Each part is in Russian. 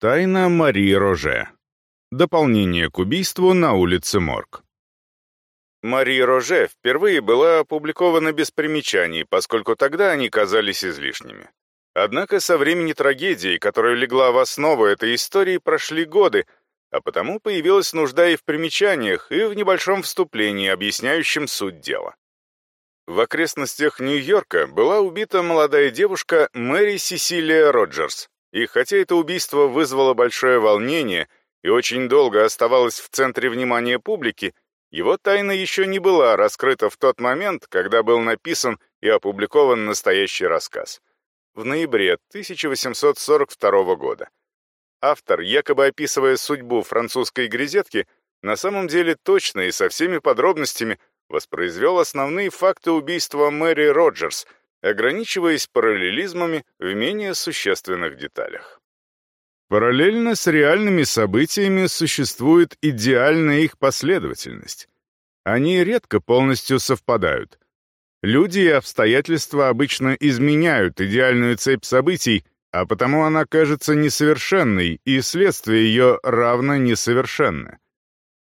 Тайна Мари Роже. Дополнение к убийству на улице Морг. Мари Роже впервые была опубликована без примечаний, поскольку тогда они казались излишними. Однако со времени трагедии, которая легла в основу этой истории, прошли годы, а потому появилась нужда и в примечаниях, и в небольшом вступлении, объясняющем суть дела. В окрестностях Нью-Йорка была убита молодая девушка Мэри Сесилия Роджерс, и хотя это убийство вызвало большое волнение и очень долго оставалось в центре внимания публики, его тайна еще не была раскрыта в тот момент, когда был написан и опубликован настоящий рассказ. В ноябре 1842 года. Автор, якобы описывая судьбу французской грезетки, на самом деле точно и со всеми подробностями воспроизвел основные факты убийства Мэри Роджерс — ограничиваясь параллелизмами в менее существенных деталях. Параллельно с реальными событиями существует идеальная их последовательность. Они редко полностью совпадают. Люди и обстоятельства обычно изменяют идеальную цепь событий, а потому она кажется несовершенной, и следствие ее равно несовершенно.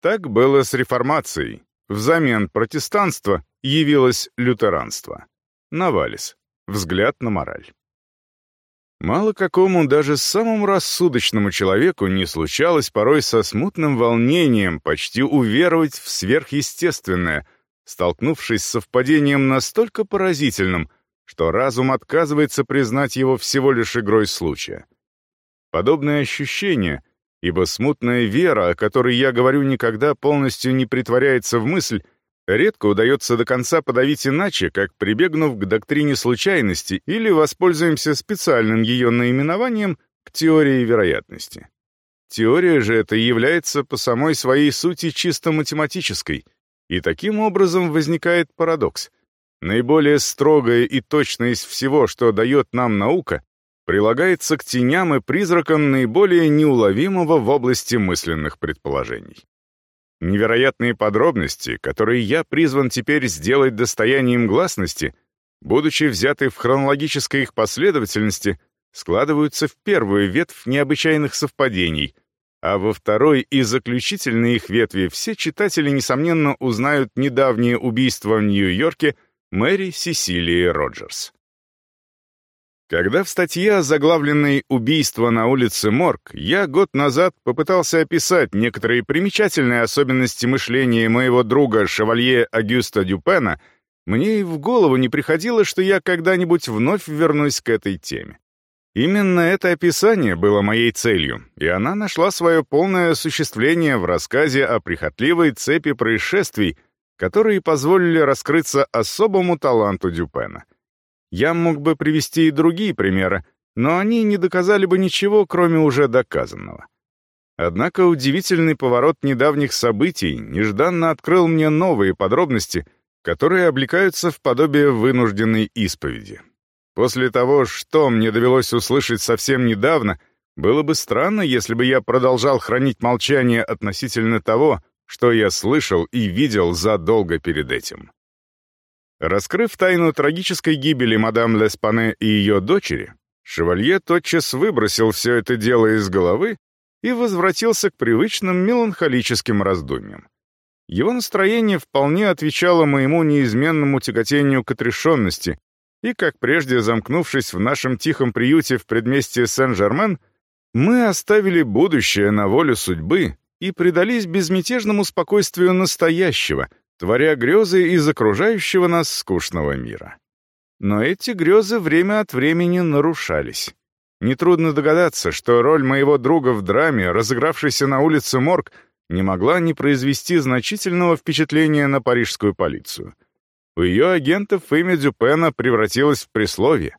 Так было с реформацией. Взамен протестанства явилось лютеранство. Навалис. Взгляд на мораль. Мало какому, даже самому рассудочному человеку не случалось порой со смутным волнением почти уверовать в сверхъестественное, столкнувшись с совпадением настолько поразительным, что разум отказывается признать его всего лишь игрой случая. Подобное ощущение, ибо смутная вера, о которой я говорю, никогда полностью не притворяется в мысль, редко удается до конца подавить иначе, как прибегнув к доктрине случайности или воспользуемся специальным ее наименованием к теории вероятности. Теория же эта является по самой своей сути чисто математической, и таким образом возникает парадокс. Наиболее строгая и точная из всего, что дает нам наука, прилагается к теням и призракам наиболее неуловимого в области мысленных предположений. Невероятные подробности, которые я призван теперь сделать достоянием гласности, будучи взяты в хронологической их последовательности, складываются в первую ветвь необычайных совпадений, а во второй и заключительной их ветви все читатели, несомненно, узнают недавнее убийство в Нью-Йорке Мэри Сесилии Роджерс. Когда в статье, заглавленной «Убийство на улице Морг», я год назад попытался описать некоторые примечательные особенности мышления моего друга шевалье Агюста Дюпена, мне и в голову не приходило, что я когда-нибудь вновь вернусь к этой теме. Именно это описание было моей целью, и она нашла свое полное осуществление в рассказе о прихотливой цепи происшествий, которые позволили раскрыться особому таланту Дюпена — я мог бы привести и другие примеры, но они не доказали бы ничего, кроме уже доказанного. Однако удивительный поворот недавних событий нежданно открыл мне новые подробности, которые облекаются в подобие вынужденной исповеди. После того, что мне довелось услышать совсем недавно, было бы странно, если бы я продолжал хранить молчание относительно того, что я слышал и видел задолго перед этим. Раскрыв тайну трагической гибели мадам Леспане и ее дочери, шевалье тотчас выбросил все это дело из головы и возвратился к привычным меланхолическим раздумьям. Его настроение вполне отвечало моему неизменному тяготению к отрешенности, и, как прежде замкнувшись в нашем тихом приюте в предместье Сен-Жермен, мы оставили будущее на волю судьбы и предались безмятежному спокойствию настоящего — творя грезы из окружающего нас скучного мира. Но эти грезы время от времени нарушались. Нетрудно догадаться, что роль моего друга в драме, разыгравшейся на улице Морг, не могла не произвести значительного впечатления на парижскую полицию. У ее агентов имя Дюпена превратилось в присловие.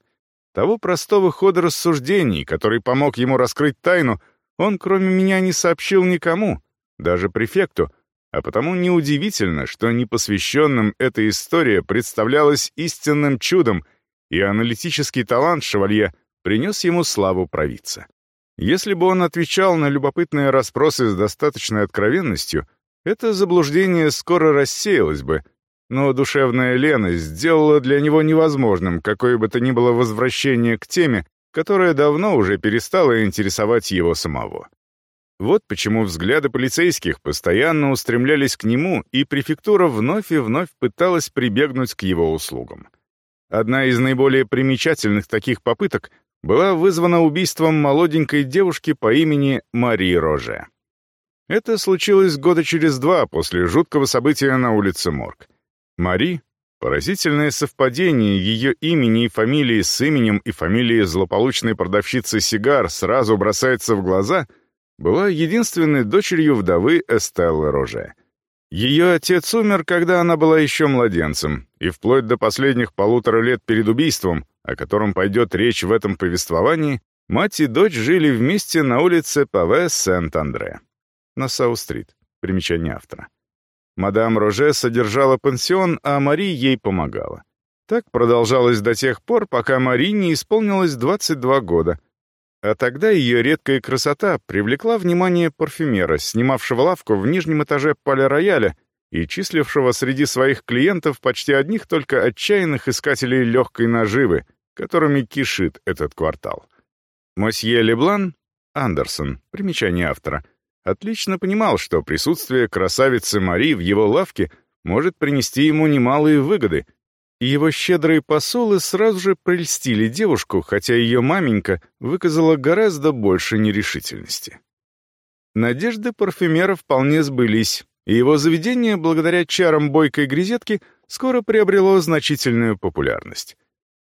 Того простого хода рассуждений, который помог ему раскрыть тайну, он, кроме меня, не сообщил никому, даже префекту, а потому неудивительно, что непосвященным эта история представлялась истинным чудом, и аналитический талант шевалье принес ему славу провидца. Если бы он отвечал на любопытные расспросы с достаточной откровенностью, это заблуждение скоро рассеялось бы, но душевная леность сделала для него невозможным какое бы то ни было возвращение к теме, которая давно уже перестала интересовать его самого. Вот почему взгляды полицейских постоянно устремлялись к нему, и префектура вновь и вновь пыталась прибегнуть к его услугам. Одна из наиболее примечательных таких попыток была вызвана убийством молоденькой девушки по имени Мари Роже. Это случилось года через два после жуткого события на улице Морг. Мари, поразительное совпадение ее имени и фамилии с именем и фамилией злополучной продавщицы сигар сразу бросается в глаза, была единственной дочерью вдовы Эстеллы Роже. Ее отец умер, когда она была еще младенцем, и вплоть до последних полутора лет перед убийством, о котором пойдет речь в этом повествовании, мать и дочь жили вместе на улице Паве Сент-Андре на Сау-стрит. Примечание автора. Мадам Роже содержала пансион, а Мари ей помогала. Так продолжалось до тех пор, пока Мари не исполнилось 22 года. А тогда ее редкая красота привлекла внимание парфюмера, снимавшего лавку в нижнем этаже Пале-Рояля и числившего среди своих клиентов почти одних только отчаянных искателей легкой наживы, которыми кишит этот квартал. Мосье Леблан, Андерсон, примечание автора — отлично понимал, что присутствие красавицы Мари в его лавке может принести ему немалые выгоды, его щедрые посолы сразу же прельстили девушку, хотя ее маменька выказала гораздо больше нерешительности. Надежды парфюмера вполне сбылись, и его заведение, благодаря чарам бойкой грезетки, скоро приобрело значительную популярность.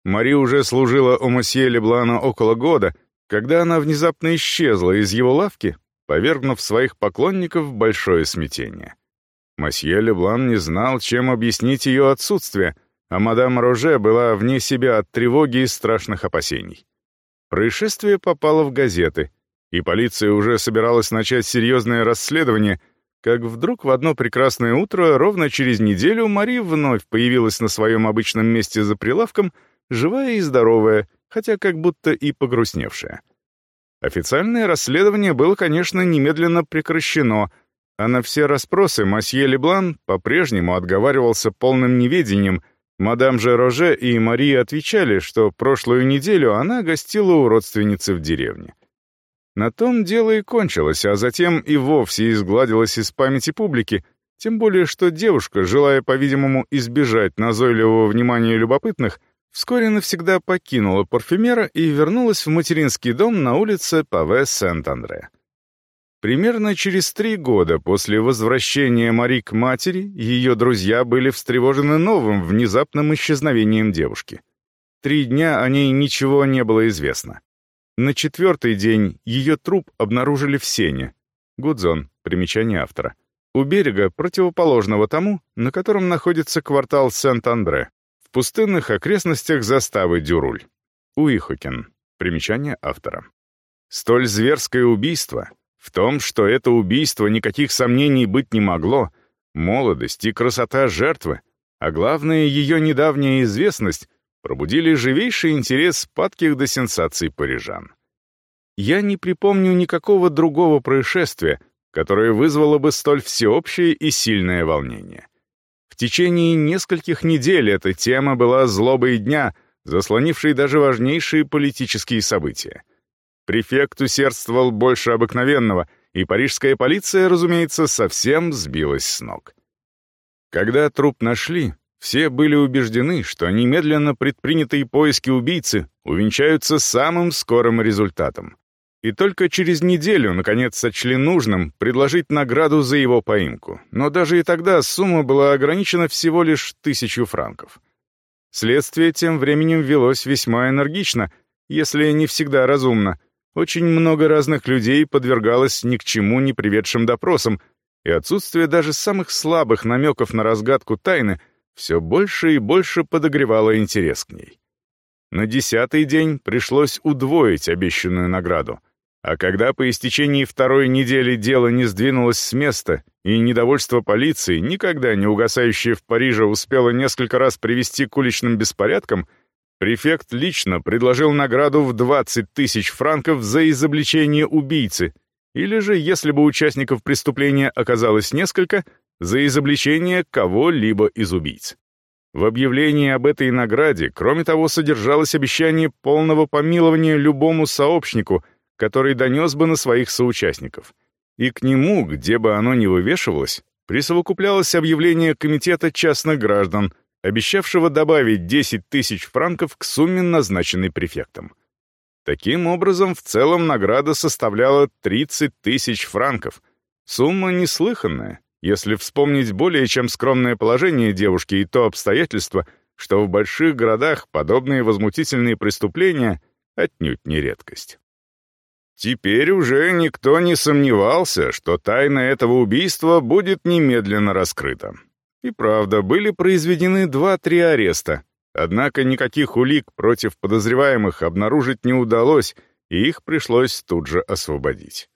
Мари уже служила у мосье Леблана около года, когда она внезапно исчезла из его лавки, повергнув своих поклонников в большое смятение. Масье Леблан не знал, чем объяснить ее отсутствие, а мадам Роже была вне себя от тревоги и страшных опасений. Происшествие попало в газеты, и полиция уже собиралась начать серьезное расследование, как вдруг в одно прекрасное утро, ровно через неделю, Мари вновь появилась на своем обычном месте за прилавком, живая и здоровая, хотя как будто и погрустневшая. Официальное расследование было, конечно, немедленно прекращено, а на все расспросы масье Леблан по-прежнему отговаривался полным неведением. Мадам же Роже и Мария отвечали, что прошлую неделю она гостила у родственницы в деревне. На том дело и кончилось, а затем и вовсе изгладилось из памяти публики, тем более что девушка, желая, по-видимому, избежать назойливого внимания любопытных, вскоре навсегда покинула парфюмера и вернулась в материнский дом на улице Паве Сент-Андре. Примерно через три года после возвращения Мари к матери ее друзья были встревожены новым внезапным исчезновением девушки. Три дня о ней ничего не было известно. На четвертый день ее труп обнаружили в сене. Гудзон, примечание автора. У берега, противоположного тому, на котором находится квартал Сент-Андре в пустынных окрестностях заставы Дюруль. Уихокен. Примечание автора. Столь зверское убийство, в том, что это убийство никаких сомнений быть не могло, молодость и красота жертвы, а главное ее недавняя известность, пробудили живейший интерес падких до сенсаций парижан. Я не припомню никакого другого происшествия, которое вызвало бы столь всеобщее и сильное волнение течение нескольких недель эта тема была злобой дня, заслонившей даже важнейшие политические события. Префект усердствовал больше обыкновенного, и парижская полиция, разумеется, совсем сбилась с ног. Когда труп нашли, все были убеждены, что немедленно предпринятые поиски убийцы увенчаются самым скорым результатом. И только через неделю, наконец, сочли нужным предложить награду за его поимку. Но даже и тогда сумма была ограничена всего лишь тысячу франков. Следствие тем временем велось весьма энергично, если не всегда разумно. Очень много разных людей подвергалось ни к чему не приведшим допросам, и отсутствие даже самых слабых намеков на разгадку тайны все больше и больше подогревало интерес к ней. На десятый день пришлось удвоить обещанную награду — а когда по истечении второй недели дело не сдвинулось с места, и недовольство полиции, никогда не угасающее в Париже, успело несколько раз привести к уличным беспорядкам, префект лично предложил награду в 20 тысяч франков за изобличение убийцы, или же, если бы участников преступления оказалось несколько, за изобличение кого-либо из убийц. В объявлении об этой награде, кроме того, содержалось обещание полного помилования любому сообщнику, который донес бы на своих соучастников. И к нему, где бы оно ни вывешивалось, присовокуплялось объявление Комитета частных граждан, обещавшего добавить 10 тысяч франков к сумме, назначенной префектом. Таким образом, в целом награда составляла 30 тысяч франков. Сумма неслыханная, если вспомнить более чем скромное положение девушки и то обстоятельство, что в больших городах подобные возмутительные преступления отнюдь не редкость. Теперь уже никто не сомневался, что тайна этого убийства будет немедленно раскрыта. И правда, были произведены два-три ареста, однако никаких улик против подозреваемых обнаружить не удалось, и их пришлось тут же освободить.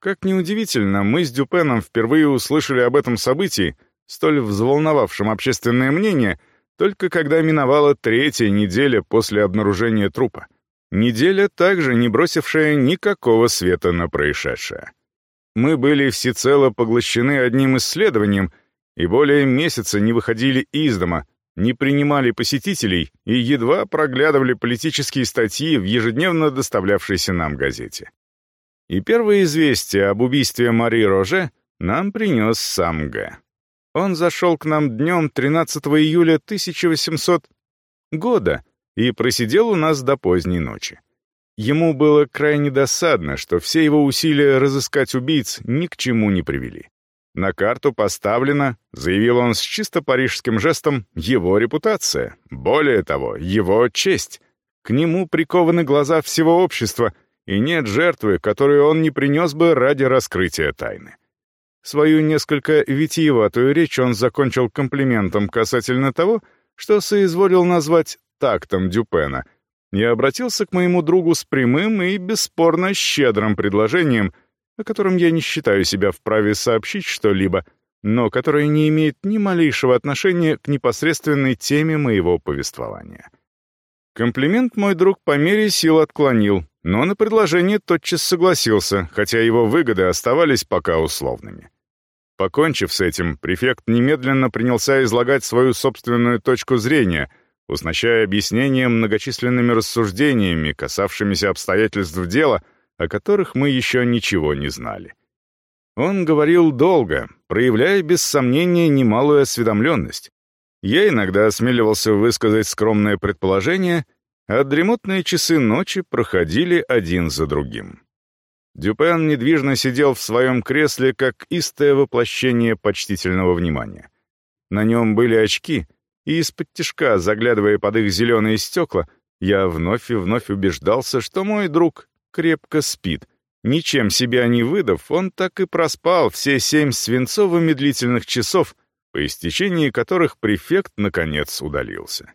Как неудивительно, мы с Дюпеном впервые услышали об этом событии, столь взволновавшем общественное мнение, только когда миновала третья неделя после обнаружения трупа. Неделя, также не бросившая никакого света на происшедшее. Мы были всецело поглощены одним исследованием и более месяца не выходили из дома, не принимали посетителей и едва проглядывали политические статьи в ежедневно доставлявшейся нам газете. И первое известие об убийстве Мари Роже нам принес сам Г. Он зашел к нам днем 13 июля 1800 года, и просидел у нас до поздней ночи. Ему было крайне досадно, что все его усилия разыскать убийц ни к чему не привели. На карту поставлена, заявил он с чисто парижским жестом, его репутация, более того, его честь. К нему прикованы глаза всего общества, и нет жертвы, которую он не принес бы ради раскрытия тайны. Свою несколько витиеватую речь он закончил комплиментом касательно того, что соизволил назвать тактом Дюпена, я обратился к моему другу с прямым и бесспорно щедрым предложением, о котором я не считаю себя вправе сообщить что-либо, но которое не имеет ни малейшего отношения к непосредственной теме моего повествования. Комплимент мой друг по мере сил отклонил, но на предложение тотчас согласился, хотя его выгоды оставались пока условными. Покончив с этим, префект немедленно принялся излагать свою собственную точку зрения — уснащая объяснением многочисленными рассуждениями, касавшимися обстоятельств дела, о которых мы еще ничего не знали. Он говорил долго, проявляя без сомнения немалую осведомленность. Я иногда осмеливался высказать скромное предположение, а дремотные часы ночи проходили один за другим. Дюпен недвижно сидел в своем кресле, как истое воплощение почтительного внимания. На нем были очки — и из-под тишка, заглядывая под их зеленые стекла, я вновь и вновь убеждался, что мой друг крепко спит. Ничем себя не выдав, он так и проспал все семь свинцово-медлительных часов, по истечении которых префект, наконец, удалился.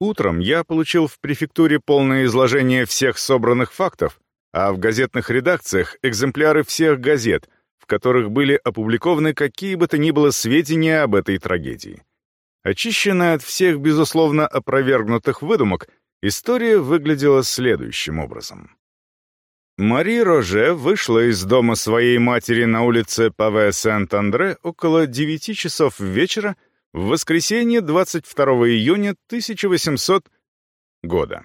Утром я получил в префектуре полное изложение всех собранных фактов, а в газетных редакциях экземпляры всех газет, в которых были опубликованы какие бы то ни было сведения об этой трагедии. Очищенная от всех, безусловно, опровергнутых выдумок, история выглядела следующим образом. Мари Роже вышла из дома своей матери на улице Паве Сент-Андре около 9 часов вечера в воскресенье 22 июня 1800 года.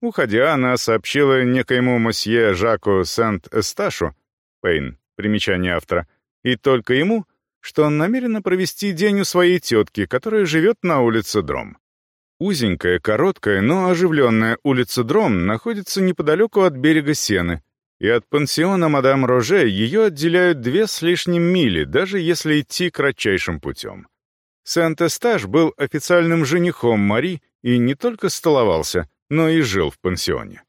Уходя, она сообщила некоему мосье Жаку Сент-Эсташу, Пейн, примечание автора, и только ему, что он намерен провести день у своей тетки, которая живет на улице Дром. Узенькая, короткая, но оживленная улица Дром находится неподалеку от берега Сены, и от пансиона мадам Роже ее отделяют две с лишним мили, даже если идти кратчайшим путем. Сент-Эстаж был официальным женихом Мари и не только столовался, но и жил в пансионе.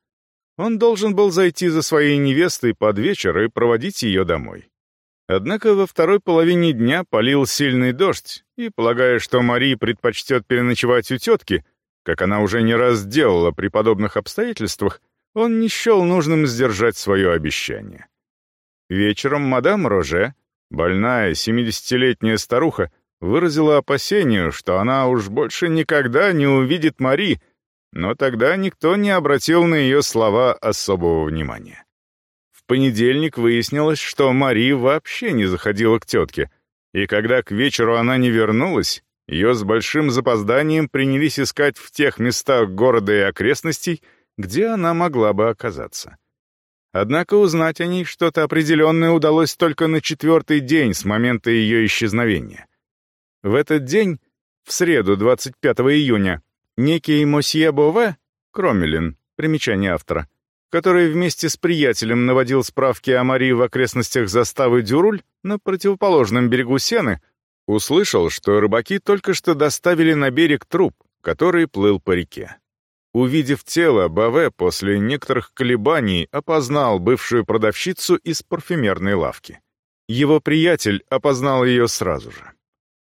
Он должен был зайти за своей невестой под вечер и проводить ее домой. Однако во второй половине дня полил сильный дождь, и, полагая, что Мари предпочтет переночевать у тетки, как она уже не раз делала при подобных обстоятельствах, он не счел нужным сдержать свое обещание. Вечером мадам Роже, больная 70-летняя старуха, выразила опасение, что она уж больше никогда не увидит Мари, но тогда никто не обратил на ее слова особого внимания. Понедельник выяснилось, что Мари вообще не заходила к тетке, и когда к вечеру она не вернулась, ее с большим запозданием принялись искать в тех местах города и окрестностей, где она могла бы оказаться. Однако узнать о ней что-то определенное удалось только на четвертый день с момента ее исчезновения. В этот день, в среду 25 июня, некий Мосье Бове, Кромелин, примечание автора, который вместе с приятелем наводил справки о Марии в окрестностях заставы Дюруль на противоположном берегу Сены, услышал, что рыбаки только что доставили на берег труп, который плыл по реке. Увидев тело, Баве после некоторых колебаний опознал бывшую продавщицу из парфюмерной лавки. Его приятель опознал ее сразу же.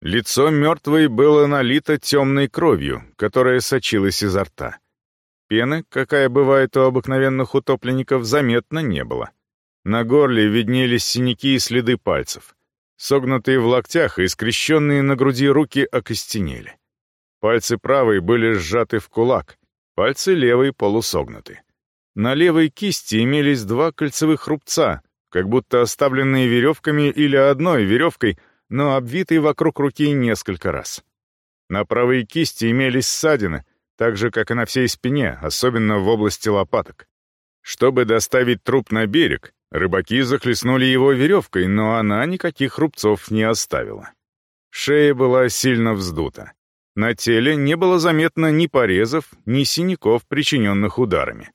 Лицо мертвой было налито темной кровью, которая сочилась изо рта. Пены, какая бывает у обыкновенных утопленников, заметно не было. На горле виднелись синяки и следы пальцев. Согнутые в локтях и скрещенные на груди руки окостенели. Пальцы правой были сжаты в кулак, пальцы левой полусогнуты. На левой кисти имелись два кольцевых рубца, как будто оставленные веревками или одной веревкой, но обвитые вокруг руки несколько раз. На правой кисти имелись ссадины — так же, как и на всей спине, особенно в области лопаток. Чтобы доставить труп на берег, рыбаки захлестнули его веревкой, но она никаких рубцов не оставила. Шея была сильно вздута. На теле не было заметно ни порезов, ни синяков, причиненных ударами.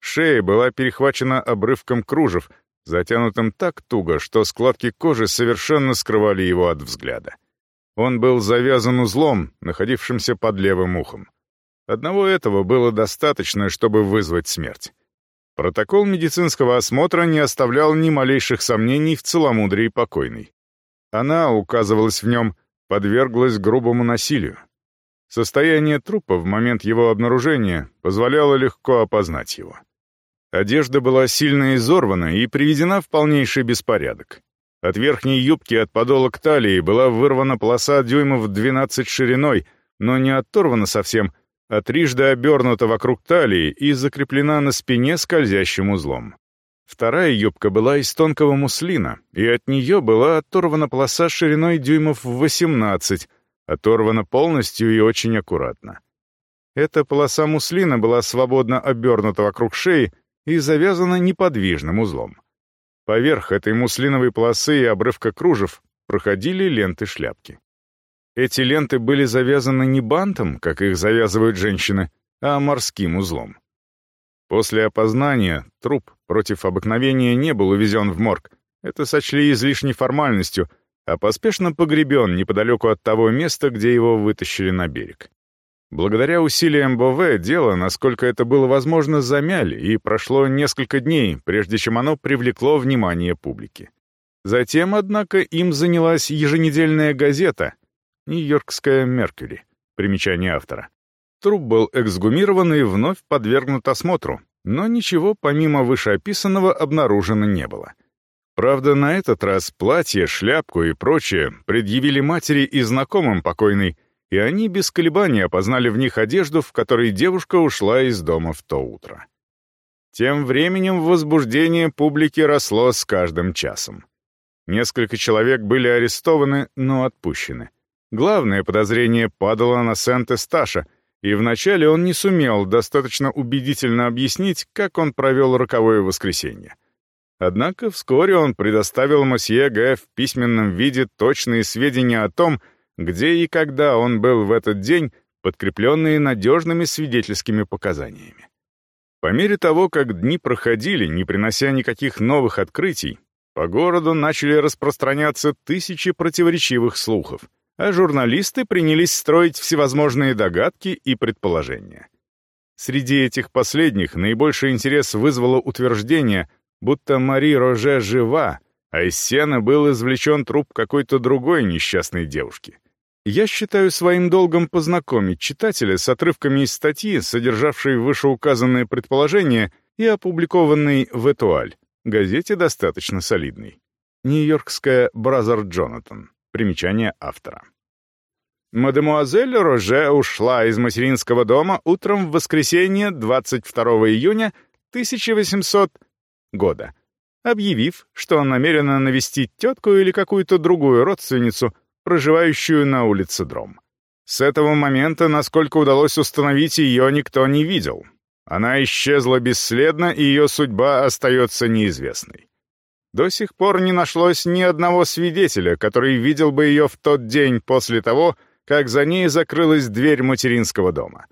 Шея была перехвачена обрывком кружев, затянутым так туго, что складки кожи совершенно скрывали его от взгляда. Он был завязан узлом, находившимся под левым ухом. Одного этого было достаточно, чтобы вызвать смерть. Протокол медицинского осмотра не оставлял ни малейших сомнений в целомудрии покойной. Она, указывалась в нем, подверглась грубому насилию. Состояние трупа в момент его обнаружения позволяло легко опознать его. Одежда была сильно изорвана и приведена в полнейший беспорядок. От верхней юбки от подола к талии была вырвана полоса дюймов 12 шириной, но не оторвана совсем, а трижды обернута вокруг талии и закреплена на спине скользящим узлом. Вторая юбка была из тонкого муслина, и от нее была оторвана полоса шириной дюймов в 18, оторвана полностью и очень аккуратно. Эта полоса муслина была свободно обернута вокруг шеи и завязана неподвижным узлом. Поверх этой муслиновой полосы и обрывка кружев проходили ленты шляпки. Эти ленты были завязаны не бантом, как их завязывают женщины, а морским узлом. После опознания труп против обыкновения не был увезен в морг. Это сочли излишней формальностью, а поспешно погребен неподалеку от того места, где его вытащили на берег. Благодаря усилиям Бове дело, насколько это было возможно, замяли, и прошло несколько дней, прежде чем оно привлекло внимание публики. Затем, однако, им занялась еженедельная газета, Нью-Йоркская Меркьюри. Примечание автора. Труп был эксгумирован и вновь подвергнут осмотру, но ничего помимо вышеописанного обнаружено не было. Правда, на этот раз платье, шляпку и прочее предъявили матери и знакомым покойной, и они без колебаний опознали в них одежду, в которой девушка ушла из дома в то утро. Тем временем возбуждение публики росло с каждым часом. Несколько человек были арестованы, но отпущены. Главное подозрение падало на Сент-Эсташа, и вначале он не сумел достаточно убедительно объяснить, как он провел роковое воскресенье. Однако вскоре он предоставил мосье Г. в письменном виде точные сведения о том, где и когда он был в этот день, подкрепленные надежными свидетельскими показаниями. По мере того, как дни проходили, не принося никаких новых открытий, по городу начали распространяться тысячи противоречивых слухов — а журналисты принялись строить всевозможные догадки и предположения. Среди этих последних наибольший интерес вызвало утверждение, будто Мари Роже жива, а из сена был извлечен труп какой-то другой несчастной девушки. Я считаю своим долгом познакомить читателя с отрывками из статьи, содержавшей вышеуказанные предположения и опубликованной в «Этуаль», газете достаточно солидной. Нью-Йоркская «Бразер Джонатан». Примечание автора. Мадемуазель Роже ушла из материнского дома утром в воскресенье 22 июня 1800 года, объявив, что намерена навестить тетку или какую-то другую родственницу, проживающую на улице Дром. С этого момента, насколько удалось установить, ее никто не видел. Она исчезла бесследно, и ее судьба остается неизвестной. До сих пор не нашлось ни одного свидетеля, который видел бы ее в тот день после того, как за ней закрылась дверь материнского дома.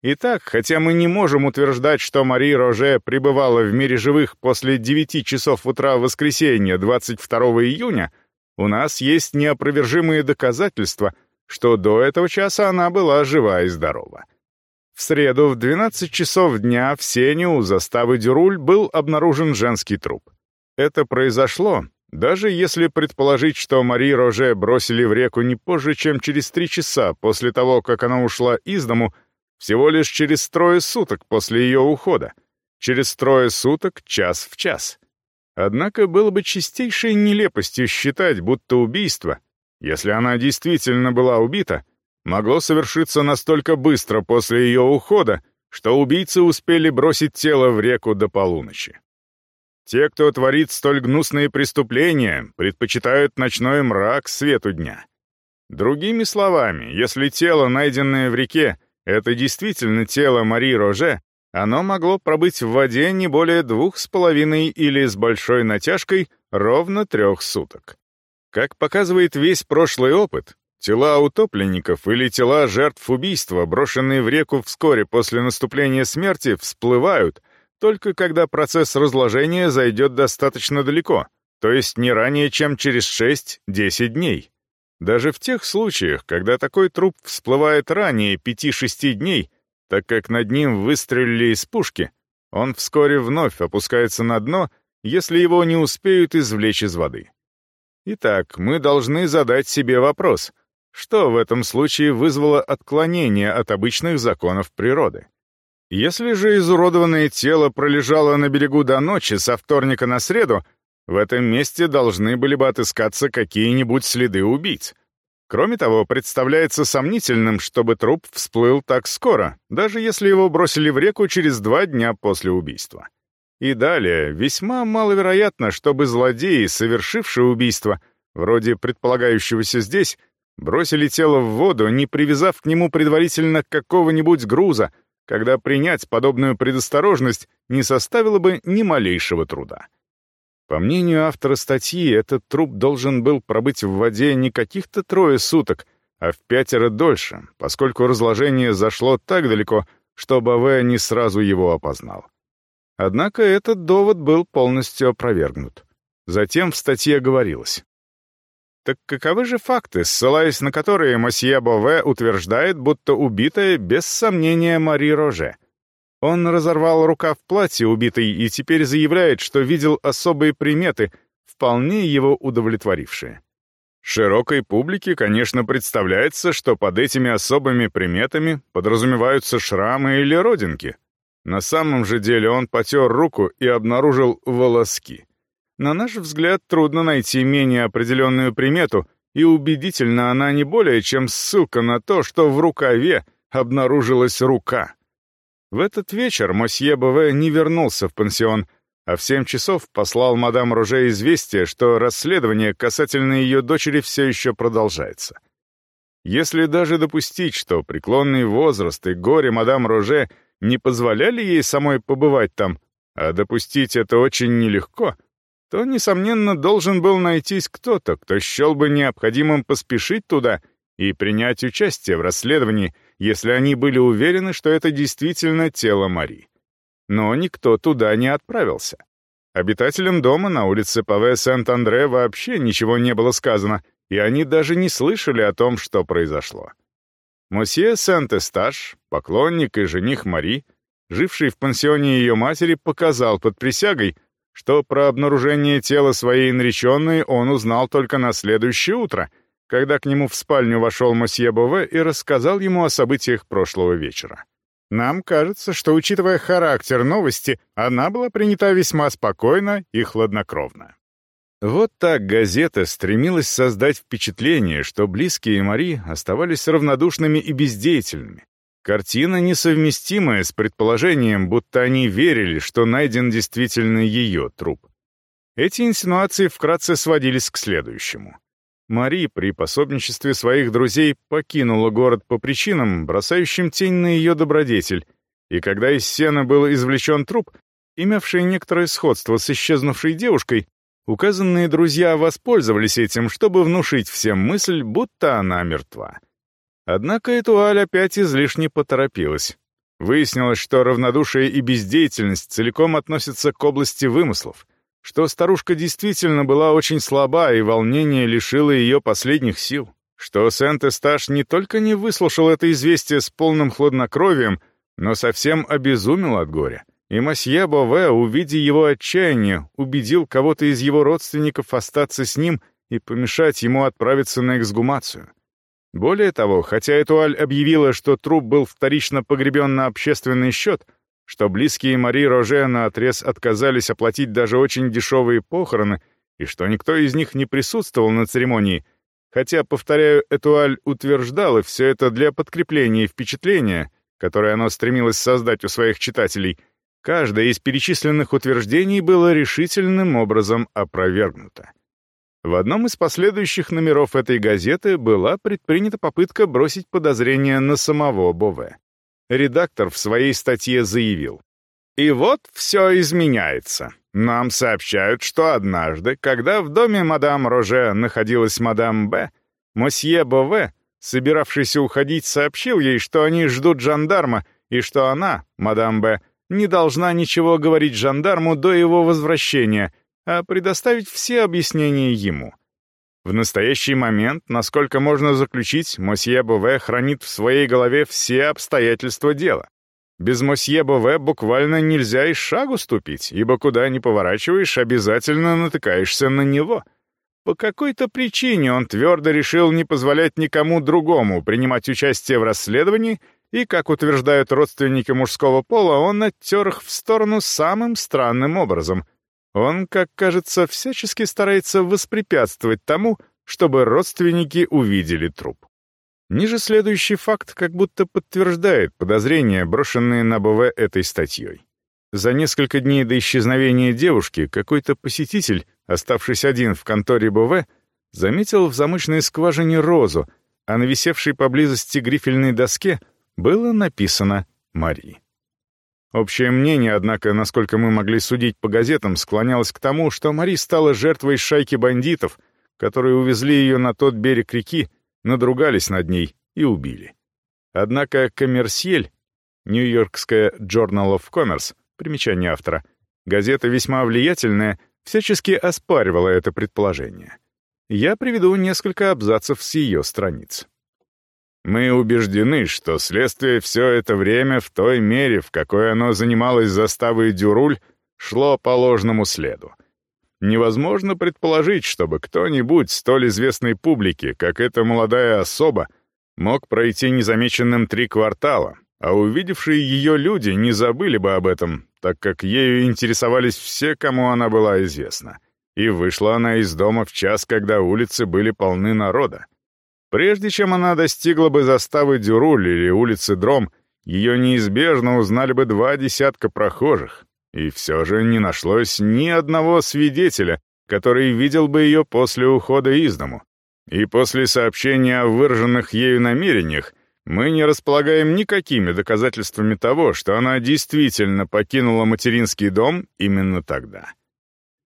Итак, хотя мы не можем утверждать, что Мари Роже пребывала в мире живых после 9 часов утра воскресенья 22 июня, у нас есть неопровержимые доказательства — что до этого часа она была жива и здорова. В среду в 12 часов дня в сене у заставы Дюруль был обнаружен женский труп. Это произошло, даже если предположить, что Мари Роже бросили в реку не позже, чем через три часа после того, как она ушла из дому, всего лишь через трое суток после ее ухода, через трое суток час в час. Однако было бы чистейшей нелепостью считать, будто убийство — если она действительно была убита, могло совершиться настолько быстро после ее ухода, что убийцы успели бросить тело в реку до полуночи. Те, кто творит столь гнусные преступления, предпочитают ночной мрак свету дня. Другими словами, если тело, найденное в реке, это действительно тело Мари Роже, оно могло пробыть в воде не более двух с половиной или с большой натяжкой ровно трех суток. Как показывает весь прошлый опыт, тела утопленников или тела жертв убийства, брошенные в реку вскоре после наступления смерти, всплывают только когда процесс разложения зайдет достаточно далеко, то есть не ранее, чем через 6-10 дней. Даже в тех случаях, когда такой труп всплывает ранее 5-6 дней, так как над ним выстрелили из пушки, он вскоре вновь опускается на дно, если его не успеют извлечь из воды. Итак, мы должны задать себе вопрос, что в этом случае вызвало отклонение от обычных законов природы? Если же изуродованное тело пролежало на берегу до ночи со вторника на среду, в этом месте должны были бы отыскаться какие-нибудь следы убийц. Кроме того, представляется сомнительным, чтобы труп всплыл так скоро, даже если его бросили в реку через два дня после убийства. И далее, весьма маловероятно, чтобы злодеи, совершившие убийство, вроде предполагающегося здесь, бросили тело в воду, не привязав к нему предварительно какого-нибудь груза, когда принять подобную предосторожность не составило бы ни малейшего труда. По мнению автора статьи, этот труп должен был пробыть в воде не каких-то трое суток, а в пятеро дольше, поскольку разложение зашло так далеко, что Баве не сразу его опознал. Однако этот довод был полностью опровергнут. Затем в статье говорилось. Так каковы же факты, ссылаясь на которые мосье Бове утверждает, будто убитая без сомнения Мари Роже? Он разорвал рукав платья убитой и теперь заявляет, что видел особые приметы, вполне его удовлетворившие. Широкой публике, конечно, представляется, что под этими особыми приметами подразумеваются шрамы или родинки, на самом же деле он потер руку и обнаружил волоски. На наш взгляд, трудно найти менее определенную примету, и убедительно она не более, чем ссылка на то, что в рукаве обнаружилась рука. В этот вечер мосье Бове не вернулся в пансион, а в семь часов послал мадам Роже известие, что расследование касательно ее дочери все еще продолжается. Если даже допустить, что преклонный возраст и горе мадам Роже — не позволяли ей самой побывать там, а допустить это очень нелегко, то, несомненно, должен был найтись кто-то, кто счел бы необходимым поспешить туда и принять участие в расследовании, если они были уверены, что это действительно тело Мари. Но никто туда не отправился. Обитателям дома на улице Паве Сент-Андре вообще ничего не было сказано, и они даже не слышали о том, что произошло. Мосье Сент-Эстаж, поклонник и жених Мари, живший в пансионе ее матери, показал под присягой, что про обнаружение тела своей нареченной он узнал только на следующее утро, когда к нему в спальню вошел мосье Бове и рассказал ему о событиях прошлого вечера. Нам кажется, что, учитывая характер новости, она была принята весьма спокойно и хладнокровно. Вот так газета стремилась создать впечатление, что близкие Мари оставались равнодушными и бездеятельными. Картина несовместимая с предположением, будто они верили, что найден действительно ее труп. Эти инсинуации вкратце сводились к следующему. Мари при пособничестве своих друзей покинула город по причинам, бросающим тень на ее добродетель, и когда из сена был извлечен труп, имевший некоторое сходство с исчезнувшей девушкой, указанные друзья воспользовались этим, чтобы внушить всем мысль, будто она мертва. Однако Этуаль опять излишне поторопилась. Выяснилось, что равнодушие и бездеятельность целиком относятся к области вымыслов — что старушка действительно была очень слаба, и волнение лишило ее последних сил, что Сент-Эсташ не только не выслушал это известие с полным хладнокровием, но совсем обезумел от горя. И мосье Бове, увидя его отчаяние, убедил кого-то из его родственников остаться с ним и помешать ему отправиться на эксгумацию. Более того, хотя Этуаль объявила, что труп был вторично погребен на общественный счет — что близкие Мари Роже наотрез отказались оплатить даже очень дешевые похороны, и что никто из них не присутствовал на церемонии, хотя, повторяю, Этуаль утверждала все это для подкрепления впечатления, которое оно стремилось создать у своих читателей, каждое из перечисленных утверждений было решительным образом опровергнуто. В одном из последующих номеров этой газеты была предпринята попытка бросить подозрение на самого Бове редактор в своей статье заявил. И вот все изменяется. Нам сообщают, что однажды, когда в доме мадам Роже находилась мадам Б, мосье Бове, собиравшийся уходить, сообщил ей, что они ждут жандарма и что она, мадам Б, не должна ничего говорить жандарму до его возвращения, а предоставить все объяснения ему. В настоящий момент, насколько можно заключить, мосье Бове хранит в своей голове все обстоятельства дела. Без мосье Бове буквально нельзя и шагу ступить, ибо куда ни поворачиваешь, обязательно натыкаешься на него. По какой-то причине он твердо решил не позволять никому другому принимать участие в расследовании, и, как утверждают родственники мужского пола, он оттер их в сторону самым странным образом — он, как кажется, всячески старается воспрепятствовать тому, чтобы родственники увидели труп. Ниже следующий факт как будто подтверждает подозрения, брошенные на БВ этой статьей. За несколько дней до исчезновения девушки какой-то посетитель, оставшись один в конторе БВ, заметил в замочной скважине розу, а на висевшей поблизости грифельной доске было написано «Мари». Общее мнение, однако, насколько мы могли судить по газетам, склонялось к тому, что Мари стала жертвой шайки бандитов, которые увезли ее на тот берег реки, надругались над ней и убили. Однако коммерсьель, Нью-Йоркская Journal of Commerce, примечание автора, газета весьма влиятельная, всячески оспаривала это предположение. Я приведу несколько абзацев с ее страниц. Мы убеждены, что следствие все это время в той мере, в какой оно занималось заставой Дюруль, шло по ложному следу. Невозможно предположить, чтобы кто-нибудь столь известной публике, как эта молодая особа, мог пройти незамеченным три квартала, а увидевшие ее люди не забыли бы об этом, так как ею интересовались все, кому она была известна. И вышла она из дома в час, когда улицы были полны народа. Прежде чем она достигла бы заставы Дюруль или улицы Дром, ее неизбежно узнали бы два десятка прохожих, и все же не нашлось ни одного свидетеля, который видел бы ее после ухода из дому. И после сообщения о выраженных ею намерениях мы не располагаем никакими доказательствами того, что она действительно покинула материнский дом именно тогда.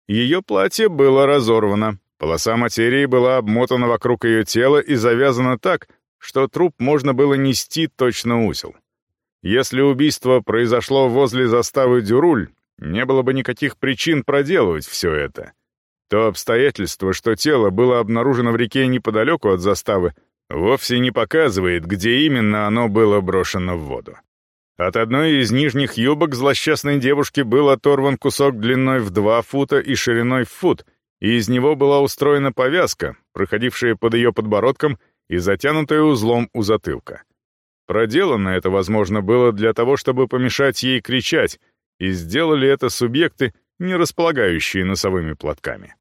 Ее платье было разорвано, Полоса материи была обмотана вокруг ее тела и завязана так, что труп можно было нести точно узел. Если убийство произошло возле заставы Дюруль, не было бы никаких причин проделывать все это. То обстоятельство, что тело было обнаружено в реке неподалеку от заставы, вовсе не показывает, где именно оно было брошено в воду. От одной из нижних юбок злосчастной девушки был оторван кусок длиной в два фута и шириной в фут, и из него была устроена повязка, проходившая под ее подбородком и затянутая узлом у затылка. Проделано это, возможно, было для того, чтобы помешать ей кричать, и сделали это субъекты, не располагающие носовыми платками.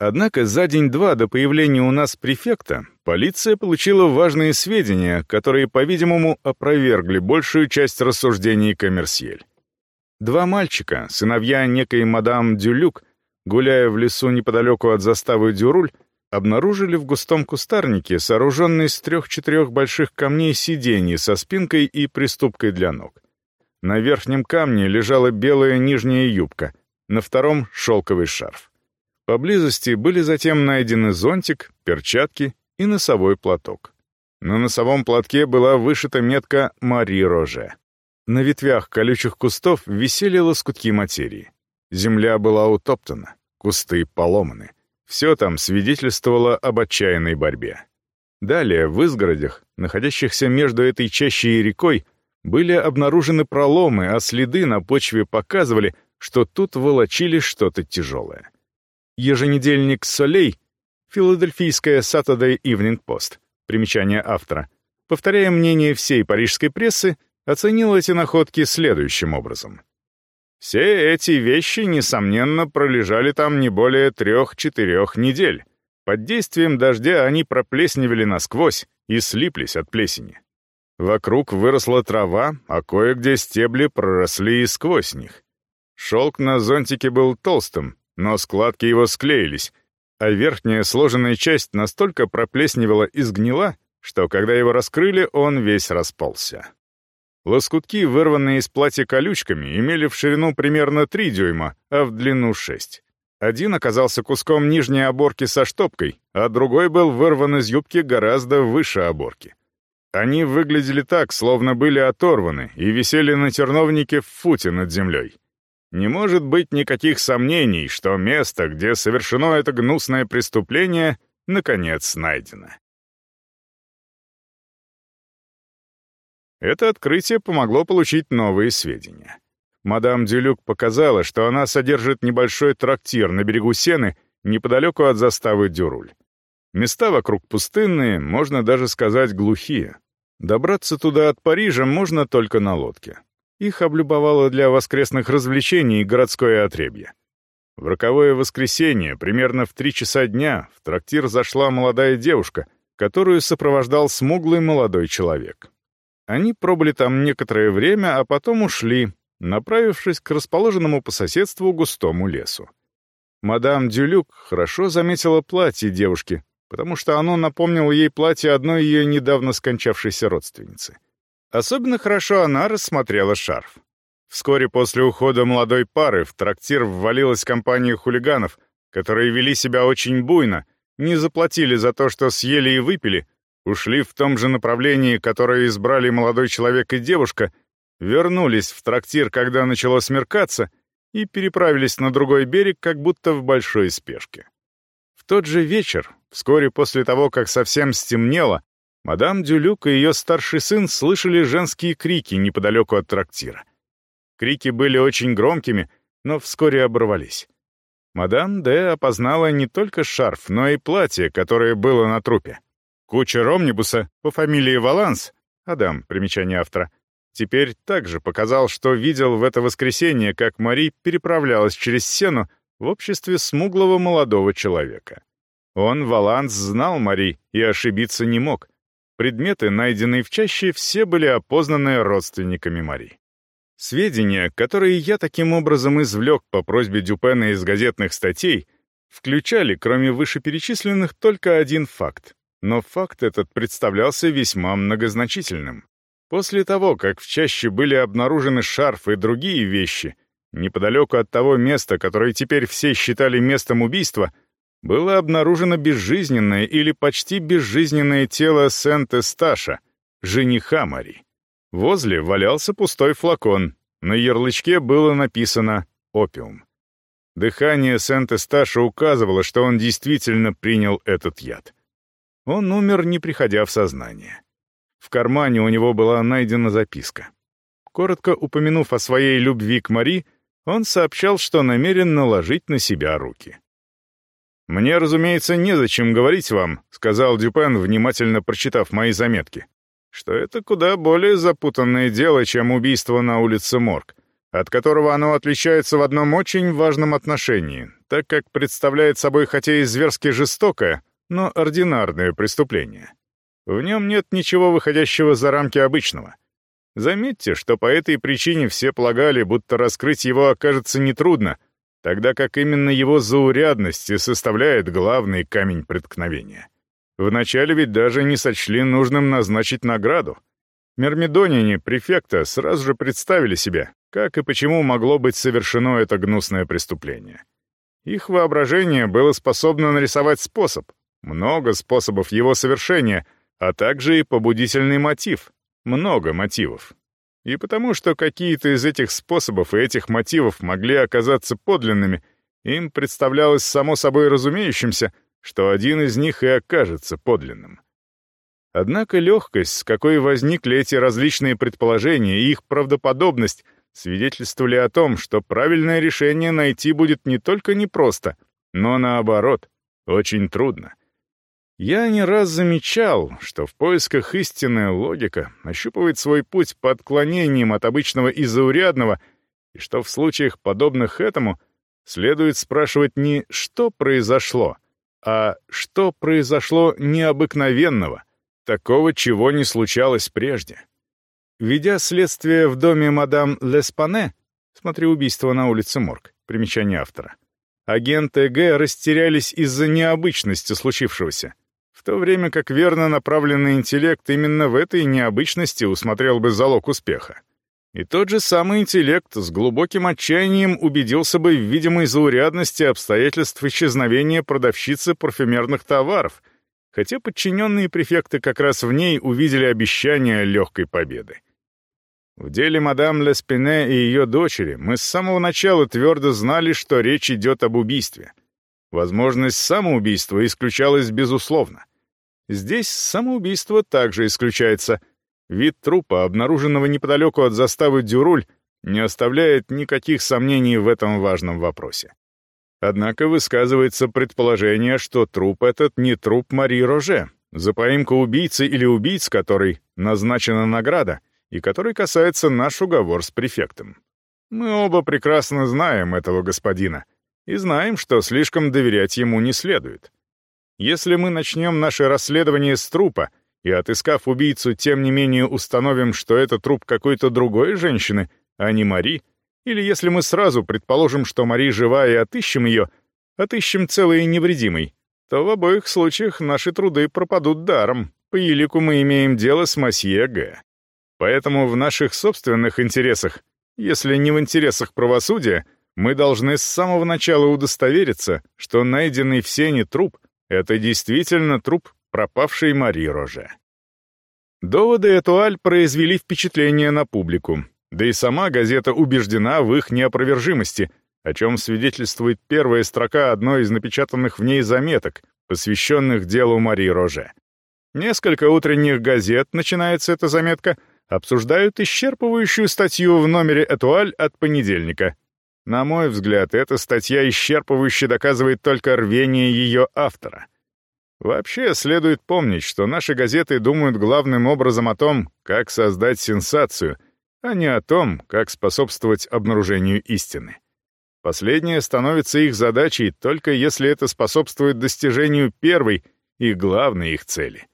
Однако за день-два до появления у нас префекта полиция получила важные сведения, которые, по-видимому, опровергли большую часть рассуждений Коммерсьель. Два мальчика, сыновья некой мадам Дюлюк, гуляя в лесу неподалеку от заставы Дюруль, обнаружили в густом кустарнике сооруженный из трех-четырех больших камней сиденье со спинкой и приступкой для ног. На верхнем камне лежала белая нижняя юбка, на втором — шелковый шарф. Поблизости были затем найдены зонтик, перчатки и носовой платок. На носовом платке была вышита метка «Мари Роже». На ветвях колючих кустов висели лоскутки материи. Земля была утоптана, кусты поломаны. Все там свидетельствовало об отчаянной борьбе. Далее, в изгородях, находящихся между этой чащей и рекой, были обнаружены проломы, а следы на почве показывали, что тут волочили что-то тяжелое. Еженедельник «Солей» Филадельфийская Saturday Evening Post, примечание автора, повторяя мнение всей парижской прессы, оценил эти находки следующим образом. Все эти вещи, несомненно, пролежали там не более трех-четырех недель. Под действием дождя они проплесневели насквозь и слиплись от плесени. Вокруг выросла трава, а кое-где стебли проросли и сквозь них. Шелк на зонтике был толстым, но складки его склеились, а верхняя сложенная часть настолько проплесневела и сгнила, что когда его раскрыли, он весь расползся. Лоскутки, вырванные из платья колючками, имели в ширину примерно 3 дюйма, а в длину 6. Один оказался куском нижней оборки со штопкой, а другой был вырван из юбки гораздо выше оборки. Они выглядели так, словно были оторваны и висели на терновнике в футе над землей. Не может быть никаких сомнений, что место, где совершено это гнусное преступление, наконец найдено. Это открытие помогло получить новые сведения. Мадам Дюлюк показала, что она содержит небольшой трактир на берегу Сены, неподалеку от заставы Дюруль. Места вокруг пустынные, можно даже сказать глухие. Добраться туда от Парижа можно только на лодке. Их облюбовало для воскресных развлечений городское отребье. В роковое воскресенье, примерно в три часа дня, в трактир зашла молодая девушка, которую сопровождал смуглый молодой человек. Они пробыли там некоторое время, а потом ушли, направившись к расположенному по соседству густому лесу. Мадам Дюлюк хорошо заметила платье девушки, потому что оно напомнило ей платье одной ее недавно скончавшейся родственницы. Особенно хорошо она рассмотрела шарф. Вскоре после ухода молодой пары в трактир ввалилась компания хулиганов, которые вели себя очень буйно, не заплатили за то, что съели и выпили, ушли в том же направлении, которое избрали молодой человек и девушка, вернулись в трактир, когда начало смеркаться, и переправились на другой берег, как будто в большой спешке. В тот же вечер, вскоре после того, как совсем стемнело, Мадам Дюлюк и ее старший сын слышали женские крики неподалеку от трактира. Крики были очень громкими, но вскоре оборвались. Мадам Д. опознала не только шарф, но и платье, которое было на трупе. Кучер омнибуса по фамилии Валанс, Адам, примечание автора, теперь также показал, что видел в это воскресенье, как Мари переправлялась через сену в обществе смуглого молодого человека. Он, Валанс, знал Мари и ошибиться не мог — Предметы, найденные в чаще, все были опознаны родственниками Мари. Сведения, которые я таким образом извлек по просьбе Дюпена из газетных статей, включали, кроме вышеперечисленных, только один факт. Но факт этот представлялся весьма многозначительным. После того, как в чаще были обнаружены шарф и другие вещи, неподалеку от того места, которое теперь все считали местом убийства, было обнаружено безжизненное или почти безжизненное тело Сент-Эсташа, жениха Мари. Возле валялся пустой флакон, на ярлычке было написано «опиум». Дыхание Сент-Эсташа указывало, что он действительно принял этот яд. Он умер, не приходя в сознание. В кармане у него была найдена записка. Коротко упомянув о своей любви к Мари, он сообщал, что намерен наложить на себя руки. «Мне, разумеется, незачем говорить вам», — сказал Дюпен, внимательно прочитав мои заметки, «что это куда более запутанное дело, чем убийство на улице Морг, от которого оно отличается в одном очень важном отношении, так как представляет собой хотя и зверски жестокое, но ординарное преступление. В нем нет ничего выходящего за рамки обычного. Заметьте, что по этой причине все полагали, будто раскрыть его окажется нетрудно, тогда как именно его заурядность и составляет главный камень преткновения. Вначале ведь даже не сочли нужным назначить награду. Мермидонине, префекта, сразу же представили себе, как и почему могло быть совершено это гнусное преступление. Их воображение было способно нарисовать способ, много способов его совершения, а также и побудительный мотив, много мотивов. И потому что какие-то из этих способов и этих мотивов могли оказаться подлинными, им представлялось само собой разумеющимся, что один из них и окажется подлинным. Однако легкость, с какой возникли эти различные предположения, и их правдоподобность свидетельствовали о том, что правильное решение найти будет не только непросто, но наоборот, очень трудно. Я не раз замечал, что в поисках истины логика ощупывает свой путь по отклонениям от обычного и заурядного, и что в случаях, подобных этому, следует спрашивать не «что произошло», а «что произошло необыкновенного», такого, чего не случалось прежде. Ведя следствие в доме мадам Леспане, смотри убийство на улице Морг, примечание автора, агенты Г растерялись из-за необычности случившегося, в то время как верно направленный интеллект именно в этой необычности усмотрел бы залог успеха. И тот же самый интеллект с глубоким отчаянием убедился бы в видимой заурядности обстоятельств исчезновения продавщицы парфюмерных товаров — хотя подчиненные префекты как раз в ней увидели обещание легкой победы. В деле мадам Леспине и ее дочери мы с самого начала твердо знали, что речь идет об убийстве. Возможность самоубийства исключалась безусловно. Здесь самоубийство также исключается. Вид трупа, обнаруженного неподалеку от заставы Дюруль, не оставляет никаких сомнений в этом важном вопросе. Однако высказывается предположение, что труп этот не труп Мари Роже, за поимку убийцы или убийц которой назначена награда, и который касается наш уговор с префектом. Мы оба прекрасно знаем этого господина и знаем, что слишком доверять ему не следует. Если мы начнем наше расследование с трупа и, отыскав убийцу, тем не менее установим, что это труп какой-то другой женщины, а не Мари, или если мы сразу предположим, что Мари жива и отыщем ее, отыщем целой и невредимой, то в обоих случаях наши труды пропадут даром. По елику мы имеем дело с Масье Г. Поэтому в наших собственных интересах, если не в интересах правосудия, мы должны с самого начала удостовериться, что найденный в сене труп — это действительно труп пропавшей Мари Роже. Доводы Этуаль произвели впечатление на публику, да и сама газета убеждена в их неопровержимости, о чем свидетельствует первая строка одной из напечатанных в ней заметок, посвященных делу Мари Роже. Несколько утренних газет, начинается эта заметка, обсуждают исчерпывающую статью в номере «Этуаль» от понедельника. На мой взгляд, эта статья исчерпывающе доказывает только рвение ее автора. Вообще, следует помнить, что наши газеты думают главным образом о том, как создать сенсацию — а не о том, как способствовать обнаружению истины. Последнее становится их задачей только если это способствует достижению первой и главной их цели.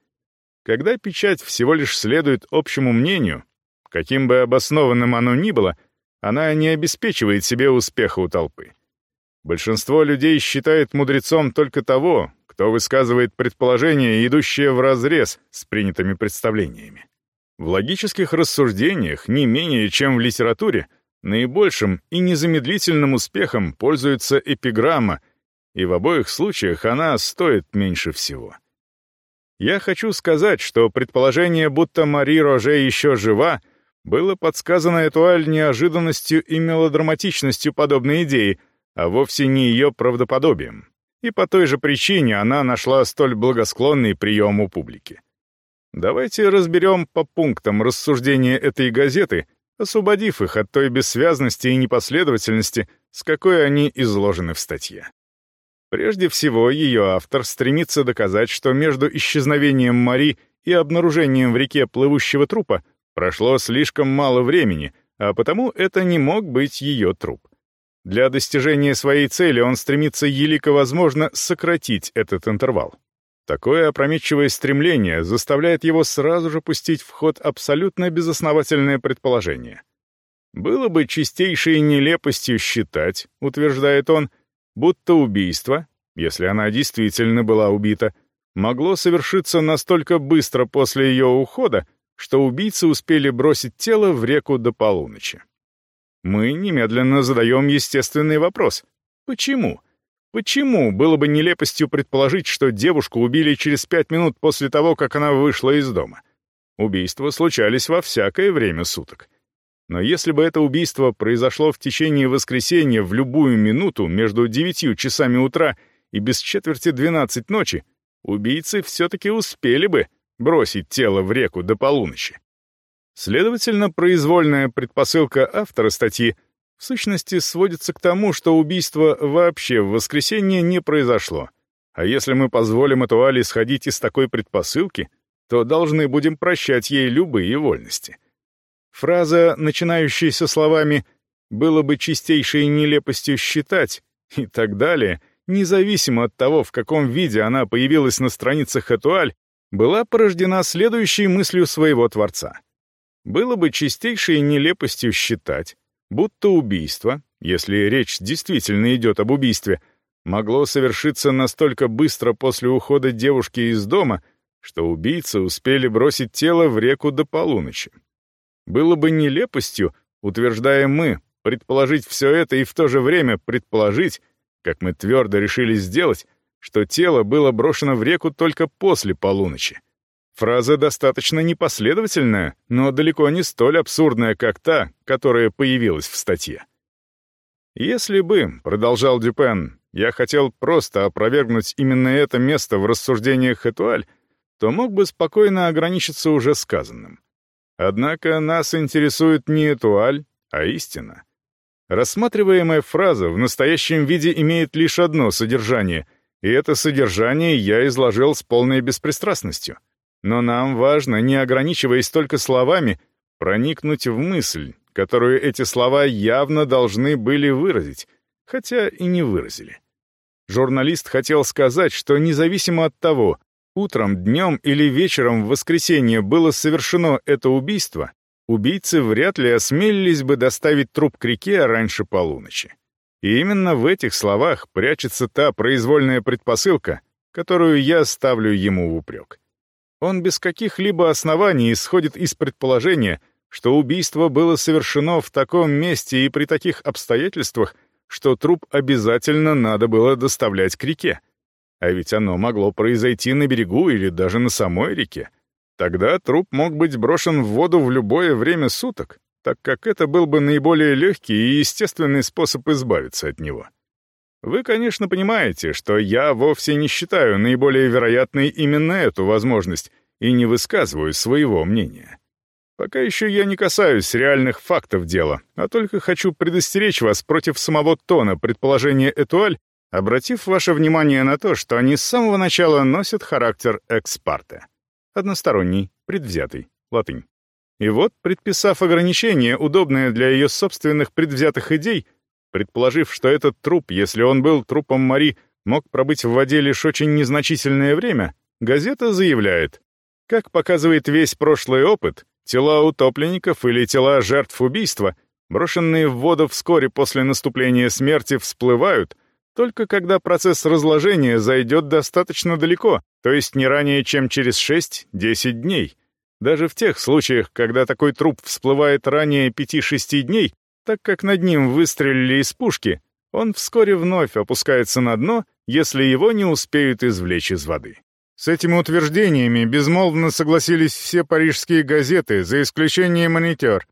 Когда печать всего лишь следует общему мнению, каким бы обоснованным оно ни было, она не обеспечивает себе успеха у толпы. Большинство людей считает мудрецом только того, кто высказывает предположения, идущие вразрез с принятыми представлениями. В логических рассуждениях, не менее чем в литературе, наибольшим и незамедлительным успехом пользуется эпиграмма, и в обоих случаях она стоит меньше всего. Я хочу сказать, что предположение, будто Мари Роже еще жива, было подсказано Этуаль неожиданностью и мелодраматичностью подобной идеи, а вовсе не ее правдоподобием. И по той же причине она нашла столь благосклонный прием у публики. Давайте разберем по пунктам рассуждения этой газеты, освободив их от той бессвязности и непоследовательности, с какой они изложены в статье. Прежде всего, ее автор стремится доказать, что между исчезновением Мари и обнаружением в реке плывущего трупа прошло слишком мало времени, а потому это не мог быть ее труп. Для достижения своей цели он стремится елико возможно сократить этот интервал. Такое опрометчивое стремление заставляет его сразу же пустить в ход абсолютно безосновательное предположение. Было бы чистейшей нелепостью считать, утверждает он, будто убийство, если она действительно была убита, могло совершиться настолько быстро после ее ухода, что убийцы успели бросить тело в реку до полуночи. Мы немедленно задаем естественный вопрос. Почему? Почему было бы нелепостью предположить, что девушку убили через пять минут после того, как она вышла из дома? Убийства случались во всякое время суток. Но если бы это убийство произошло в течение воскресенья в любую минуту между девятью часами утра и без четверти двенадцать ночи, убийцы все-таки успели бы бросить тело в реку до полуночи. Следовательно, произвольная предпосылка автора статьи в сущности сводится к тому, что убийство вообще в воскресенье не произошло. А если мы позволим Этуале сходить из такой предпосылки, то должны будем прощать ей любые вольности. Фраза, начинающаяся словами «было бы чистейшей нелепостью считать» и так далее, независимо от того, в каком виде она появилась на страницах Этуаль, была порождена следующей мыслью своего творца. Было бы чистейшей нелепостью считать, будто убийство, если речь действительно идет об убийстве, могло совершиться настолько быстро после ухода девушки из дома, что убийцы успели бросить тело в реку до полуночи. Было бы нелепостью, утверждаем мы, предположить все это и в то же время предположить, как мы твердо решили сделать, что тело было брошено в реку только после полуночи. Фраза достаточно непоследовательная, но далеко не столь абсурдная, как та, которая появилась в статье. «Если бы», — продолжал Дюпен, — «я хотел просто опровергнуть именно это место в рассуждениях Этуаль, то мог бы спокойно ограничиться уже сказанным. Однако нас интересует не этуаль, а истина. Рассматриваемая фраза в настоящем виде имеет лишь одно содержание, и это содержание я изложил с полной беспристрастностью. Но нам важно, не ограничиваясь только словами, проникнуть в мысль, которую эти слова явно должны были выразить, хотя и не выразили. Журналист хотел сказать, что независимо от того, утром, днем или вечером в воскресенье было совершено это убийство, убийцы вряд ли осмелились бы доставить труп к реке раньше полуночи. И именно в этих словах прячется та произвольная предпосылка, которую я ставлю ему в упрек. Он без каких-либо оснований исходит из предположения, что убийство было совершено в таком месте и при таких обстоятельствах, что труп обязательно надо было доставлять к реке. А ведь оно могло произойти на берегу или даже на самой реке. Тогда труп мог быть брошен в воду в любое время суток, так как это был бы наиболее легкий и естественный способ избавиться от него. Вы, конечно, понимаете, что я вовсе не считаю наиболее вероятной именно эту возможность и не высказываю своего мнения. Пока еще я не касаюсь реальных фактов дела, а только хочу предостеречь вас против самого тона предположения Этуаль обратив ваше внимание на то, что они с самого начала носят характер экспарте. Односторонний, предвзятый, латынь. И вот, предписав ограничение, удобное для ее собственных предвзятых идей, предположив, что этот труп, если он был трупом Мари, мог пробыть в воде лишь очень незначительное время, газета заявляет, как показывает весь прошлый опыт, тела утопленников или тела жертв убийства, брошенные в воду вскоре после наступления смерти, всплывают, только когда процесс разложения зайдет достаточно далеко, то есть не ранее, чем через 6-10 дней. Даже в тех случаях, когда такой труп всплывает ранее 5-6 дней, так как над ним выстрелили из пушки, он вскоре вновь опускается на дно, если его не успеют извлечь из воды. С этими утверждениями безмолвно согласились все парижские газеты, за исключением «Монитер»,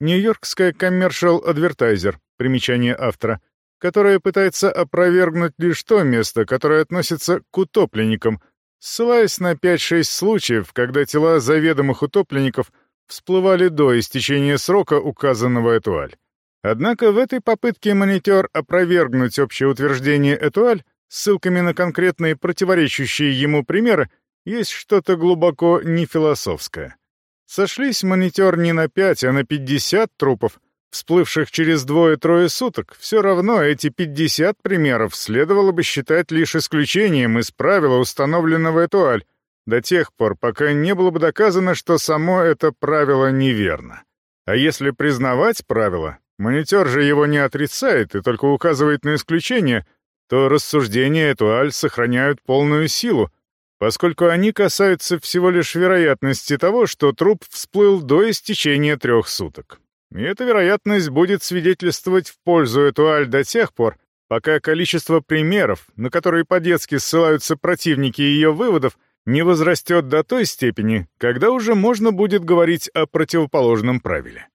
Нью-Йоркская Commercial Advertiser, примечание автора, которая пытается опровергнуть лишь то место, которое относится к утопленникам, ссылаясь на 5-6 случаев, когда тела заведомых утопленников всплывали до истечения срока, указанного Этуаль. Однако в этой попытке монитор опровергнуть общее утверждение Этуаль ссылками на конкретные противоречащие ему примеры есть что-то глубоко нефилософское. Сошлись монитор не на 5, а на 50 трупов — всплывших через двое-трое суток, все равно эти 50 примеров следовало бы считать лишь исключением из правила, установленного Этуаль, до тех пор, пока не было бы доказано, что само это правило неверно. А если признавать правило, монитор же его не отрицает и только указывает на исключение, то рассуждения Этуаль сохраняют полную силу, поскольку они касаются всего лишь вероятности того, что труп всплыл до истечения трех суток. И эта вероятность будет свидетельствовать в пользу Этуаль до тех пор, пока количество примеров, на которые по-детски ссылаются противники ее выводов, не возрастет до той степени, когда уже можно будет говорить о противоположном правиле.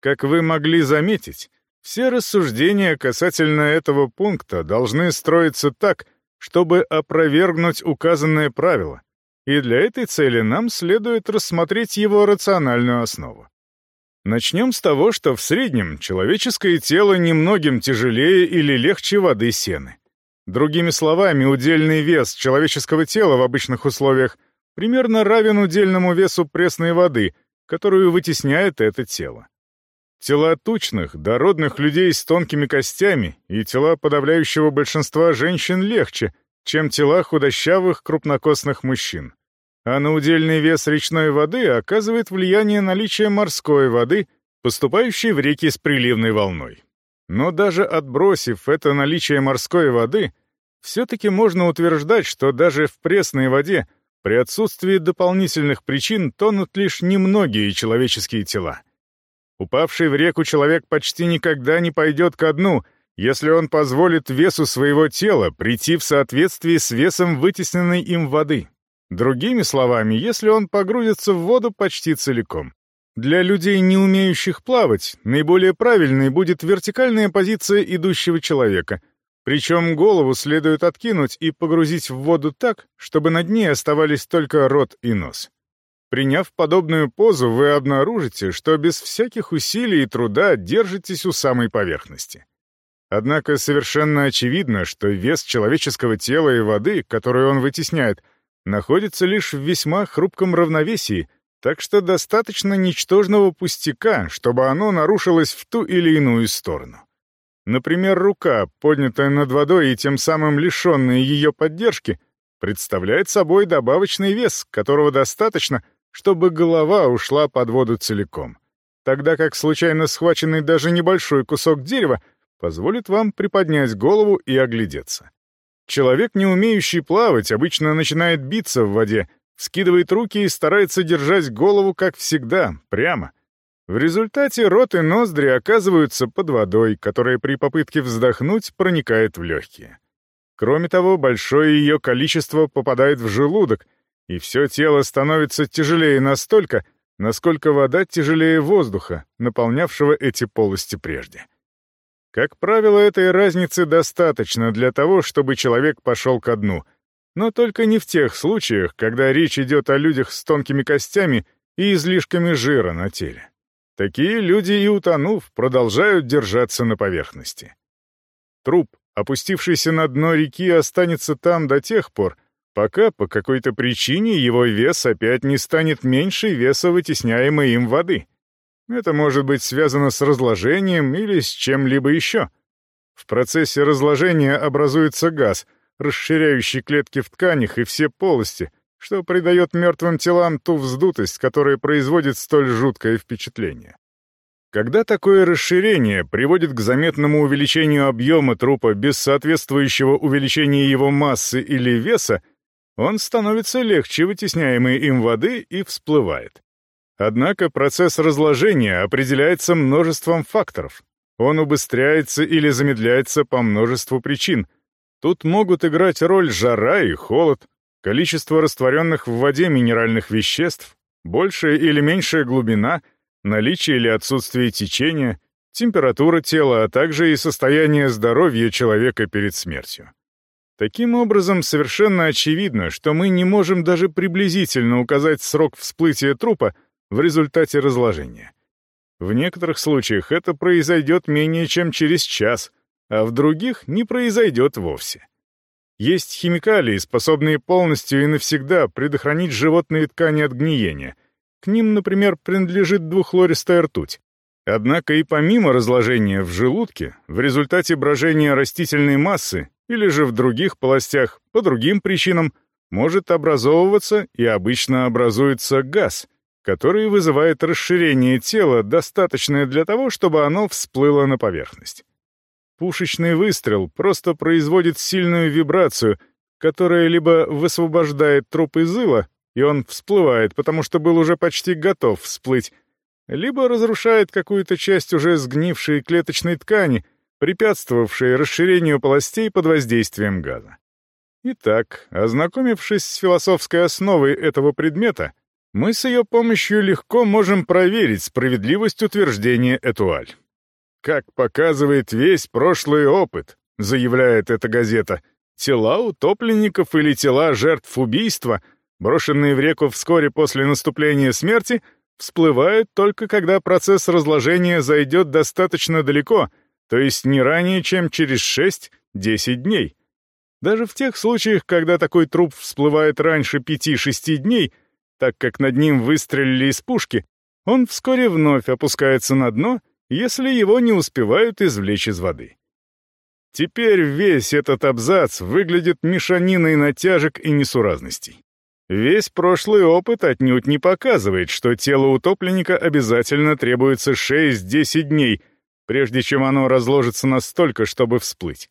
Как вы могли заметить, все рассуждения касательно этого пункта должны строиться так, чтобы опровергнуть указанное правило, и для этой цели нам следует рассмотреть его рациональную основу. Начнем с того, что в среднем человеческое тело немногим тяжелее или легче воды сены. Другими словами, удельный вес человеческого тела в обычных условиях примерно равен удельному весу пресной воды, которую вытесняет это тело. Тела тучных, дородных людей с тонкими костями и тела подавляющего большинства женщин легче, чем тела худощавых крупнокостных мужчин а на удельный вес речной воды оказывает влияние наличие морской воды, поступающей в реки с приливной волной. Но даже отбросив это наличие морской воды, все-таки можно утверждать, что даже в пресной воде при отсутствии дополнительных причин тонут лишь немногие человеческие тела. Упавший в реку человек почти никогда не пойдет ко дну, если он позволит весу своего тела прийти в соответствии с весом вытесненной им воды. Другими словами, если он погрузится в воду почти целиком. Для людей, не умеющих плавать, наиболее правильной будет вертикальная позиция идущего человека, причем голову следует откинуть и погрузить в воду так, чтобы над ней оставались только рот и нос. Приняв подобную позу, вы обнаружите, что без всяких усилий и труда держитесь у самой поверхности. Однако совершенно очевидно, что вес человеческого тела и воды, которую он вытесняет — находится лишь в весьма хрупком равновесии, так что достаточно ничтожного пустяка, чтобы оно нарушилось в ту или иную сторону. Например, рука, поднятая над водой и тем самым лишенная ее поддержки, представляет собой добавочный вес, которого достаточно, чтобы голова ушла под воду целиком, тогда как случайно схваченный даже небольшой кусок дерева позволит вам приподнять голову и оглядеться. Человек, не умеющий плавать, обычно начинает биться в воде, вскидывает руки и старается держать голову, как всегда, прямо. В результате рот и ноздри оказываются под водой, которая при попытке вздохнуть проникает в легкие. Кроме того, большое ее количество попадает в желудок, и все тело становится тяжелее настолько, насколько вода тяжелее воздуха, наполнявшего эти полости прежде. Как правило, этой разницы достаточно для того, чтобы человек пошел ко дну, но только не в тех случаях, когда речь идет о людях с тонкими костями и излишками жира на теле. Такие люди и утонув, продолжают держаться на поверхности. Труп, опустившийся на дно реки, останется там до тех пор, пока по какой-то причине его вес опять не станет меньше веса вытесняемой им воды — это может быть связано с разложением или с чем-либо еще. В процессе разложения образуется газ, расширяющий клетки в тканях и все полости, что придает мертвым телам ту вздутость, которая производит столь жуткое впечатление. Когда такое расширение приводит к заметному увеличению объема трупа без соответствующего увеличения его массы или веса, он становится легче вытесняемой им воды и всплывает. Однако процесс разложения определяется множеством факторов. Он убыстряется или замедляется по множеству причин. Тут могут играть роль жара и холод, количество растворенных в воде минеральных веществ, большая или меньшая глубина, наличие или отсутствие течения, температура тела, а также и состояние здоровья человека перед смертью. Таким образом, совершенно очевидно, что мы не можем даже приблизительно указать срок всплытия трупа, в результате разложения. В некоторых случаях это произойдет менее чем через час, а в других не произойдет вовсе. Есть химикалии, способные полностью и навсегда предохранить животные ткани от гниения. К ним, например, принадлежит двухлористая ртуть. Однако и помимо разложения в желудке, в результате брожения растительной массы или же в других полостях по другим причинам может образовываться и обычно образуется газ, который вызывает расширение тела, достаточное для того, чтобы оно всплыло на поверхность. Пушечный выстрел просто производит сильную вибрацию, которая либо высвобождает труп из ила, и он всплывает, потому что был уже почти готов всплыть, либо разрушает какую-то часть уже сгнившей клеточной ткани, препятствовавшей расширению полостей под воздействием газа. Итак, ознакомившись с философской основой этого предмета, мы с ее помощью легко можем проверить справедливость утверждения Этуаль. Как показывает весь прошлый опыт, заявляет эта газета, тела утопленников или тела жертв убийства, брошенные в реку вскоре после наступления смерти, всплывают только когда процесс разложения зайдет достаточно далеко, то есть не ранее, чем через 6-10 дней. Даже в тех случаях, когда такой труп всплывает раньше 5-6 дней, так как над ним выстрелили из пушки, он вскоре вновь опускается на дно, если его не успевают извлечь из воды. Теперь весь этот абзац выглядит мешаниной натяжек и несуразностей. Весь прошлый опыт отнюдь не показывает, что тело утопленника обязательно требуется 6-10 дней, прежде чем оно разложится настолько, чтобы всплыть.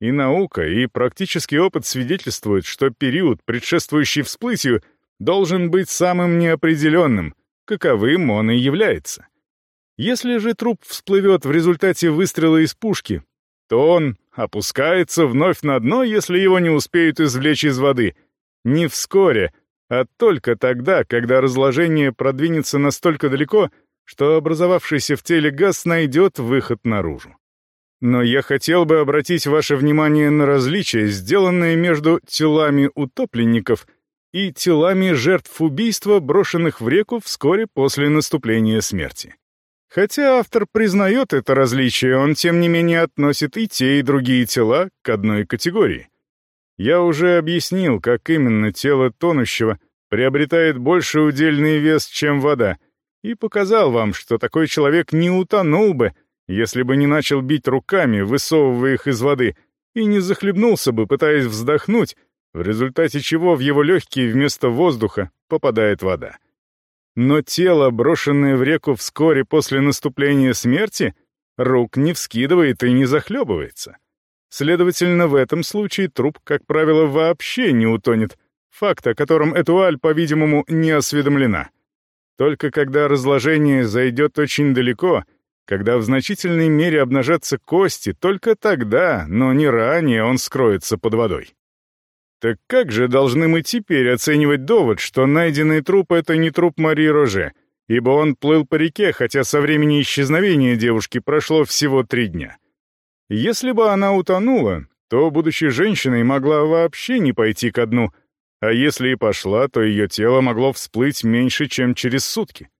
И наука, и практический опыт свидетельствуют, что период, предшествующий всплытию, должен быть самым неопределенным, каковым он и является. Если же труп всплывет в результате выстрела из пушки, то он опускается вновь на дно, если его не успеют извлечь из воды — не вскоре, а только тогда, когда разложение продвинется настолько далеко, что образовавшийся в теле газ найдет выход наружу. Но я хотел бы обратить ваше внимание на различия, сделанные между телами утопленников и телами жертв убийства, брошенных в реку вскоре после наступления смерти. Хотя автор признает это различие, он тем не менее относит и те, и другие тела к одной категории. Я уже объяснил, как именно тело тонущего приобретает больше удельный вес, чем вода, и показал вам, что такой человек не утонул бы, если бы не начал бить руками, высовывая их из воды, и не захлебнулся бы, пытаясь вздохнуть, в результате чего в его легкие вместо воздуха попадает вода. Но тело, брошенное в реку вскоре после наступления смерти, рук не вскидывает и не захлебывается. Следовательно, в этом случае труп, как правило, вообще не утонет, факт, о котором Этуаль, по-видимому, не осведомлена. Только когда разложение зайдет очень далеко, когда в значительной мере обнажатся кости, только тогда, но не ранее, он скроется под водой. Так как же должны мы теперь оценивать довод, что найденный труп — это не труп Мари Роже, ибо он плыл по реке, хотя со времени исчезновения девушки прошло всего три дня? Если бы она утонула, то, будучи женщиной, могла вообще не пойти ко дну, а если и пошла, то ее тело могло всплыть меньше, чем через сутки.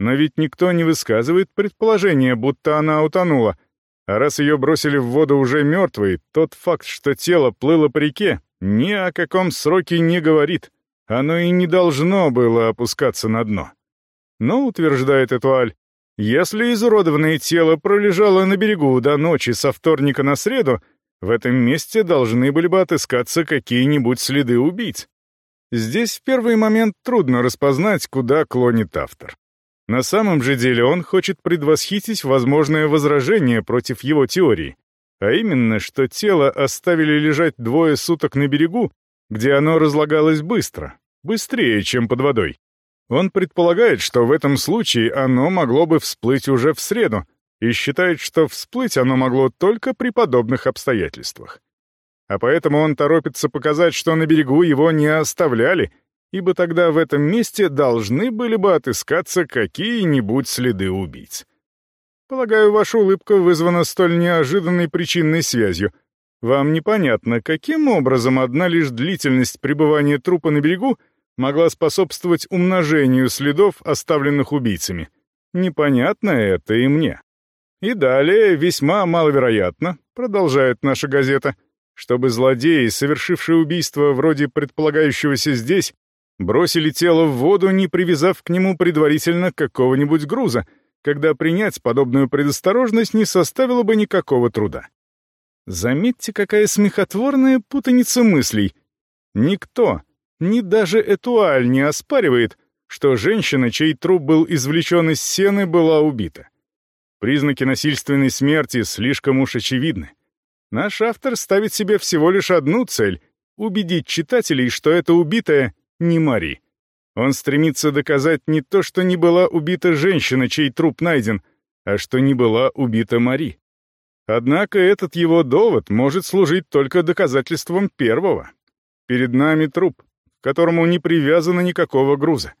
Но ведь никто не высказывает предположение, будто она утонула, а раз ее бросили в воду уже мертвой, тот факт, что тело плыло по реке, ни о каком сроке не говорит. Оно и не должно было опускаться на дно. Но, утверждает Этуаль, если изуродованное тело пролежало на берегу до ночи со вторника на среду, в этом месте должны были бы отыскаться какие-нибудь следы убийц. Здесь в первый момент трудно распознать, куда клонит автор. На самом же деле он хочет предвосхитить возможное возражение против его теории, а именно, что тело оставили лежать двое суток на берегу, где оно разлагалось быстро, быстрее, чем под водой. Он предполагает, что в этом случае оно могло бы всплыть уже в среду, и считает, что всплыть оно могло только при подобных обстоятельствах. А поэтому он торопится показать, что на берегу его не оставляли, ибо тогда в этом месте должны были бы отыскаться какие-нибудь следы убийц. Полагаю, ваша улыбка вызвана столь неожиданной причинной связью. Вам непонятно, каким образом одна лишь длительность пребывания трупа на берегу — могла способствовать умножению следов, оставленных убийцами. Непонятно это и мне. И далее весьма маловероятно, продолжает наша газета, чтобы злодеи, совершившие убийство вроде предполагающегося здесь, бросили тело в воду, не привязав к нему предварительно какого-нибудь груза, когда принять подобную предосторожность не составило бы никакого труда. Заметьте, какая смехотворная путаница мыслей. Никто, ни даже Этуаль не оспаривает, что женщина, чей труп был извлечен из сены, была убита. Признаки насильственной смерти слишком уж очевидны. Наш автор ставит себе всего лишь одну цель — убедить читателей, что это убитая не Мари. Он стремится доказать не то, что не была убита женщина, чей труп найден, а что не была убита Мари. Однако этот его довод может служить только доказательством первого. Перед нами труп, к которому не привязано никакого груза.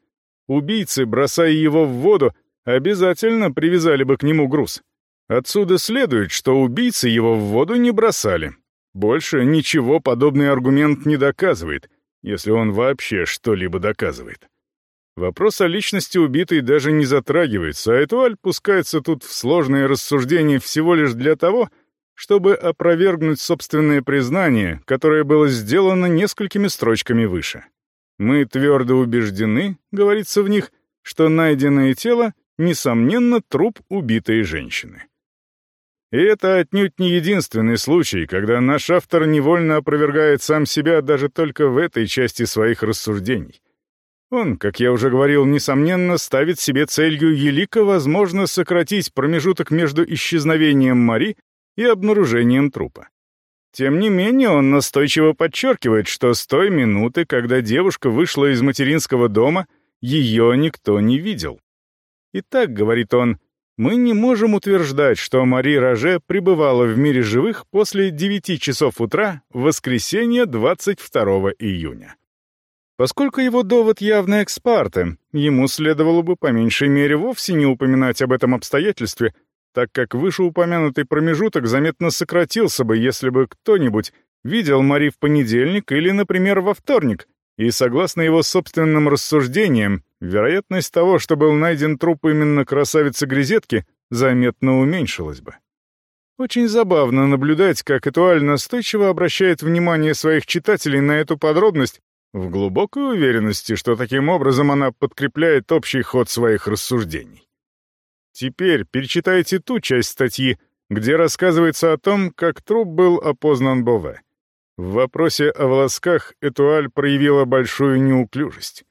Убийцы, бросая его в воду, обязательно привязали бы к нему груз. Отсюда следует, что убийцы его в воду не бросали. Больше ничего подобный аргумент не доказывает, если он вообще что-либо доказывает. Вопрос о личности убитой даже не затрагивается, а Этуаль пускается тут в сложные рассуждения всего лишь для того, чтобы опровергнуть собственное признание, которое было сделано несколькими строчками выше. «Мы твердо убеждены», — говорится в них, — что найденное тело несомненно, труп убитой женщины. И это отнюдь не единственный случай, когда наш автор невольно опровергает сам себя даже только в этой части своих рассуждений. Он, как я уже говорил, несомненно, ставит себе целью елико возможно сократить промежуток между исчезновением Мари и обнаружением трупа. Тем не менее, он настойчиво подчеркивает, что с той минуты, когда девушка вышла из материнского дома, ее никто не видел. Итак, говорит он, мы не можем утверждать, что Мари Роже пребывала в мире живых после 9 часов утра в воскресенье 22 июня. Поскольку его довод явно экспарте, ему следовало бы по меньшей мере вовсе не упоминать об этом обстоятельстве, так как вышеупомянутый промежуток заметно сократился бы, если бы кто-нибудь видел Мари в понедельник или, например, во вторник, и, согласно его собственным рассуждениям, вероятность того, что был найден труп именно красавицы-грезетки, заметно уменьшилась бы. Очень забавно наблюдать, как Этуаль настойчиво обращает внимание своих читателей на эту подробность в глубокой уверенности, что таким образом она подкрепляет общий ход своих рассуждений. Теперь перечитайте ту часть статьи, где рассказывается о том, как труп был опознан Бове. В вопросе о волосках Этуаль проявила большую неуклюжесть.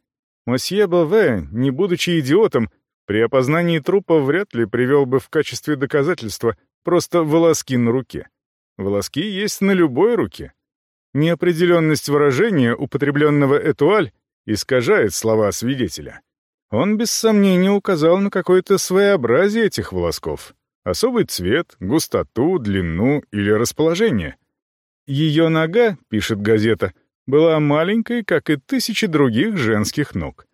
Мосье Бове, не будучи идиотом, при опознании трупа вряд ли привел бы в качестве доказательства просто волоски на руке. Волоски есть на любой руке. Неопределенность выражения, употребленного Этуаль, искажает слова свидетеля. Он без сомнения указал на какое-то своеобразие этих волосков. Особый цвет, густоту, длину или расположение — ее нога, пишет газета, была маленькой, как и тысячи других женских ног.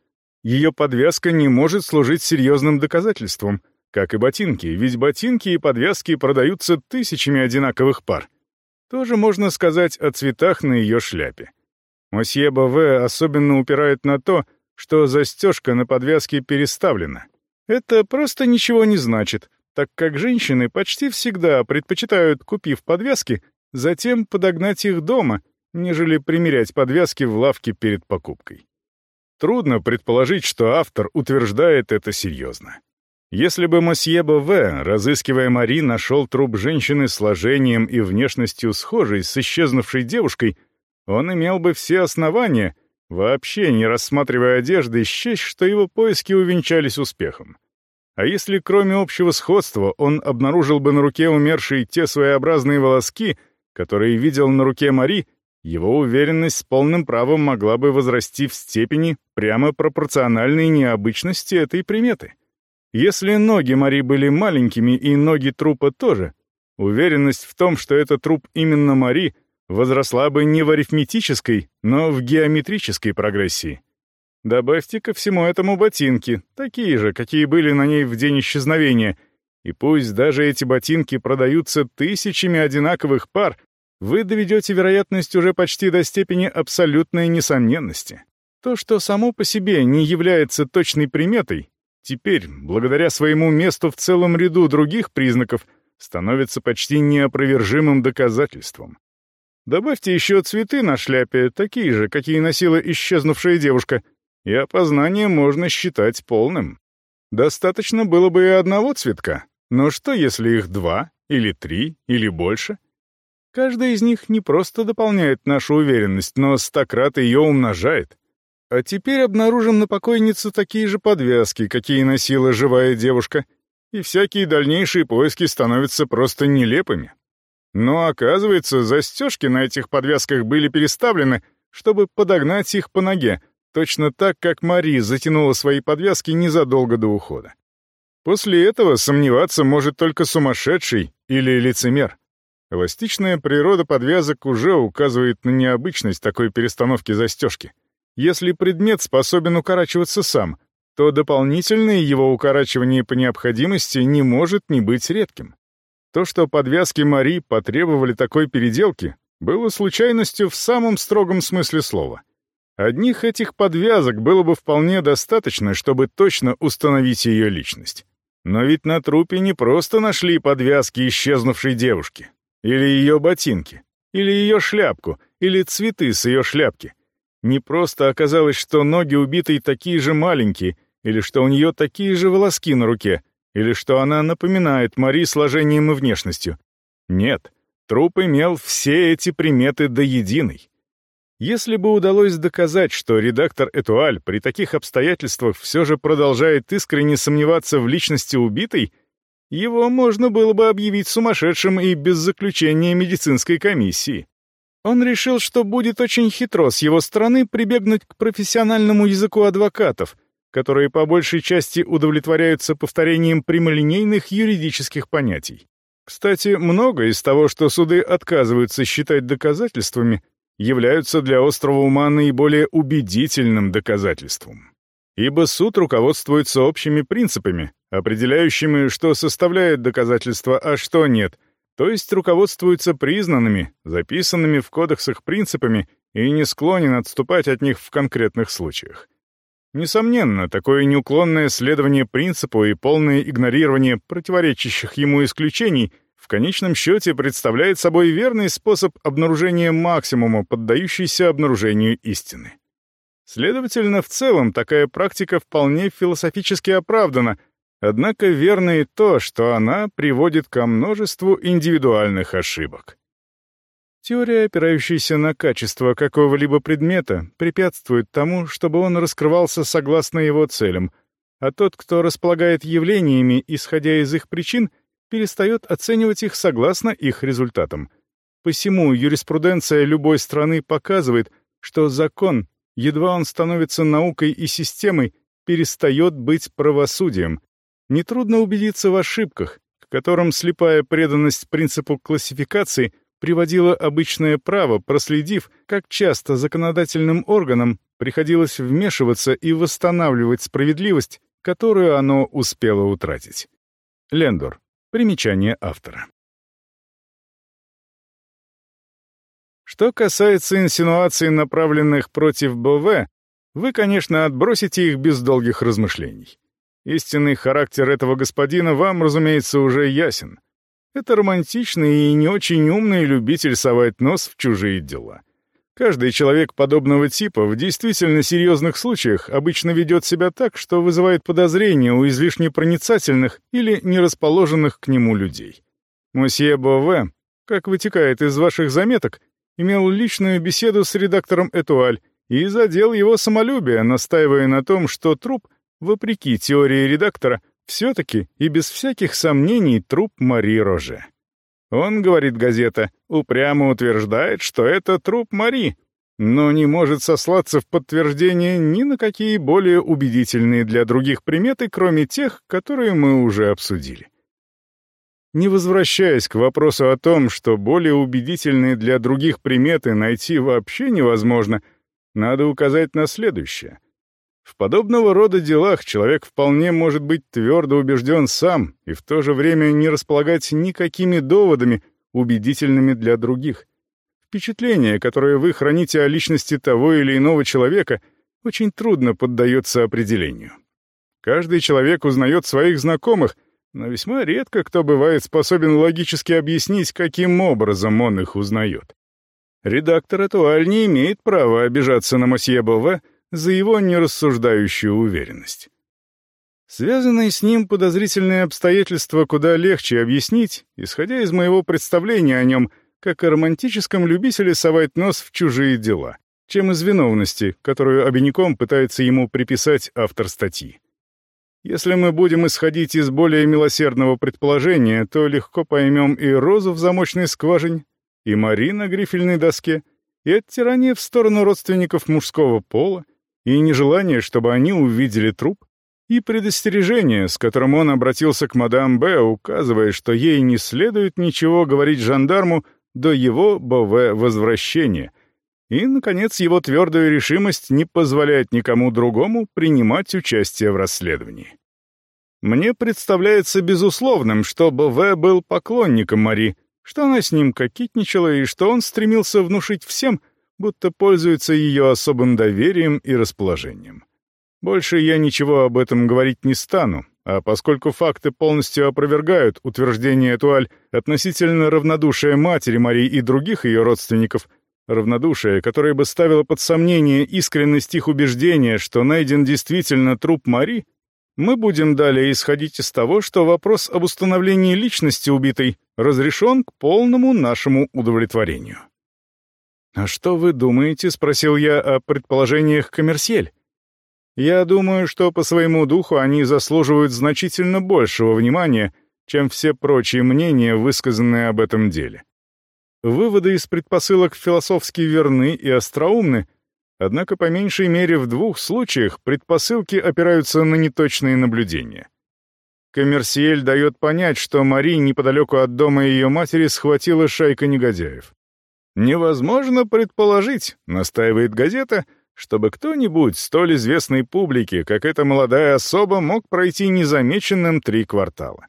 Ее подвязка не может служить серьезным доказательством, как и ботинки, ведь ботинки и подвязки продаются тысячами одинаковых пар. Тоже можно сказать о цветах на ее шляпе. Мосье Баве особенно упирает на то, что застежка на подвязке переставлена. Это просто ничего не значит, так как женщины почти всегда предпочитают, купив подвязки, затем подогнать их дома, нежели примерять подвязки в лавке перед покупкой. Трудно предположить, что автор утверждает это серьезно. Если бы мосье Бове, разыскивая Мари, нашел труп женщины с сложением и внешностью схожей с исчезнувшей девушкой, он имел бы все основания, вообще не рассматривая одежды, счесть, что его поиски увенчались успехом. А если кроме общего сходства он обнаружил бы на руке умершей те своеобразные волоски — который видел на руке Мари, его уверенность с полным правом могла бы возрасти в степени прямо пропорциональной необычности этой приметы. Если ноги Мари были маленькими и ноги трупа тоже, уверенность в том, что это труп именно Мари, возросла бы не в арифметической, но в геометрической прогрессии. Добавьте ко всему этому ботинки, такие же, какие были на ней в день исчезновения, и пусть даже эти ботинки продаются тысячами одинаковых пар, вы доведете вероятность уже почти до степени абсолютной несомненности. То, что само по себе не является точной приметой, теперь, благодаря своему месту в целом ряду других признаков, становится почти неопровержимым доказательством. Добавьте еще цветы на шляпе, такие же, какие носила исчезнувшая девушка, и опознание можно считать полным. Достаточно было бы и одного цветка, но что, если их два, или три, или больше — Каждый из них не просто дополняет нашу уверенность, но стократ ее умножает. А теперь обнаружим на покойнице такие же подвязки, какие носила живая девушка, и всякие дальнейшие поиски становятся просто нелепыми. Но оказывается, застежки на этих подвязках были переставлены, чтобы подогнать их по ноге, точно так, как Мари затянула свои подвязки незадолго до ухода. После этого сомневаться может только сумасшедший или лицемер. Эластичная природа подвязок уже указывает на необычность такой перестановки застежки. Если предмет способен укорачиваться сам, то дополнительное его укорачивание по необходимости не может не быть редким. То, что подвязки Мари потребовали такой переделки, было случайностью в самом строгом смысле слова. Одних этих подвязок было бы вполне достаточно, чтобы точно установить ее личность. Но ведь на трупе не просто нашли подвязки исчезнувшей девушки. Или ее ботинки. Или ее шляпку. Или цветы с ее шляпки. Не просто оказалось, что ноги убитой такие же маленькие, или что у нее такие же волоски на руке, или что она напоминает Мари сложением и внешностью. Нет, труп имел все эти приметы до единой. Если бы удалось доказать, что редактор Этуаль при таких обстоятельствах все же продолжает искренне сомневаться в личности убитой, его можно было бы объявить сумасшедшим и без заключения медицинской комиссии. Он решил, что будет очень хитро с его стороны прибегнуть к профессиональному языку адвокатов, которые по большей части удовлетворяются повторением прямолинейных юридических понятий. Кстати, многое из того, что суды отказываются считать доказательствами, являются для острого ума наиболее убедительным доказательством. Ибо суд руководствуется общими принципами, определяющими, что составляет доказательство, а что нет, то есть руководствуется признанными, записанными в кодексах принципами и не склонен отступать от них в конкретных случаях. Несомненно, такое неуклонное следование принципу и полное игнорирование противоречащих ему исключений — в конечном счете представляет собой верный способ обнаружения максимума, поддающийся обнаружению истины. Следовательно, в целом такая практика вполне философически оправдана, однако верно и то, что она приводит ко множеству индивидуальных ошибок. Теория, опирающаяся на качество какого-либо предмета, препятствует тому, чтобы он раскрывался согласно его целям, а тот, кто располагает явлениями, исходя из их причин, перестает оценивать их согласно их результатам. Посему юриспруденция любой страны показывает, что закон, едва он становится наукой и системой, перестает быть правосудием. Нетрудно убедиться в ошибках, к которым слепая преданность принципу классификации приводила обычное право, проследив, как часто законодательным органам приходилось вмешиваться и восстанавливать справедливость, которую оно успело утратить. Лендор. Примечание автора. Что касается инсинуаций, направленных против БВ, вы, конечно, отбросите их без долгих размышлений. Истинный характер этого господина вам, разумеется, уже ясен. Это романтичный и не очень умный любитель совать нос в чужие дела. Каждый человек подобного типа в действительно серьезных случаях обычно ведет себя так, что вызывает подозрения у излишне проницательных или нерасположенных к нему людей. Мосье Бове, как вытекает из ваших заметок, имел личную беседу с редактором «Этуаль» и задел его самолюбие, настаивая на том, что труп, вопреки теории редактора, все-таки и без всяких сомнений труп Мари Роже. Он, говорит газета, упрямо утверждает, что это труп Мари, но не может сослаться в подтверждение ни на какие более убедительные для других приметы, кроме тех, которые мы уже обсудили. Не возвращаясь к вопросу о том, что более убедительные для других приметы найти вообще невозможно, надо указать на следующее — в подобного рода делах человек вполне может быть твердо убежден сам и в то же время не располагать никакими доводами, убедительными для других. Впечатление, которое вы храните о личности того или иного человека, очень трудно поддается определению. Каждый человек узнает своих знакомых, но весьма редко кто бывает способен логически объяснить, каким образом он их узнает. Редактор Этуаль не имеет права обижаться на мосье Бове, за его нерассуждающую уверенность. Связанные с ним подозрительные обстоятельства куда легче объяснить, исходя из моего представления о нем, как о романтическом любителе совать нос в чужие дела. чем из виновности, которую обиняком пытается ему приписать автор статьи. Если мы будем исходить из более милосердного предположения, то легко поймем и розу в замочной скважине, и Мари на грифельной доске, и оттирание в сторону родственников мужского пола, и нежелание, чтобы они увидели труп, и предостережение, с которым он обратился к мадам Б, указывая, что ей не следует ничего говорить жандарму до его БВ возвращения, и, наконец, его твердую решимость не позволять никому другому принимать участие в расследовании. Мне представляется безусловным, что БВ был поклонником Мари, что она с ним кокетничала и что он стремился внушить всем, будто пользуется ее особым доверием и расположением. Больше я ничего об этом говорить не стану, а поскольку факты полностью опровергают утверждение Этуаль относительно равнодушия матери Марии и других ее родственников, равнодушие, которое бы ставило под сомнение искренность их убеждения, что найден действительно труп Мари, мы будем далее исходить из того, что вопрос об установлении личности убитой разрешен к полному нашему удовлетворению. «А что вы думаете?» — спросил я о предположениях Коммерсьель. Я думаю, что по своему духу они заслуживают значительно большего внимания, чем все прочие мнения, высказанные об этом деле. Выводы из предпосылок философски верны и остроумны, однако по меньшей мере в двух случаях предпосылки опираются на неточные наблюдения. Коммерсиель дает понять, что Мари неподалеку от дома ее матери схватила шайка негодяев. «Невозможно предположить», — настаивает газета, — чтобы кто-нибудь столь известной публике, как эта молодая особа, мог пройти незамеченным три квартала.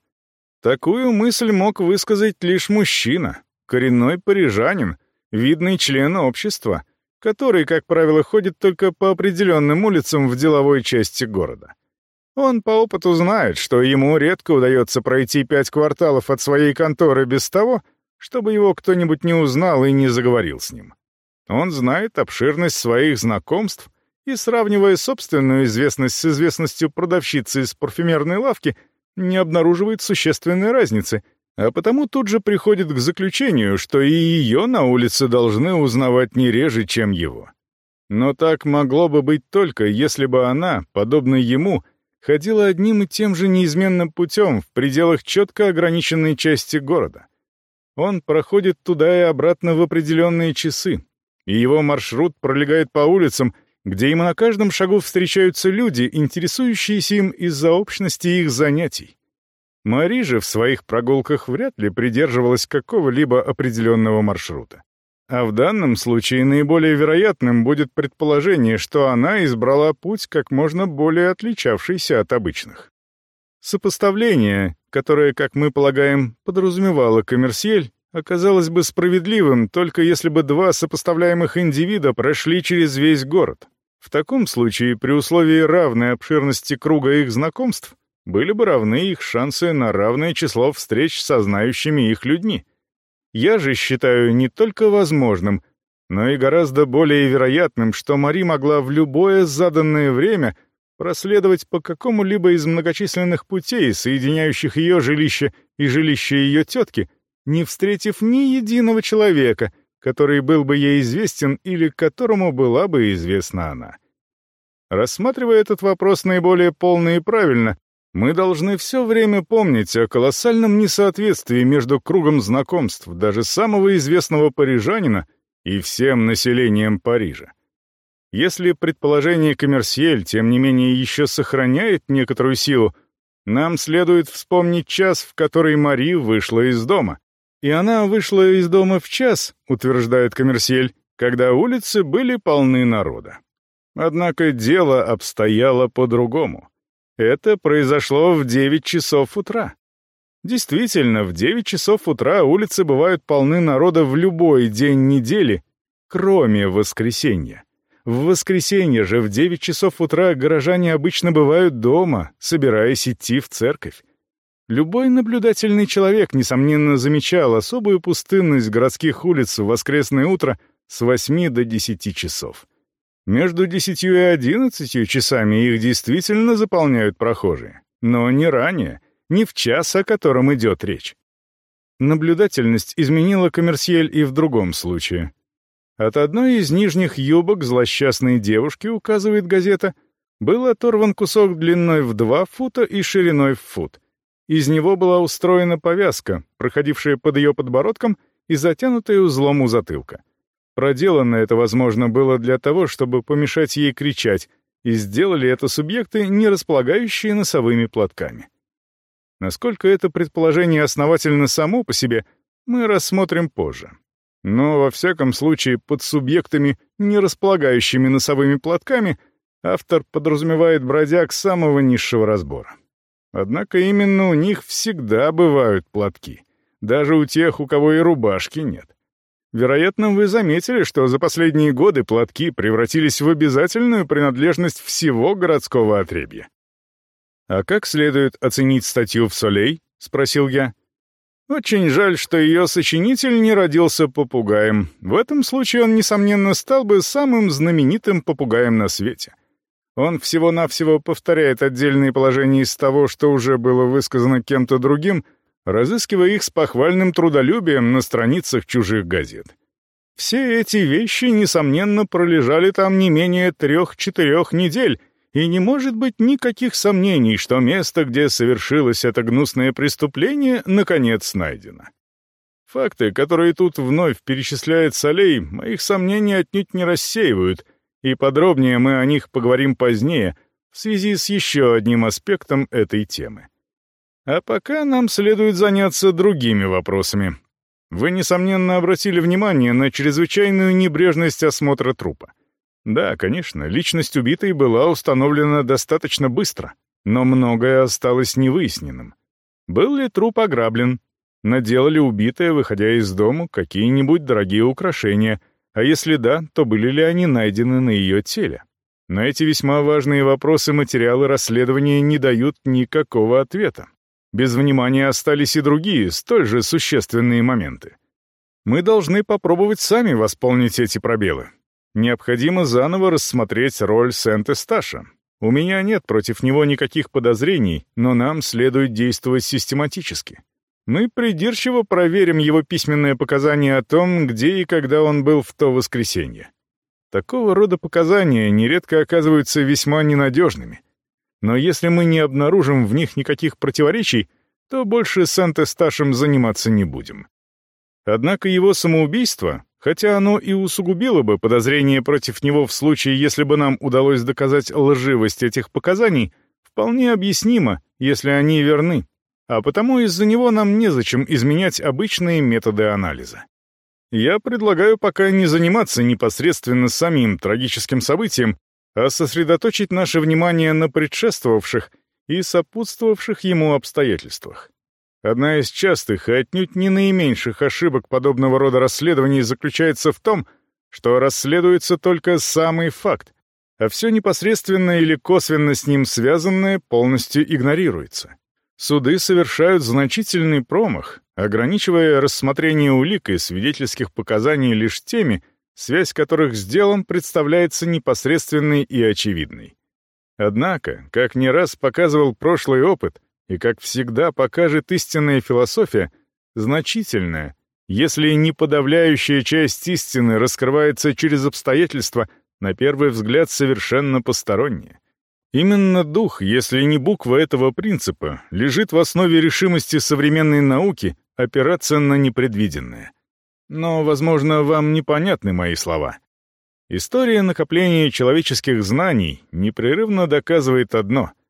Такую мысль мог высказать лишь мужчина, коренной парижанин, видный член общества, который, как правило, ходит только по определенным улицам в деловой части города. Он по опыту знает, что ему редко удается пройти пять кварталов от своей конторы без того, чтобы его кто-нибудь не узнал и не заговорил с ним. Он знает обширность своих знакомств и, сравнивая собственную известность с известностью продавщицы из парфюмерной лавки, не обнаруживает существенной разницы, а потому тут же приходит к заключению, что и ее на улице должны узнавать не реже, чем его. Но так могло бы быть только, если бы она, подобно ему, ходила одним и тем же неизменным путем в пределах четко ограниченной части города. Он проходит туда и обратно в определенные часы, и его маршрут пролегает по улицам, где ему на каждом шагу встречаются люди, интересующиеся им из-за общности их занятий. Мари же в своих прогулках вряд ли придерживалась какого-либо определенного маршрута. А в данном случае наиболее вероятным будет предположение, что она избрала путь как можно более отличавшийся от обычных. Сопоставление, которое, как мы полагаем, подразумевало коммерсиель, оказалось бы справедливым, только если бы два сопоставляемых индивида прошли через весь город. В таком случае, при условии равной обширности круга их знакомств, были бы равны их шансы на равное число встреч со знающими их людьми. Я же считаю не только возможным, но и гораздо более вероятным, что Мари могла в любое заданное время проследовать по какому-либо из многочисленных путей, соединяющих ее жилище и жилище ее тетки — не встретив ни единого человека, который был бы ей известен или которому была бы известна она. Рассматривая этот вопрос наиболее полно и правильно, мы должны все время помнить о колоссальном несоответствии между кругом знакомств даже самого известного парижанина и всем населением Парижа. Если предположение Коммерсьель, тем не менее, еще сохраняет некоторую силу, нам следует вспомнить час, в который Мари вышла из дома, и она вышла из дома в час, утверждает коммерсиель, когда улицы были полны народа. Однако дело обстояло по-другому. Это произошло в 9 часов утра. Действительно, в 9 часов утра улицы бывают полны народа в любой день недели, кроме воскресенья. В воскресенье же в 9 часов утра горожане обычно бывают дома, собираясь идти в церковь. Любой наблюдательный человек, несомненно, замечал особую пустынность городских улиц в воскресное утро с 8 до 10 часов. Между 10 и 11 часами их действительно заполняют прохожие, но не ранее, не в час, о котором идет речь. Наблюдательность изменила коммерсиель и в другом случае. От одной из нижних юбок злосчастной девушки, указывает газета, был оторван кусок длиной в два фута и шириной в фут. Из него была устроена повязка, проходившая под ее подбородком и затянутая узлом у затылка. Проделано это, возможно, было для того, чтобы помешать ей кричать, и сделали это субъекты, не располагающие носовыми платками. Насколько это предположение основательно само по себе, мы рассмотрим позже. Но, во всяком случае, под субъектами, не располагающими носовыми платками, автор подразумевает бродяг самого низшего разбора. Однако именно у них всегда бывают платки, даже у тех, у кого и рубашки нет. Вероятно, вы заметили, что за последние годы платки превратились в обязательную принадлежность всего городского отребья. «А как следует оценить статью в «Солей»?» — спросил я. Очень жаль, что ее сочинитель не родился попугаем. В этом случае он, несомненно, стал бы самым знаменитым попугаем на свете. Он всего-навсего повторяет отдельные положения из того, что уже было высказано кем-то другим, разыскивая их с похвальным трудолюбием на страницах чужих газет. Все эти вещи, несомненно, пролежали там не менее трех-четырех недель, и не может быть никаких сомнений, что место, где совершилось это гнусное преступление, наконец найдено. Факты, которые тут вновь перечисляет Солей, моих сомнений отнюдь не рассеивают, и подробнее мы о них поговорим позднее в связи с еще одним аспектом этой темы. А пока нам следует заняться другими вопросами. Вы, несомненно, обратили внимание на чрезвычайную небрежность осмотра трупа. Да, конечно, личность убитой была установлена достаточно быстро, но многое осталось невыясненным. Был ли труп ограблен? Надела ли убитая, выходя из дома, какие-нибудь дорогие украшения? А если да, то были ли они найдены на ее теле? На эти весьма важные вопросы материалы расследования не дают никакого ответа. Без внимания остались и другие, столь же существенные моменты. Мы должны попробовать сами восполнить эти пробелы, Необходимо заново рассмотреть роль Сент-Эсташа. У меня нет против него никаких подозрений, но нам следует действовать систематически. Мы придирчиво проверим его письменные показания о том, где и когда он был в то воскресенье. Такого рода показания нередко оказываются весьма ненадежными. Но если мы не обнаружим в них никаких противоречий, то больше Сент-Эсташем заниматься не будем. Однако его самоубийство хотя оно и усугубило бы подозрение против него в случае, если бы нам удалось доказать лживость этих показаний, вполне объяснимо, если они верны, а потому из-за него нам незачем изменять обычные методы анализа. Я предлагаю пока не заниматься непосредственно самим трагическим событием, а сосредоточить наше внимание на предшествовавших и сопутствовавших ему обстоятельствах. Одна из частых и отнюдь не наименьших ошибок подобного рода расследований заключается в том, что расследуется только самый факт, а все непосредственно или косвенно с ним связанное полностью игнорируется. Суды совершают значительный промах, ограничивая рассмотрение улик и свидетельских показаний лишь теми, связь которых с делом представляется непосредственной и очевидной. Однако, как не раз показывал прошлый опыт, и, как всегда, покажет истинная философия, значительная, если не подавляющая часть истины раскрывается через обстоятельства, на первый взгляд совершенно посторонние. Именно дух, если не буква этого принципа, лежит в основе решимости современной науки опираться на непредвиденное. Но, возможно, вам непонятны мои слова. История накопления человеческих знаний непрерывно доказывает одно —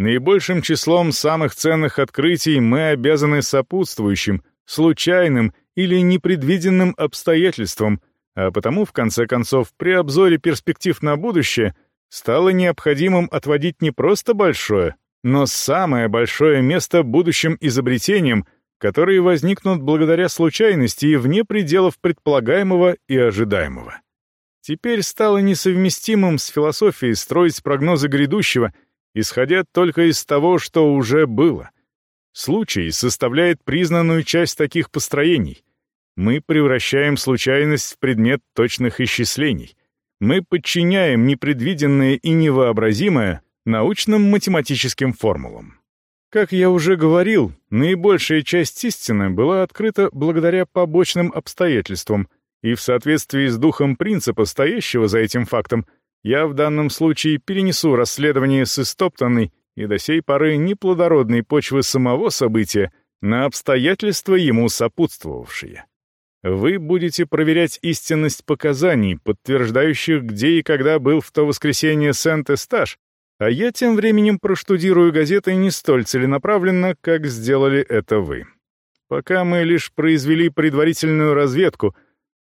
Наибольшим числом самых ценных открытий мы обязаны сопутствующим, случайным или непредвиденным обстоятельствам, а потому, в конце концов, при обзоре перспектив на будущее стало необходимым отводить не просто большое, но самое большое место будущим изобретениям, которые возникнут благодаря случайности и вне пределов предполагаемого и ожидаемого. Теперь стало несовместимым с философией строить прогнозы грядущего — исходя только из того, что уже было. Случай составляет признанную часть таких построений. Мы превращаем случайность в предмет точных исчислений. Мы подчиняем непредвиденное и невообразимое научным математическим формулам. Как я уже говорил, наибольшая часть истины была открыта благодаря побочным обстоятельствам, И в соответствии с духом принципа, стоящего за этим фактом, я в данном случае перенесу расследование с истоптанной и до сей поры неплодородной почвы самого события на обстоятельства ему сопутствовавшие. Вы будете проверять истинность показаний, подтверждающих, где и когда был в то воскресенье Сент-Эстаж, а я тем временем проштудирую газеты не столь целенаправленно, как сделали это вы. Пока мы лишь произвели предварительную разведку,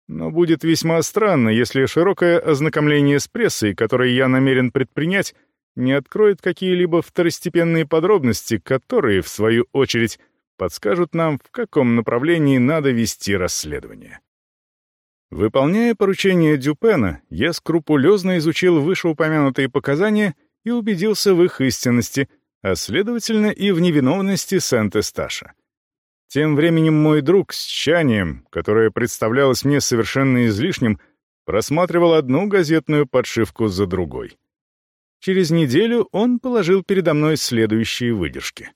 но будет весьма странно, если широкое ознакомление с прессой, которое я намерен предпринять, не откроет какие-либо второстепенные подробности, которые, в свою очередь, подскажут нам, в каком направлении надо вести расследование. Выполняя поручение Дюпена, я скрупулезно изучил вышеупомянутые показания и убедился в их истинности, а следовательно и в невиновности Сент-Эсташа. Тем временем мой друг с тщанием, которое представлялось мне совершенно излишним, просматривал одну газетную подшивку за другой. Через неделю он положил передо мной следующие выдержки.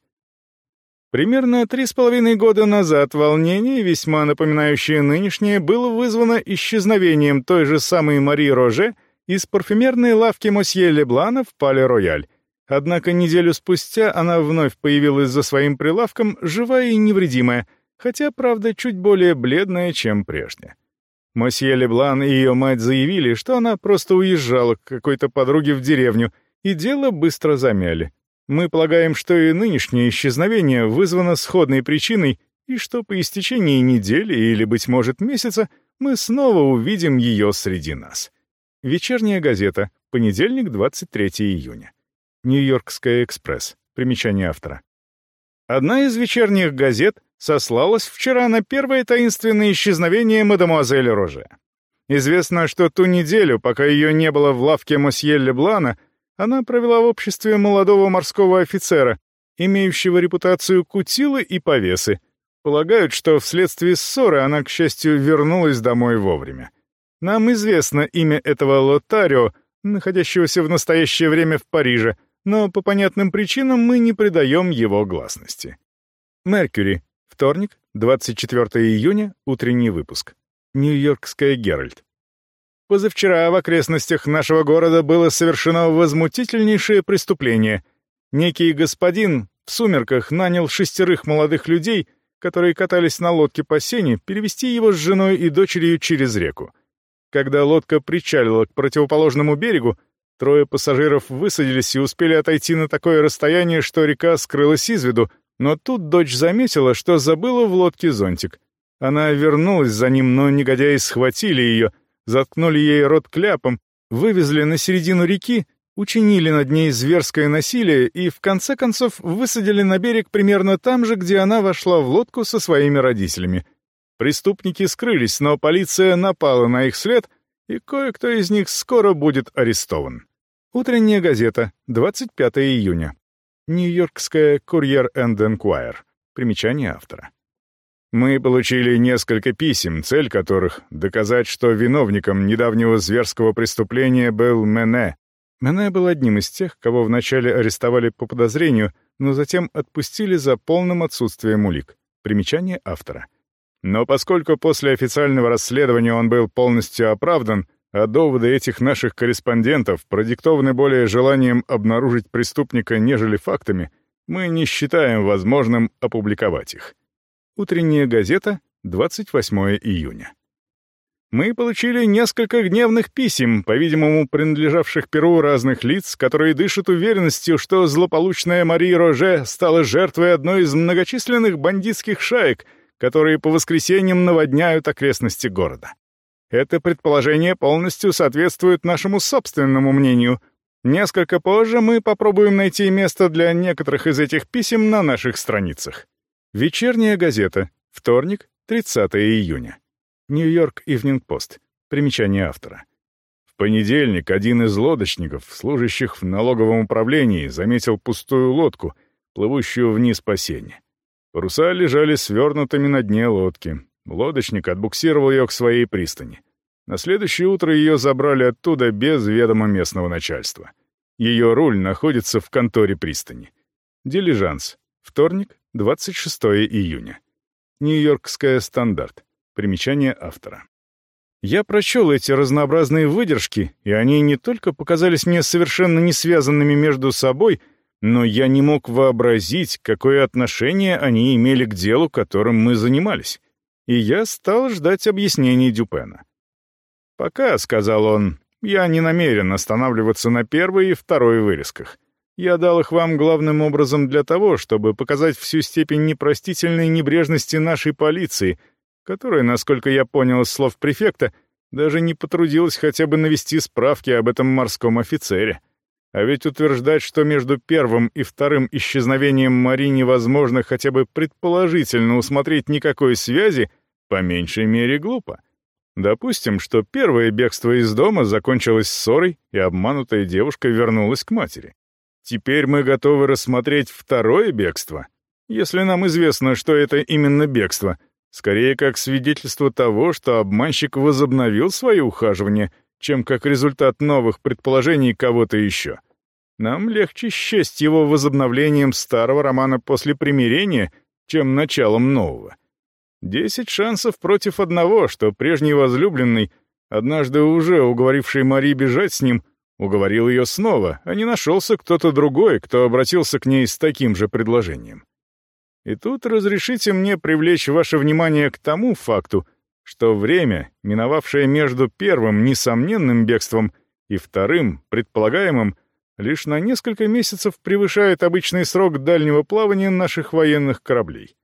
Примерно три с половиной года назад волнение, весьма напоминающее нынешнее, было вызвано исчезновением той же самой Мари Роже из парфюмерной лавки Мосье Леблана в Пале-Рояль. Однако неделю спустя она вновь появилась за своим прилавком, живая и невредимая, хотя, правда, чуть более бледная, чем прежде. Мосье Леблан и ее мать заявили, что она просто уезжала к какой-то подруге в деревню, и дело быстро замяли. Мы полагаем, что и нынешнее исчезновение вызвано сходной причиной, и что по истечении недели или, быть может, месяца мы снова увидим ее среди нас. Вечерняя газета, понедельник, 23 июня. Нью-Йоркская экспресс. Примечание автора. Одна из вечерних газет сослалась вчера на первое таинственное исчезновение мадемуазель Роже. Известно, что ту неделю, пока ее не было в лавке мосье Леблана, она провела в обществе молодого морского офицера, имеющего репутацию кутилы и повесы. Полагают, что вследствие ссоры она, к счастью, вернулась домой вовремя. Нам известно имя этого Лотарио, находящегося в настоящее время в Париже, но по понятным причинам мы не придаем его гласности. Меркьюри. Вторник, 24 июня, утренний выпуск. Нью-Йоркская Геральт. Позавчера в окрестностях нашего города было совершено возмутительнейшее преступление. Некий господин в сумерках нанял шестерых молодых людей, которые катались на лодке по сене, перевести его с женой и дочерью через реку. Когда лодка причалила к противоположному берегу, трое пассажиров высадились и успели отойти на такое расстояние, что река скрылась из виду, но тут дочь заметила, что забыла в лодке зонтик. Она вернулась за ним, но негодяи схватили ее — заткнули ей рот кляпом, вывезли на середину реки, учинили над ней зверское насилие и, в конце концов, высадили на берег примерно там же, где она вошла в лодку со своими родителями. Преступники скрылись, но полиция напала на их след, и кое-кто из них скоро будет арестован. Утренняя газета, 25 июня. Нью-Йоркская «Курьер энд Энкуайр». Примечание автора. Мы получили несколько писем, цель которых — доказать, что виновником недавнего зверского преступления был Мене. Мене был одним из тех, кого вначале арестовали по подозрению, но затем отпустили за полным отсутствием улик. Примечание автора. Но поскольку после официального расследования он был полностью оправдан, а доводы этих наших корреспондентов продиктованы более желанием обнаружить преступника, нежели фактами, мы не считаем возможным опубликовать их. Утренняя газета, 28 июня. Мы получили несколько гневных писем, по-видимому, принадлежавших Перу разных лиц, которые дышат уверенностью, что злополучная Мари Роже стала жертвой одной из многочисленных бандитских шаек, которые по воскресеньям наводняют окрестности города. Это предположение полностью соответствует нашему собственному мнению. Несколько позже мы попробуем найти место для некоторых из этих писем на наших страницах. Вечерняя газета. Вторник, 30 июня. Нью-Йорк Ивнинг Пост. Примечание автора. В понедельник один из лодочников, служащих в налоговом управлении, заметил пустую лодку, плывущую вниз по сене. Паруса лежали свернутыми на дне лодки. Лодочник отбуксировал ее к своей пристани. На следующее утро ее забрали оттуда без ведома местного начальства. Ее руль находится в конторе пристани. Дилижанс. Вторник, 26 июня. Нью-Йоркская стандарт. Примечание автора. Я прочел эти разнообразные выдержки, и они не только показались мне совершенно не связанными между собой, но я не мог вообразить, какое отношение они имели к делу, которым мы занимались. И я стал ждать объяснений Дюпена. «Пока», — сказал он, — «я не намерен останавливаться на первой и второй вырезках. Я дал их вам главным образом для того, чтобы показать всю степень непростительной небрежности нашей полиции, которая, насколько я понял из слов префекта, даже не потрудилась хотя бы навести справки об этом морском офицере. А ведь утверждать, что между первым и вторым исчезновением Мари невозможно хотя бы предположительно усмотреть никакой связи, по меньшей мере глупо. Допустим, что первое бегство из дома закончилось ссорой, и обманутая девушка вернулась к матери. Теперь мы готовы рассмотреть второе бегство, если нам известно, что это именно бегство, скорее как свидетельство того, что обманщик возобновил свое ухаживание, чем как результат новых предположений кого-то еще. Нам легче счесть его возобновлением старого романа после примирения, чем началом нового. Десять шансов против одного, что прежний возлюбленный, однажды уже уговоривший Мари бежать с ним, Уговорил ее снова, а не нашелся кто-то другой, кто обратился к ней с таким же предложением. И тут разрешите мне привлечь ваше внимание к тому факту, что время, миновавшее между первым несомненным бегством и вторым, предполагаемым, лишь на несколько месяцев превышает обычный срок дальнего плавания наших военных кораблей.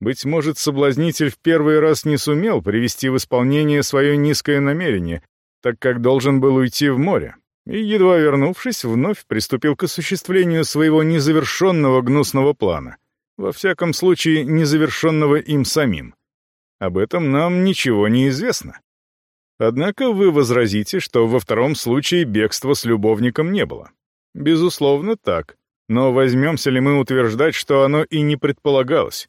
Быть может, соблазнитель в первый раз не сумел привести в исполнение свое низкое намерение, так как должен был уйти в море, и, едва вернувшись, вновь приступил к осуществлению своего незавершенного гнусного плана, во всяком случае незавершенного им самим. Об этом нам ничего не известно. Однако вы возразите, что во втором случае бегства с любовником не было. Безусловно, так. Но возьмемся ли мы утверждать, что оно и не предполагалось?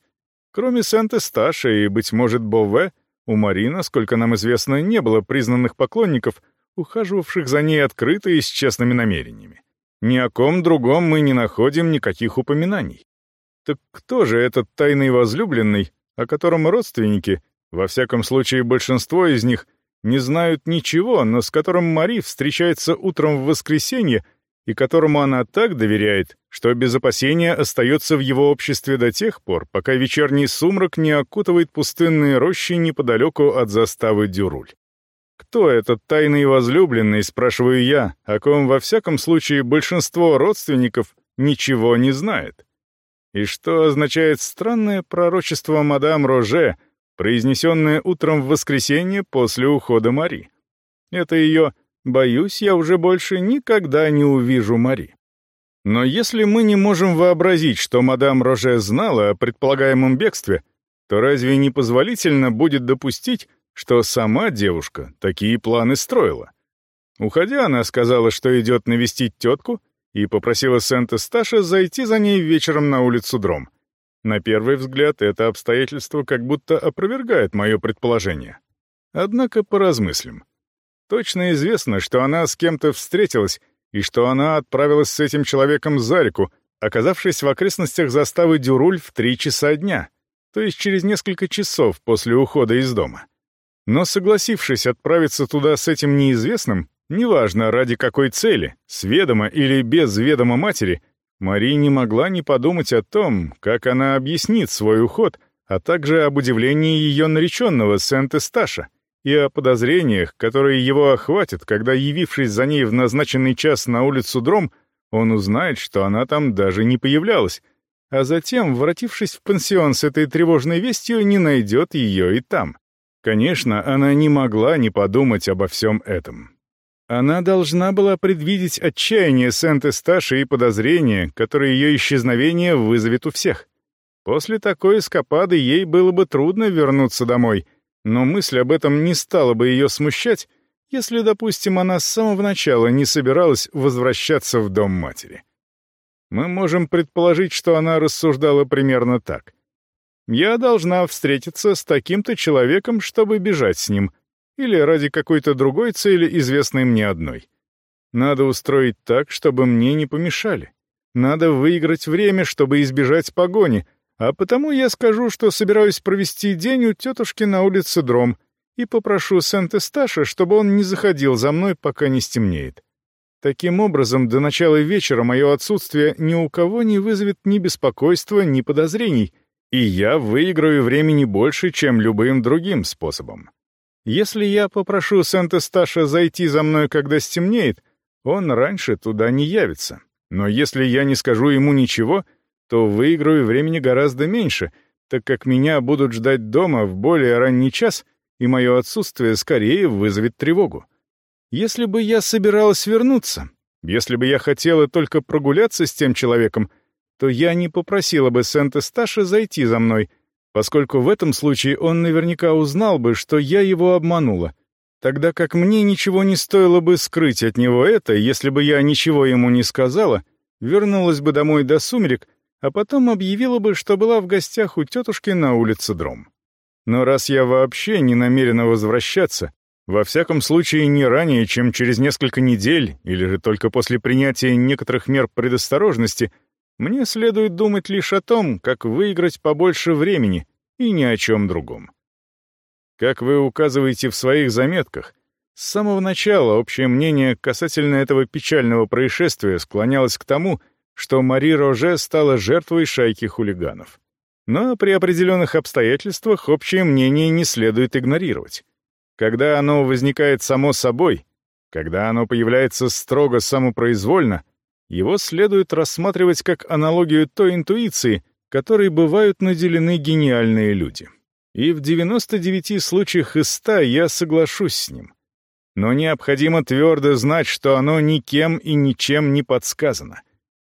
Кроме Сент-Эсташа и, быть может, Бове, у Марина, сколько нам известно, не было признанных поклонников, ухаживавших за ней открыто и с честными намерениями. Ни о ком другом мы не находим никаких упоминаний. Так кто же этот тайный возлюбленный, о котором родственники, во всяком случае большинство из них, не знают ничего, но с которым Мари встречается утром в воскресенье и которому она так доверяет, что без опасения остается в его обществе до тех пор, пока вечерний сумрак не окутывает пустынные рощи неподалеку от заставы Дюруль. Кто этот тайный возлюбленный, спрашиваю я, о ком во всяком случае большинство родственников ничего не знает? И что означает странное пророчество мадам Роже, произнесенное утром в воскресенье после ухода Мари? Это ее «боюсь, я уже больше никогда не увижу Мари». Но если мы не можем вообразить, что мадам Роже знала о предполагаемом бегстве, то разве не позволительно будет допустить, что сама девушка такие планы строила. Уходя, она сказала, что идет навестить тетку, и попросила Сент-Эсташа зайти за ней вечером на улицу Дром. На первый взгляд, это обстоятельство как будто опровергает мое предположение. Однако поразмыслим. Точно известно, что она с кем-то встретилась, и что она отправилась с этим человеком за реку, оказавшись в окрестностях заставы Дюруль в три часа дня, то есть через несколько часов после ухода из дома. Но согласившись отправиться туда с этим неизвестным, неважно ради какой цели, с ведома или без ведома матери, Мари не могла не подумать о том, как она объяснит свой уход, а также об удивлении ее нареченного Сент-Эсташа и о подозрениях, которые его охватят, когда, явившись за ней в назначенный час на улицу Дром, он узнает, что она там даже не появлялась, а затем, воротившись в пансион с этой тревожной вестью, не найдет ее и там. Конечно, она не могла не подумать обо всем этом. Она должна была предвидеть отчаяние Сент-Эсташи и подозрения, которые ее исчезновение вызовет у всех. После такой эскапады ей было бы трудно вернуться домой, но мысль об этом не стала бы ее смущать, если, допустим, она с самого начала не собиралась возвращаться в дом матери. Мы можем предположить, что она рассуждала примерно так — я должна встретиться с таким-то человеком, чтобы бежать с ним, или ради какой-то другой цели, известной мне одной. Надо устроить так, чтобы мне не помешали. Надо выиграть время, чтобы избежать погони, а потому я скажу, что собираюсь провести день у тетушки на улице Дром, и попрошу Сент-Эсташа, чтобы он не заходил за мной, пока не стемнеет. Таким образом, до начала вечера мое отсутствие ни у кого не вызовет ни беспокойства, ни подозрений, и я выиграю времени больше, чем любым другим способом. Если я попрошу Сент-Эсташа зайти за мной, когда стемнеет, он раньше туда не явится. Но если я не скажу ему ничего, то выиграю времени гораздо меньше, так как меня будут ждать дома в более ранний час, и мое отсутствие скорее вызовет тревогу. Если бы я собиралась вернуться, если бы я хотела только прогуляться с тем человеком, то я не попросила бы Сент-Эсташа зайти за мной, поскольку в этом случае он наверняка узнал бы, что я его обманула, тогда как мне ничего не стоило бы скрыть от него это, если бы я ничего ему не сказала, вернулась бы домой до сумерек, а потом объявила бы, что была в гостях у тетушки на улице Дром. Но раз я вообще не намерена возвращаться, во всяком случае, не ранее, чем через несколько недель или же только после принятия некоторых мер предосторожности, мне следует думать лишь о том, как выиграть побольше времени и ни о чем другом. Как вы указываете в своих заметках, с самого начала общее мнение касательно этого печального происшествия склонялось к тому, что Мари Роже стала жертвой шайки хулиганов. Но при определенных обстоятельствах общее мнение не следует игнорировать. Когда оно возникает само собой, когда оно появляется строго самопроизвольно, его следует рассматривать как аналогию той интуиции, которой бывают наделены гениальные люди. И в 99 случаях из 100 я соглашусь с ним. Но необходимо твердо знать, что оно никем и ничем не подсказано.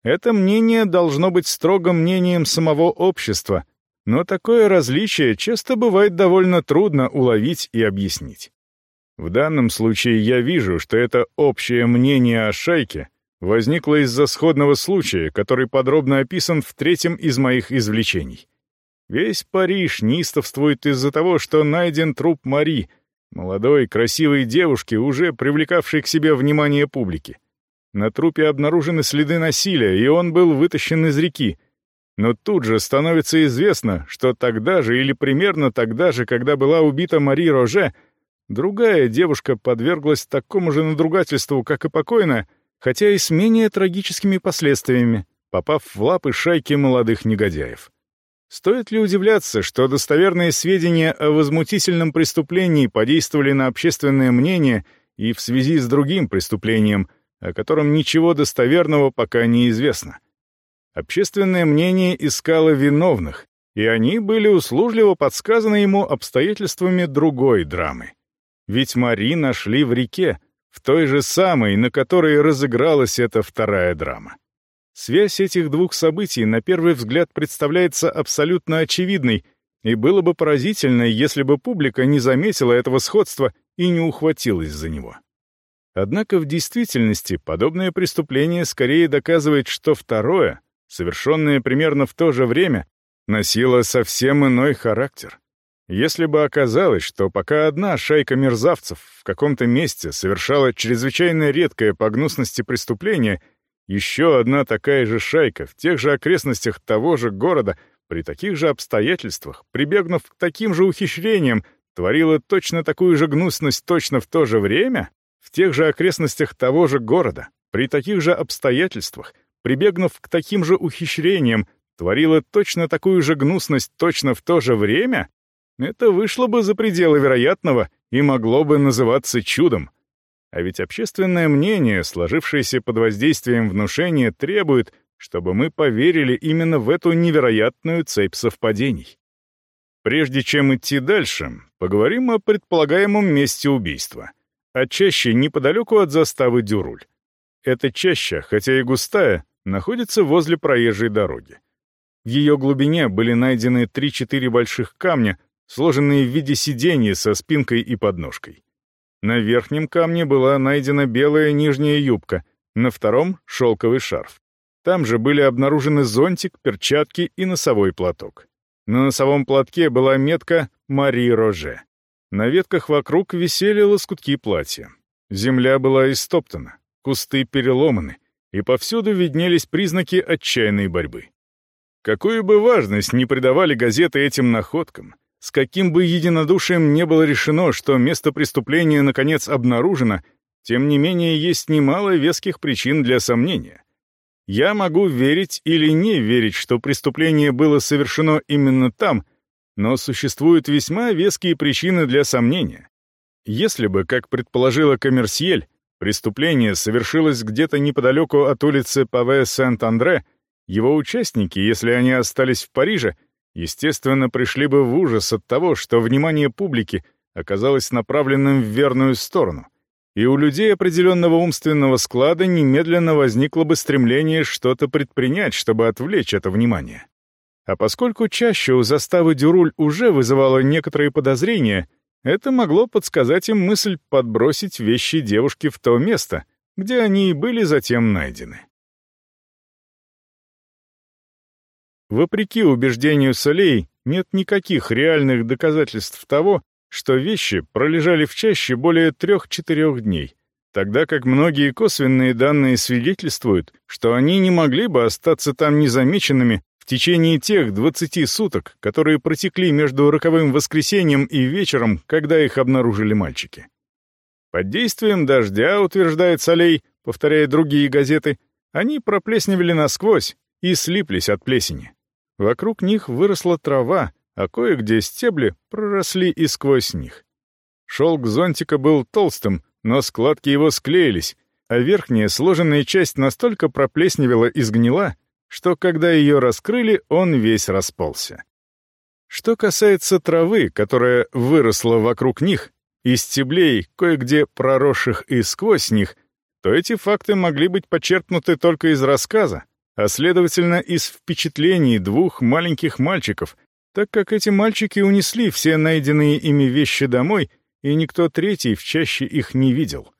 Это мнение должно быть строго мнением самого общества, но такое различие часто бывает довольно трудно уловить и объяснить. В данном случае я вижу, что это общее мнение о шайке возникло из-за сходного случая, который подробно описан в третьем из моих извлечений. Весь Париж неистовствует из-за того, что найден труп Мари, молодой, красивой девушки, уже привлекавшей к себе внимание публики. На трупе обнаружены следы насилия, и он был вытащен из реки — но тут же становится известно, что тогда же или примерно тогда же, когда была убита Мари Роже, другая девушка подверглась такому же надругательству, как и покойная, хотя и с менее трагическими последствиями, попав в лапы шайки молодых негодяев. Стоит ли удивляться, что достоверные сведения о возмутительном преступлении подействовали на общественное мнение и в связи с другим преступлением, о котором ничего достоверного пока не известно? Общественное мнение искало виновных, и они были услужливо подсказаны ему обстоятельствами другой драмы. Ведь Мари нашли в реке, в той же самой, на которой разыгралась эта вторая драма. Связь этих двух событий на первый взгляд представляется абсолютно очевидной, и было бы поразительно, если бы публика не заметила этого сходства и не ухватилась за него. Однако в действительности подобное преступление скорее доказывает, что второе, совершенное примерно в то же время, носило совсем иной характер. Если бы оказалось, что пока одна шайка мерзавцев в каком-то месте совершала чрезвычайно редкое по гнусности преступление, еще одна такая же шайка в тех же окрестностях того же города при таких же обстоятельствах, прибегнув к таким же ухищрениям, творила точно такую же гнусность точно в то же время, в тех же окрестностях того же города, при таких же обстоятельствах, прибегнув к таким же ухищрениям, творила точно такую же гнусность точно в то же время, это вышло бы за пределы вероятного и могло бы называться чудом. А ведь общественное мнение, сложившееся под воздействием внушения, требует, чтобы мы поверили именно в эту невероятную цепь совпадений. Прежде чем идти дальше, поговорим о предполагаемом месте убийства, а чаще неподалеку от заставы Дюруль. Эта чаща, хотя и густая, находится возле проезжей дороги. В ее глубине были найдены 3-4 больших камня, сложенные в виде сиденья со спинкой и подножкой. На верхнем камне была найдена белая нижняя юбка, на втором — шелковый шарф. Там же были обнаружены зонтик, перчатки и носовой платок. На носовом платке была метка «Мари Роже». На ветках вокруг висели лоскутки платья. Земля была истоптана, кусты переломаны — и повсюду виднелись признаки отчаянной борьбы. Какую бы важность ни придавали газеты этим находкам, с каким бы единодушием не было решено, что место преступления наконец обнаружено, тем не менее есть немало веских причин для сомнения. Я могу верить или не верить, что преступление было совершено именно там, но существуют весьма веские причины для сомнения. Если бы, как предположила Коммерсьель, преступление совершилось где-то неподалеку от улицы Паве Сент-Андре, его участники, если они остались в Париже, естественно, пришли бы в ужас от того, что внимание публики оказалось направленным в верную сторону, и у людей определенного умственного склада немедленно возникло бы стремление что-то предпринять, чтобы отвлечь это внимание. А поскольку чаще у заставы Дюруль уже вызывало некоторые подозрения, это могло подсказать им мысль подбросить вещи девушки в то место, где они и были затем найдены. Вопреки убеждению Солей, нет никаких реальных доказательств того, что вещи пролежали в чаще более трех-четырех дней, тогда как многие косвенные данные свидетельствуют, что они не могли бы остаться там незамеченными в течение тех 20 суток, которые протекли между роковым воскресеньем и вечером, когда их обнаружили мальчики. Под действием дождя, утверждает Солей, повторяя другие газеты, они проплесневели насквозь и слиплись от плесени. Вокруг них выросла трава, а кое-где стебли проросли и сквозь них. Шелк зонтика был толстым, но складки его склеились, а верхняя сложенная часть настолько проплесневела и сгнила, что когда ее раскрыли, он весь расползся. Что касается травы, которая выросла вокруг них, и стеблей, кое-где проросших и сквозь них, то эти факты могли быть почерпнуты только из рассказа, а следовательно из впечатлений двух маленьких мальчиков, так как эти мальчики унесли все найденные ими вещи домой, и никто третий в чаще их не видел.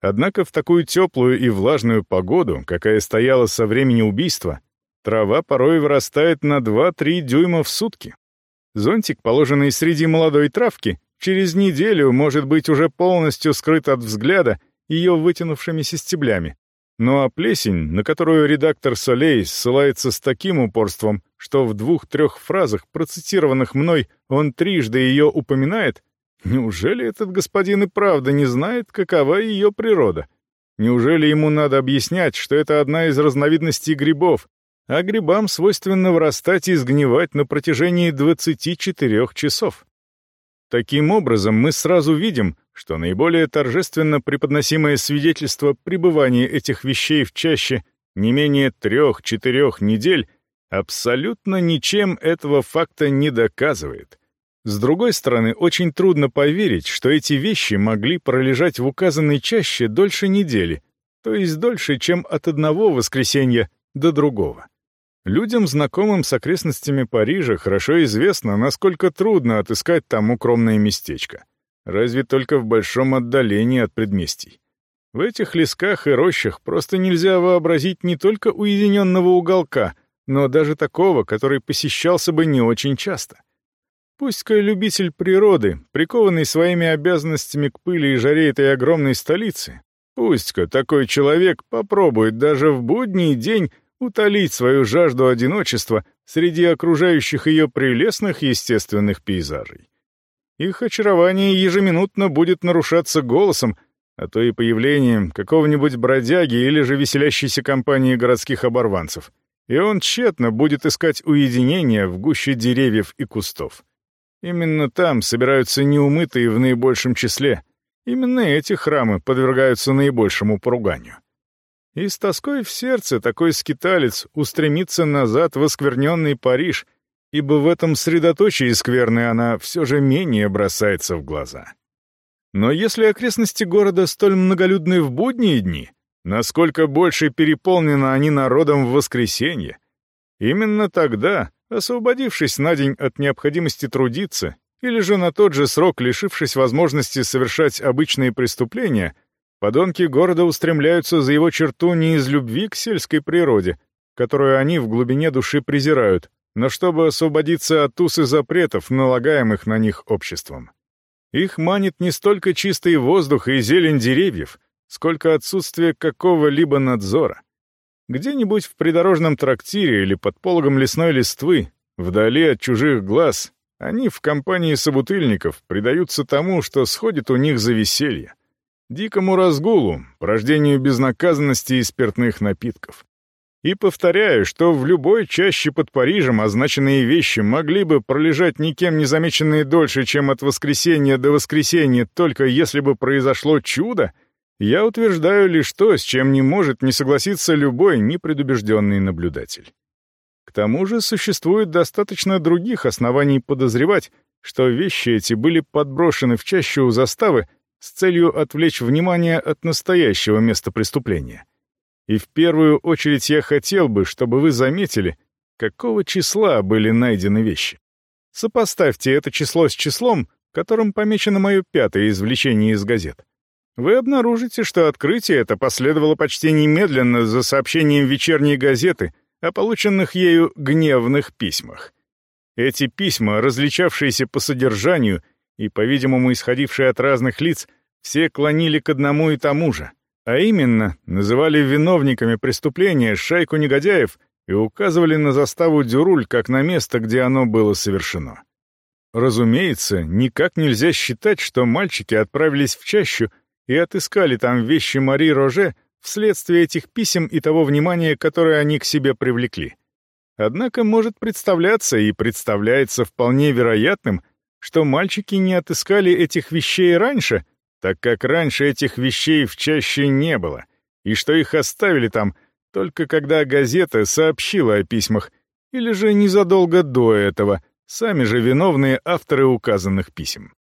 Однако в такую теплую и влажную погоду, какая стояла со времени убийства, трава порой вырастает на 2-3 дюйма в сутки. Зонтик, положенный среди молодой травки, через неделю может быть уже полностью скрыт от взгляда ее вытянувшимися стеблями, ну а плесень, на которую редактор Солей ссылается с таким упорством, что в двух-трех фразах, процитированных мной, он трижды ее упоминает, неужели этот господин и правда не знает, какова ее природа? Неужели ему надо объяснять, что это одна из разновидностей грибов, а грибам свойственно вырастать и сгнивать на протяжении 24 часов? Таким образом, мы сразу видим, что наиболее торжественно преподносимое свидетельство пребывания этих вещей в чаще не менее трех-четырех недель абсолютно ничем этого факта не доказывает. С другой стороны, очень трудно поверить, что эти вещи могли пролежать в указанной чаще дольше недели, то есть дольше, чем от одного воскресенья до другого. Людям, знакомым с окрестностями Парижа, хорошо известно, насколько трудно отыскать там укромное местечко. Разве только в большом отдалении от предместий. В этих лесках и рощах просто нельзя вообразить не только уединенного уголка, но даже такого, который посещался бы не очень часто. Пусть-ка любитель природы, прикованный своими обязанностями к пыли и жаре этой огромной столицы, пусть-ка такой человек попробует даже в будний день утолить свою жажду одиночества среди окружающих ее прелестных естественных пейзажей. Их очарование ежеминутно будет нарушаться голосом, а то и появлением какого-нибудь бродяги или же веселящейся компании городских оборванцев, и он тщетно будет искать уединения в гуще деревьев и кустов. Именно там собираются неумытые в наибольшем числе. Именно эти храмы подвергаются наибольшему поруганию. И с тоской в сердце такой скиталец устремится назад в оскверненный Париж, ибо в этом средоточии скверны она все же менее бросается в глаза. Но если окрестности города столь многолюдны в будние дни, насколько больше переполнены они народом в воскресенье, именно тогда, освободившись на день от необходимости трудиться, или же на тот же срок лишившись возможности совершать обычные преступления — Подонки города устремляются за его черту не из любви к сельской природе, которую они в глубине души презирают, но чтобы освободиться от уз и запретов, налагаемых на них обществом. Их манит не столько чистый воздух и зелень деревьев, сколько отсутствие какого-либо надзора. Где-нибудь в придорожном трактире или под пологом лесной листвы, вдали от чужих глаз, Они в компании собутыльников предаются тому, что сходит у них за веселье. Дикому разгулу, порождению безнаказанности и спиртных напитков. И повторяю, что в любой чаще под Парижем означенные вещи могли бы пролежать никем не замеченные дольше, чем от воскресенья до воскресенья, только если бы произошло чудо, я утверждаю лишь то, с чем не может не согласиться любой непредубежденный наблюдатель. К тому же существует достаточно других оснований подозревать, что вещи эти были подброшены в чащу у заставы с целью отвлечь внимание от настоящего места преступления. И в первую очередь я хотел бы, чтобы вы заметили, какого числа были найдены вещи. Сопоставьте это число с числом, которым помечено мое пятое извлечение из газет. Вы обнаружите, что открытие это последовало почти немедленно за сообщением вечерней газеты о полученных ею гневных письмах. Эти письма, различавшиеся по содержанию и, по-видимому, исходившие от разных лиц, все клонили к одному и тому же а именно, называли виновниками преступления шайку негодяев и указывали на заставу Дюруль как на место, где оно было совершено. Разумеется, никак нельзя считать, что мальчики отправились в чащу и отыскали там вещи Мари Роже вследствие этих писем и того внимания, которое они к себе привлекли. Однако может представляться и представляется вполне вероятным, что мальчики не отыскали этих вещей раньше, так как раньше этих вещей в чаще не было, и что их оставили там только когда газета сообщила о письмах, или же незадолго до этого, сами же виновные авторы указанных писем.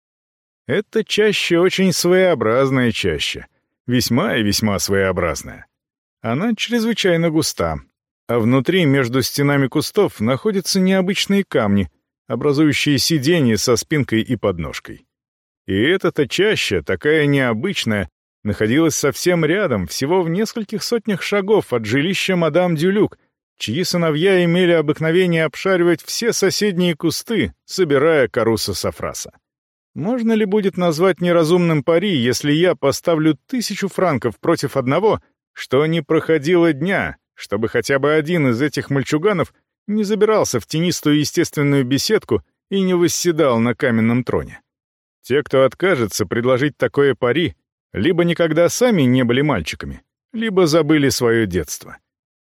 Это чаще очень своеобразная чаще, весьма и весьма своеобразная. Она чрезвычайно густа, а внутри между стенами кустов находятся необычные камни, образующие сиденье со спинкой и подножкой. И эта-то чаще, такая необычная, находилась совсем рядом, всего в нескольких сотнях шагов от жилища мадам Дюлюк, чьи сыновья имели обыкновение обшаривать все соседние кусты, собирая кору сафраса. Можно ли будет назвать неразумным пари, если я поставлю тысячу франков против одного, что не проходило дня, чтобы хотя бы один из этих мальчуганов не забирался в тенистую естественную беседку и не восседал на каменном троне? Те, кто откажется предложить такое пари, либо никогда сами не были мальчиками, либо забыли свое детство.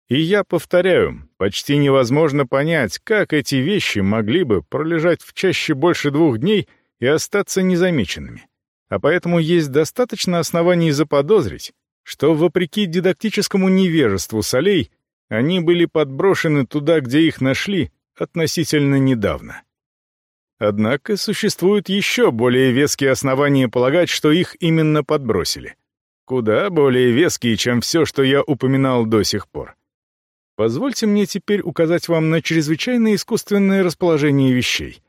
И я повторяю, почти невозможно понять, как эти вещи могли бы пролежать в чаще больше двух дней и остаться незамеченными. А поэтому есть достаточно оснований заподозрить, что, вопреки дидактическому невежеству солей, они были подброшены туда, где их нашли, относительно недавно. Однако существуют еще более веские основания полагать, что их именно подбросили. Куда более веские, чем все, что я упоминал до сих пор. Позвольте мне теперь указать вам на чрезвычайно искусственное расположение вещей.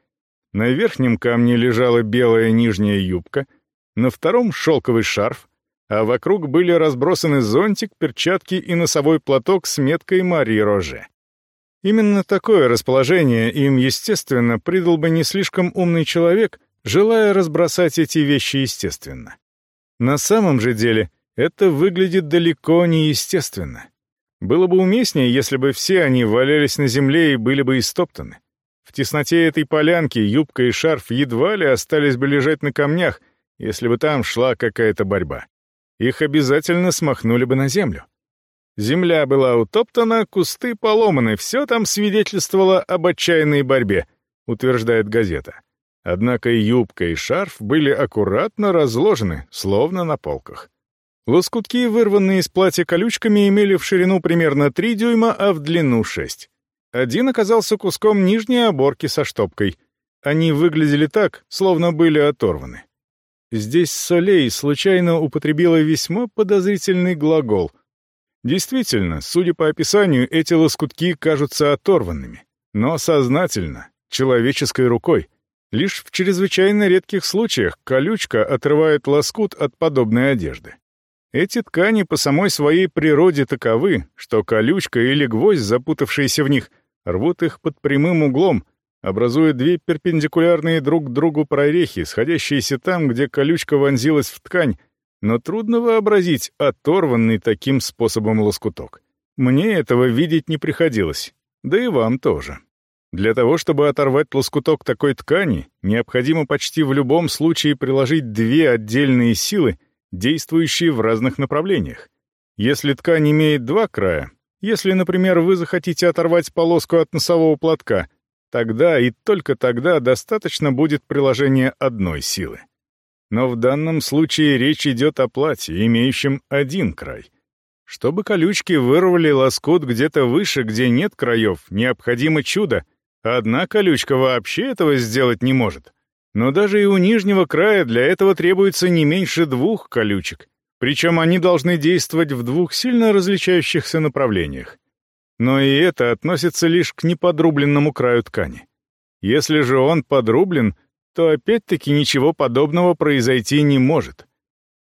На верхнем камне лежала белая нижняя юбка, на втором — шелковый шарф, а вокруг были разбросаны зонтик, перчатки и носовой платок с меткой Мари Роже. Именно такое расположение им, естественно, придал бы не слишком умный человек, желая разбросать эти вещи естественно. На самом же деле это выглядит далеко не естественно. Было бы уместнее, если бы все они валялись на земле и были бы истоптаны. В тесноте этой полянки юбка и шарф едва ли остались бы лежать на камнях, если бы там шла какая-то борьба. Их обязательно смахнули бы на землю. Земля была утоптана, кусты поломаны, все там свидетельствовало об отчаянной борьбе, утверждает газета. Однако юбка и шарф были аккуратно разложены, словно на полках. Лоскутки, вырванные из платья колючками, имели в ширину примерно 3 дюйма, а в длину 6. Один оказался куском нижней оборки со штопкой. Они выглядели так, словно были оторваны. Здесь Солей случайно употребила весьма подозрительный глагол, Действительно, судя по описанию, эти лоскутки кажутся оторванными, но сознательно, человеческой рукой. Лишь в чрезвычайно редких случаях колючка отрывает лоскут от подобной одежды. Эти ткани по самой своей природе таковы, что колючка или гвоздь, запутавшиеся в них, рвут их под прямым углом, образуя две перпендикулярные друг другу прорехи, сходящиеся там, где колючка вонзилась в ткань, но трудно вообразить оторванный таким способом лоскуток. Мне этого видеть не приходилось, да и вам тоже. Для того, чтобы оторвать лоскуток такой ткани, необходимо почти в любом случае приложить две отдельные силы, действующие в разных направлениях. Если ткань имеет два края, если, например, вы захотите оторвать полоску от носового платка, тогда и только тогда достаточно будет приложения одной силы. Но в данном случае речь идет о платье, имеющем один край. Чтобы колючки вырвали лоскут где-то выше, где нет краев, необходимо чудо. Одна колючка вообще этого сделать не может. Но даже и у нижнего края для этого требуется не меньше двух колючек. Причем они должны действовать в двух сильно различающихся направлениях. Но и это относится лишь к неподрубленному краю ткани. Если же он подрублен, то опять-таки ничего подобного произойти не может.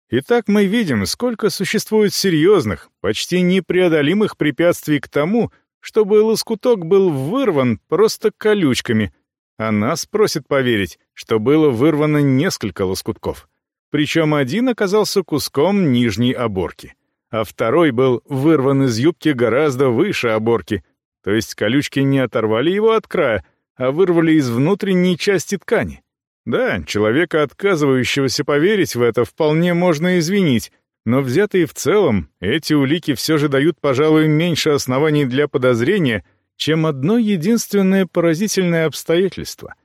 Итак, мы видим, сколько существует серьезных, почти непреодолимых препятствий к тому, чтобы лоскуток был вырван просто колючками, а нас просит поверить, что было вырвано несколько лоскутков. Причем один оказался куском нижней оборки, а второй был вырван из юбки гораздо выше оборки, то есть колючки не оторвали его от края, а вырвали из внутренней части ткани. Да, человека, отказывающегося поверить в это, вполне можно извинить, но взятые в целом, эти улики все же дают, пожалуй, меньше оснований для подозрения, чем одно единственное поразительное обстоятельство,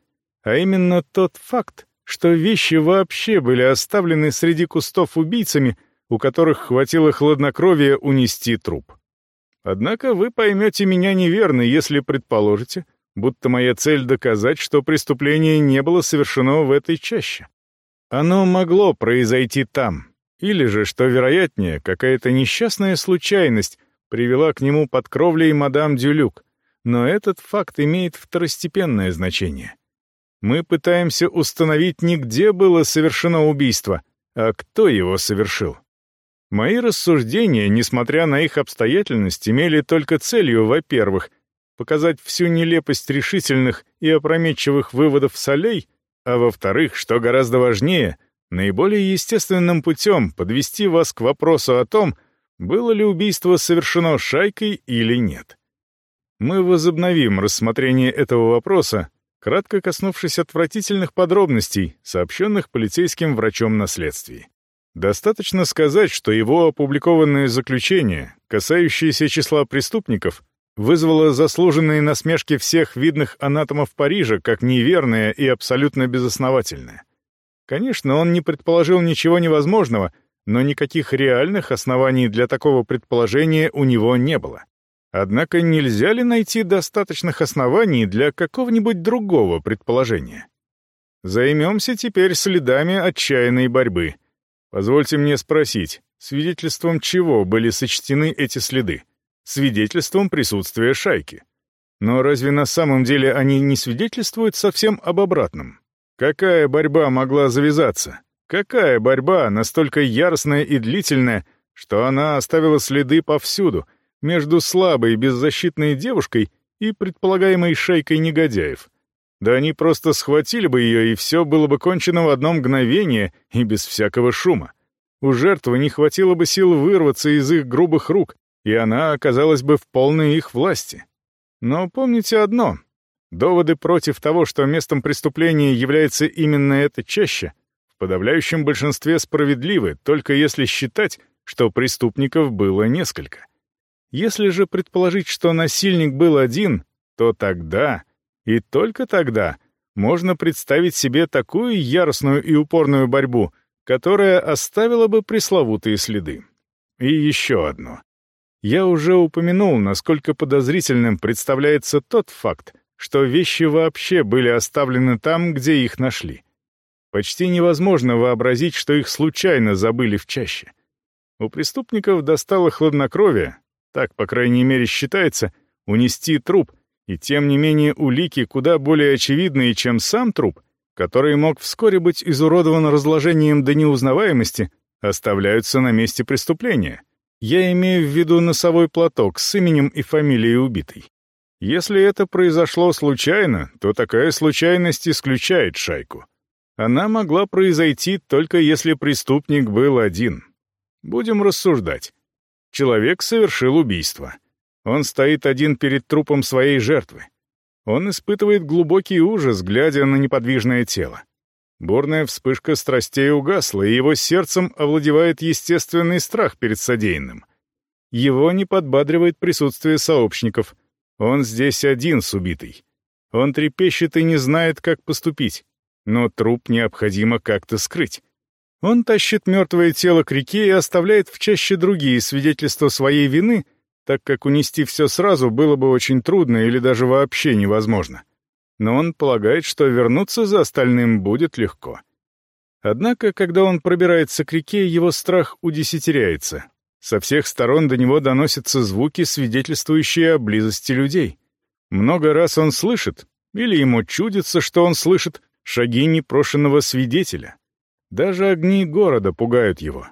а именно тот факт, что вещи вообще были оставлены среди кустов убийцами, у которых хватило хладнокровия унести труп. Однако вы поймете меня неверно, если предположите, будто моя цель доказать, что преступление не было совершено в этой чаще. Оно могло произойти там, или же, что вероятнее, какая-то несчастная случайность привела к нему под кровлей мадам Дюлюк, но этот факт имеет второстепенное значение. Мы пытаемся установить не где было совершено убийство, а кто его совершил. Мои рассуждения, несмотря на их обстоятельность, имели только целью, во-первых, показать всю нелепость решительных и опрометчивых выводов солей, а во-вторых, что гораздо важнее, наиболее естественным путем подвести вас к вопросу о том, было ли убийство совершено шайкой или нет. Мы возобновим рассмотрение этого вопроса, кратко коснувшись отвратительных подробностей, сообщенных полицейским врачом на следствии. Достаточно сказать, что его опубликованное заключение, касающееся числа преступников, вызвало заслуженные насмешки всех видных анатомов Парижа как неверное и абсолютно безосновательное. Конечно, он не предположил ничего невозможного, но никаких реальных оснований для такого предположения у него не было. Однако нельзя ли найти достаточных оснований для какого-нибудь другого предположения? Займемся теперь следами отчаянной борьбы. Позвольте мне спросить, свидетельством чего были сочтены эти следы? Свидетельством присутствия шайки. Но разве на самом деле они не свидетельствуют совсем об обратном? Какая борьба могла завязаться? Какая борьба настолько яростная и длительная, что она оставила следы повсюду — между слабой беззащитной девушкой и предполагаемой шейкой негодяев. Да они просто схватили бы ее, и все было бы кончено в одно мгновение и без всякого шума. У жертвы не хватило бы сил вырваться из их грубых рук, и она оказалась бы в полной их власти. Но помните одно. Доводы против того, что местом преступления является именно это чаще, в подавляющем большинстве справедливы, только если считать, что преступников было несколько. Если же предположить, что насильник был один, то тогда, и только тогда, можно представить себе такую яростную и упорную борьбу, которая оставила бы пресловутые следы. И еще одно. Я уже упомянул, насколько подозрительным представляется тот факт, что вещи вообще были оставлены там, где их нашли. Почти невозможно вообразить, что их случайно забыли в чаще. У преступников достало хладнокровие, так, по крайней мере, считается, унести труп, и тем не менее улики куда более очевидные, чем сам труп, который мог вскоре быть изуродован разложением до неузнаваемости, оставляются на месте преступления. Я имею в виду носовой платок с именем и фамилией убитой. Если это произошло случайно, то такая случайность исключает шайку. Она могла произойти только если преступник был один. Будем рассуждать. Человек совершил убийство. Он стоит один перед трупом своей жертвы. Он испытывает глубокий ужас, глядя на неподвижное тело. Бурная вспышка страстей угасла, и его сердцем овладевает естественный страх перед содеянным. Его не подбадривает присутствие сообщников. Он здесь один с убитой. Он трепещет и не знает, как поступить. Но труп необходимо как-то скрыть. Он тащит мертвое тело к реке и оставляет в чаще другие свидетельства своей вины, так как унести все сразу было бы очень трудно или даже вообще невозможно но он полагает, что вернуться за остальным будет легко. Однако, когда он пробирается к реке, его страх удесятеряется. Со всех сторон до него доносятся звуки, свидетельствующие о близости людей. Много раз он слышит, или ему чудится, что он слышит, шаги непрошенного свидетеля. Даже огни города пугают его.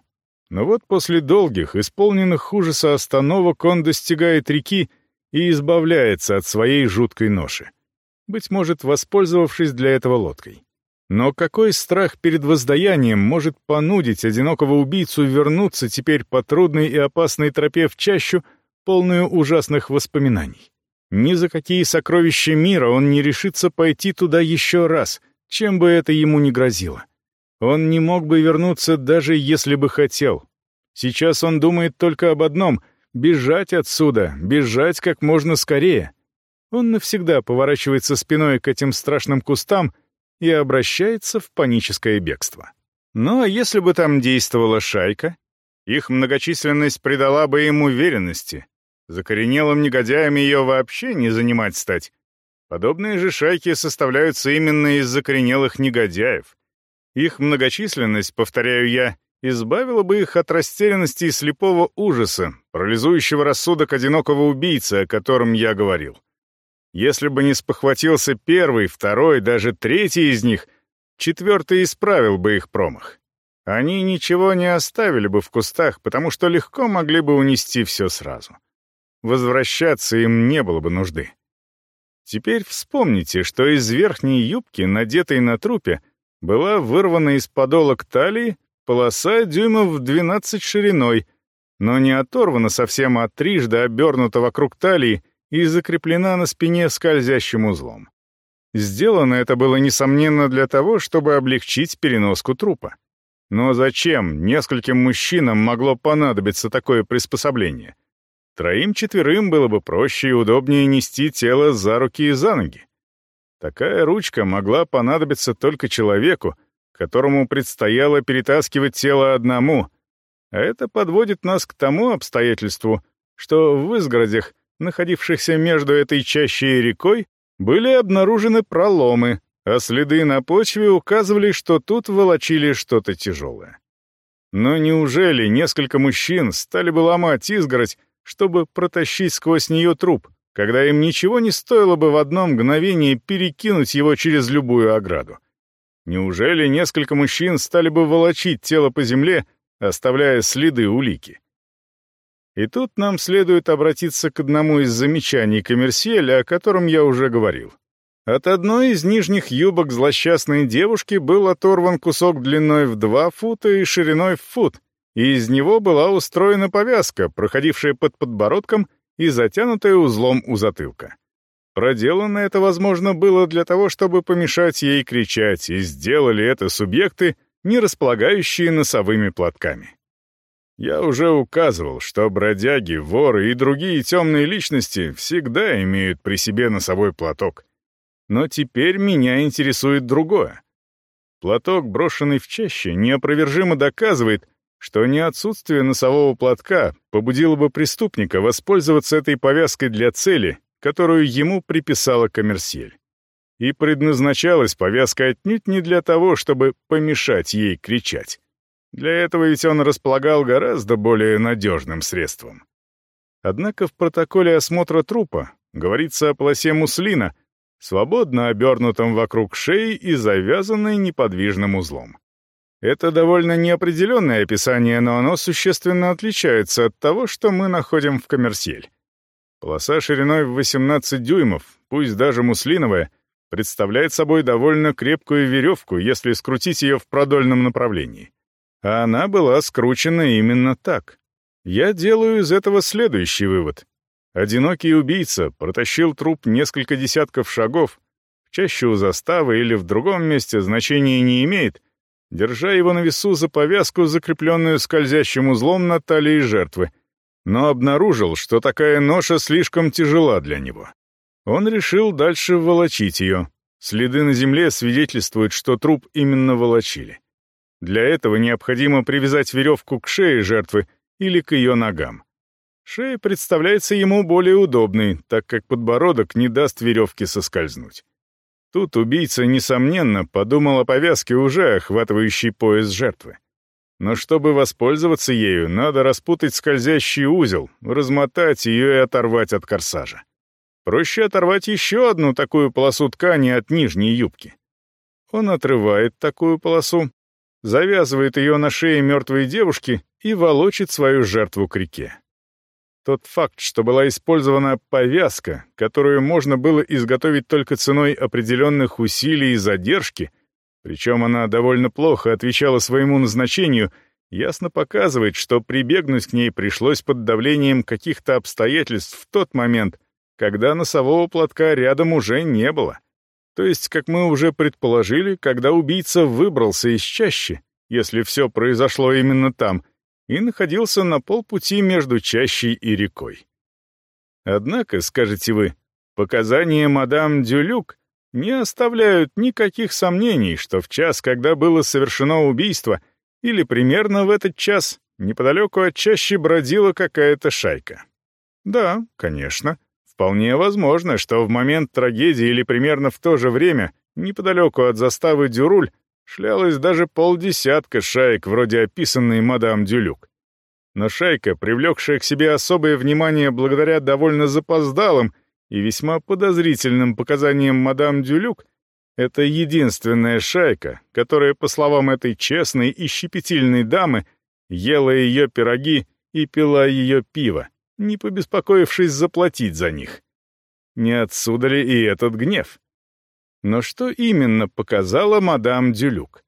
Но вот после долгих, исполненных ужаса остановок он достигает реки и избавляется от своей жуткой ноши быть может, воспользовавшись для этого лодкой. Но какой страх перед воздаянием может понудить одинокого убийцу вернуться теперь по трудной и опасной тропе в чащу, полную ужасных воспоминаний? Ни за какие сокровища мира он не решится пойти туда еще раз, чем бы это ему ни грозило. Он не мог бы вернуться, даже если бы хотел. Сейчас он думает только об одном — бежать отсюда, бежать как можно скорее — он навсегда поворачивается спиной к этим страшным кустам и обращается в паническое бегство. Ну а если бы там действовала шайка? Их многочисленность придала бы им уверенности. Закоренелым негодяям ее вообще не занимать стать. Подобные же шайки составляются именно из закоренелых негодяев. Их многочисленность, повторяю я, избавила бы их от растерянности и слепого ужаса, парализующего рассудок одинокого убийцы, о котором я говорил. Если бы не спохватился первый, второй, даже третий из них, четвертый исправил бы их промах. Они ничего не оставили бы в кустах, потому что легко могли бы унести все сразу. Возвращаться им не было бы нужды. Теперь вспомните, что из верхней юбки, надетой на трупе, была вырвана из подола к талии полоса дюймов в 12 шириной, но не оторвана совсем, а трижды обернута вокруг талии и закреплена на спине скользящим узлом. Сделано это было, несомненно, для того, чтобы облегчить переноску трупа. Но зачем нескольким мужчинам могло понадобиться такое приспособление? Троим-четверым было бы проще и удобнее нести тело за руки и за ноги. Такая ручка могла понадобиться только человеку, которому предстояло перетаскивать тело одному, а это подводит нас к тому обстоятельству, что в изгородях находившихся между этой чащей и рекой, были обнаружены проломы, а следы на почве указывали, что тут волочили что-то тяжелое. Но неужели несколько мужчин стали бы ломать изгородь, чтобы протащить сквозь нее труп, когда им ничего не стоило бы в одно мгновение перекинуть его через любую ограду? Неужели несколько мужчин стали бы волочить тело по земле, оставляя следы улики? И тут нам следует обратиться к одному из замечаний коммерсиэля, о котором я уже говорил. От одной из нижних юбок злосчастной девушки был оторван кусок длиной в два фута и шириной в фут, и из него была устроена повязка, проходившая под подбородком и затянутая узлом у затылка. Проделано это, возможно, было для того, чтобы помешать ей кричать, и сделали это субъекты, не располагающие носовыми платками. Я уже указывал, что бродяги, воры и другие темные личности всегда имеют при себе носовой платок. Но теперь меня интересует другое. Платок, брошенный в чаще, неопровержимо доказывает, что не отсутствие носового платка побудило бы преступника воспользоваться этой повязкой для цели, которую ему приписала коммерсьель. И предназначалась повязка отнюдь не для того, чтобы помешать ей кричать. Для этого ведь он располагал гораздо более надежным средством. Однако в протоколе осмотра трупа говорится о полосе муслина, свободно обернутом вокруг шеи и завязанной неподвижным узлом. Это довольно неопределенное описание, но оно существенно отличается от того, что мы находим в коммерсиель. Полоса шириной в 18 дюймов, пусть даже муслиновая, представляет собой довольно крепкую веревку, если скрутить ее в продольном направлении. А она была скручена именно так. Я делаю из этого следующий вывод. одинокий убийца протащил труп несколько десятков шагов, чаще у заставы или в другом месте значения не имеет, держа его на весу за повязку, закрепленную скользящим узлом на талии жертвы, но обнаружил, что такая ноша слишком тяжела для него. Он решил дальше волочить ее. Следы на земле свидетельствуют, что труп именно волочили. Для этого необходимо привязать веревку к шее жертвы или к ее ногам. Шея представляется ему более удобной, так как подбородок не даст веревке соскользнуть. Тут убийца, несомненно, подумал о повязке, уже охватывающей пояс жертвы. Но чтобы воспользоваться ею, надо распутать скользящий узел, размотать ее и оторвать от корсажа. Проще оторвать еще одну такую полосу ткани от нижней юбки. Он отрывает такую полосу, завязывает ее на шее мертвой девушки и волочит свою жертву к реке. Тот факт, что была использована повязка, которую можно было изготовить только ценой определенных усилий и задержки, причем она довольно плохо отвечала своему назначению, ясно показывает, что прибегнуть к ней пришлось под давлением каких-то обстоятельств в тот момент, когда носового платка рядом уже не было. То есть, как мы уже предположили, когда убийца выбрался из чащи, если все произошло именно там, и находился на полпути между чащей и рекой. Однако, скажете вы, показания мадам Дюлюк не оставляют никаких сомнений, что в час, когда было совершено убийство, или примерно в этот час, неподалеку от чащи бродила какая-то шайка. Да, конечно, вполне возможно, что в момент трагедии или примерно в то же время, неподалеку от заставы Дюруль, шлялось даже полдесятка шаек, вроде описанной мадам Дюлюк. Но шайка, привлекшая к себе особое внимание благодаря довольно запоздалым и весьма подозрительным показаниям мадам Дюлюк, это единственная шайка, которая, по словам этой честной и щепетильной дамы, ела ее пироги и пила ее пиво, не побеспокоившись заплатить за них. Не отсюда ли и этот гнев? Но что именно показала мадам Дюлюк?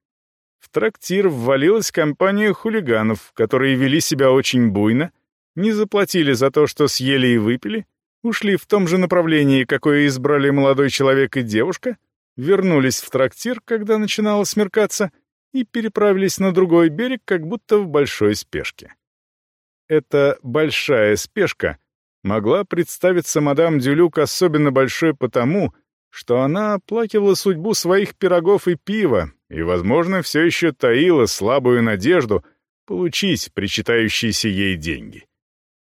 В трактир ввалилась компания хулиганов, которые вели себя очень буйно, не заплатили за то, что съели и выпили, ушли в том же направлении, какое избрали молодой человек и девушка, вернулись в трактир, когда начинало смеркаться, и переправились на другой берег, как будто в большой спешке. Эта большая спешка могла представиться мадам Дюлюк особенно большой потому, что она оплакивала судьбу своих пирогов и пива и, возможно, все еще таила слабую надежду получить причитающиеся ей деньги.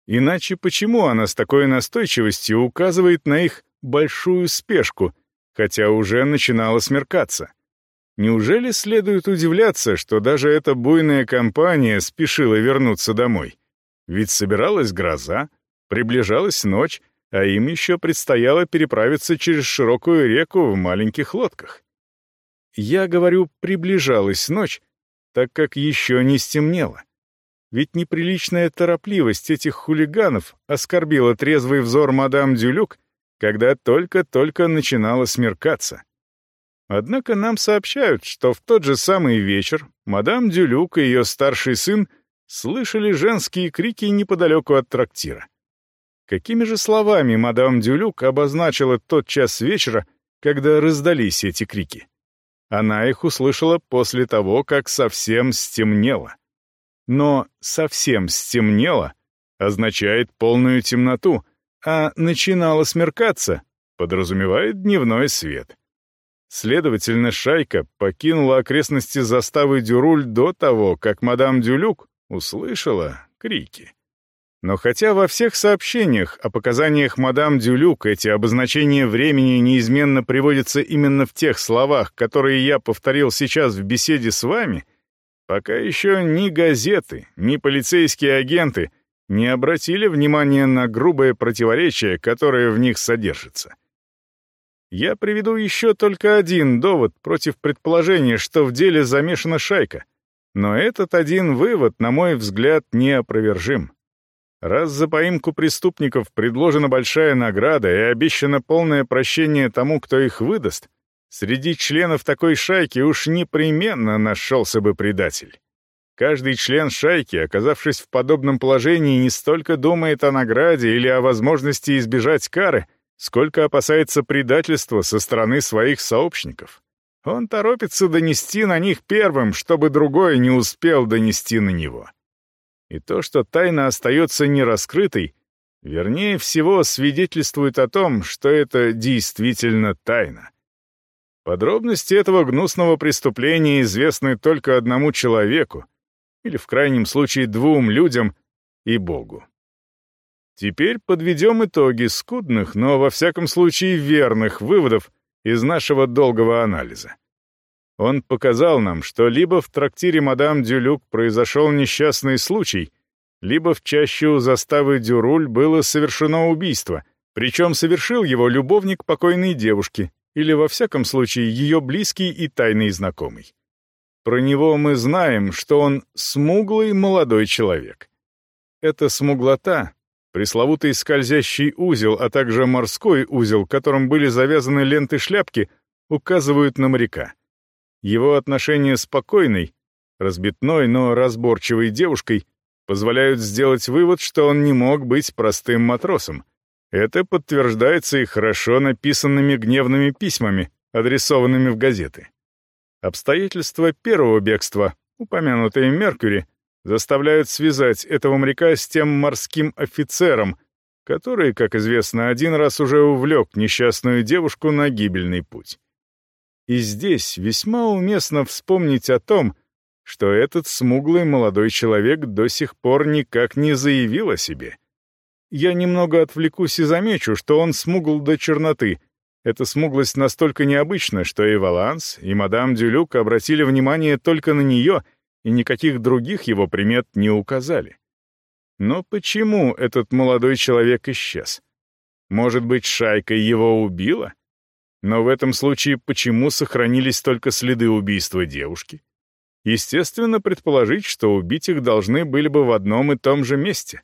Иначе почему она с такой настойчивостью указывает на их большую спешку, хотя уже начинало смеркаться? Неужели следует удивляться, что даже эта буйная компания спешила вернуться домой? Ведь собиралась гроза, приближалась ночь, а им еще предстояло переправиться через широкую реку в маленьких лодках. Я говорю «приближалась ночь», так как еще не стемнело. Ведь неприличная торопливость этих хулиганов оскорбила трезвый взор мадам Дюлюк, когда только-только начинало смеркаться. Однако нам сообщают, что в тот же самый вечер мадам Дюлюк и ее старший сын слышали женские крики неподалеку от трактира. Какими же словами мадам Дюлюк обозначила тот час вечера, когда раздались эти крики? Она их услышала после того, как совсем стемнело. Но «совсем стемнело» означает полную темноту, а «начинало смеркаться» подразумевает дневной свет. Следовательно, шайка покинула окрестности заставы Дюруль до того, как мадам Дюлюк услышала крики. Но хотя во всех сообщениях о показаниях мадам Дюлюк эти обозначения времени неизменно приводятся именно в тех словах, которые я повторил сейчас в беседе с вами, пока еще ни газеты, ни полицейские агенты не обратили внимания на грубое противоречие, которое в них содержится. Я приведу еще только один довод против предположения, что в деле замешана шайка, но этот один вывод, на мой взгляд, неопровержим. Раз за поимку преступников предложена большая награда и обещано полное прощение тому, кто их выдаст, среди членов такой шайки уж непременно нашелся бы предатель. Каждый член шайки, оказавшись в подобном положении, не столько думает о награде или о возможности избежать кары, сколько опасается предательства со стороны своих сообщников. Он торопится донести на них первым, чтобы другой не успел донести на него. И то, что тайна остается нераскрытой, вернее всего свидетельствует о том, что это действительно тайна. Подробности этого гнусного преступления известны только одному человеку, или в крайнем случае двум людям и Богу. Теперь подведем итоги скудных, но во всяком случае верных выводов из нашего долгого анализа. Он показал нам, что либо в трактире мадам Дюлюк произошел несчастный случай, либо в чаще у заставы Дюруль было совершено убийство, причем совершил его любовник покойной девушки, или, во всяком случае, ее близкий и тайный знакомый. Про него мы знаем, что он смуглый молодой человек. Эта смуглота, пресловутый скользящий узел, а также морской узел, которым были завязаны ленты шляпки, указывают на моряка. Его отношения с спокойной, разбитной, но разборчивой девушкой позволяют сделать вывод, что он не мог быть простым матросом. Это подтверждается и хорошо написанными гневными письмами, адресованными в газеты. Обстоятельства первого бегства, упомянутые Меркьюри, заставляют связать этого моряка с тем морским офицером, который, как известно, один раз уже увлек несчастную девушку на гибельный путь. И здесь весьма уместно вспомнить о том, что этот смуглый молодой человек до сих пор никак не заявил о себе. Я немного отвлекусь и замечу, что он смугл до черноты. Эта смуглость настолько необычна, что и Валанс, и мадам Дюлюк обратили внимание только на нее и никаких других его примет не указали. Но почему этот молодой человек исчез? Может быть, шайка его убила? Но в этом случае почему сохранились только следы убийства девушки? Естественно, предположить, что убить их должны были бы в одном и том же месте.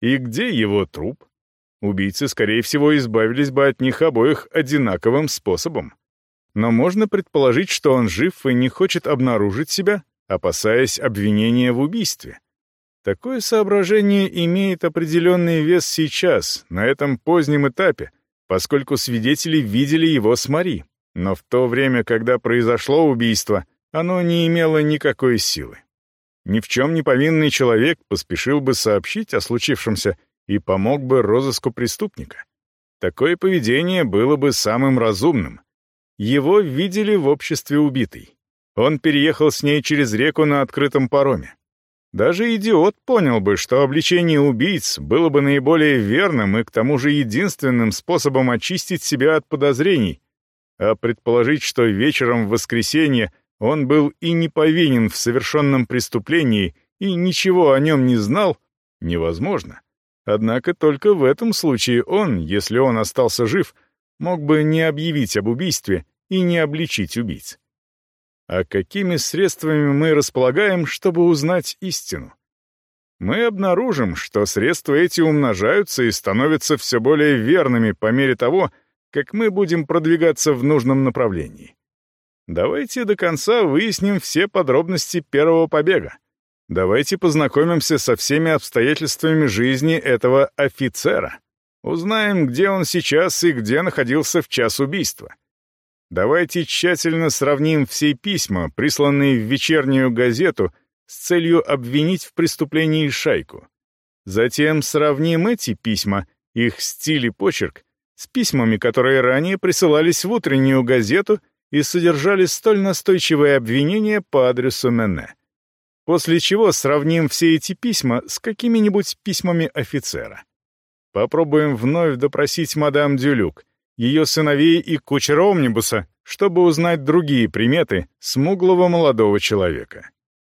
И где его труп? Убийцы, скорее всего, избавились бы от них обоих одинаковым способом. Но можно предположить, что он жив и не хочет обнаружить себя, опасаясь обвинения в убийстве. Такое соображение имеет определенный вес сейчас, на этом позднем этапе, поскольку свидетели видели его с Мари, но в то время, когда произошло убийство, оно не имело никакой силы. Ни в чем не повинный человек поспешил бы сообщить о случившемся и помог бы розыску преступника. Такое поведение было бы самым разумным. Его видели в обществе убитой. Он переехал с ней через реку на открытом пароме. Даже идиот понял бы, что обличение убийц было бы наиболее верным и к тому же единственным способом очистить себя от подозрений, а предположить, что вечером в воскресенье он был и не повинен в совершенном преступлении и ничего о нем не знал, невозможно. Однако только в этом случае он, если он остался жив, мог бы не объявить об убийстве и не обличить убийц. А какими средствами мы располагаем, чтобы узнать истину? Мы обнаружим, что средства эти умножаются и становятся все более верными по мере того, как мы будем продвигаться в нужном направлении. Давайте до конца выясним все подробности первого побега. Давайте познакомимся со всеми обстоятельствами жизни этого офицера. Узнаем, где он сейчас и где находился в час убийства. Давайте тщательно сравним все письма, присланные в вечернюю газету, с целью обвинить в преступлении шайку. Затем сравним эти письма, их стиль и почерк, с письмами, которые ранее присылались в утреннюю газету и содержали столь настойчивые обвинения по адресу Мене. После чего сравним все эти письма с какими-нибудь письмами офицера. Попробуем вновь допросить мадам Дюлюк, ее сыновей и кучера омнибуса, чтобы узнать другие приметы смуглого молодого человека.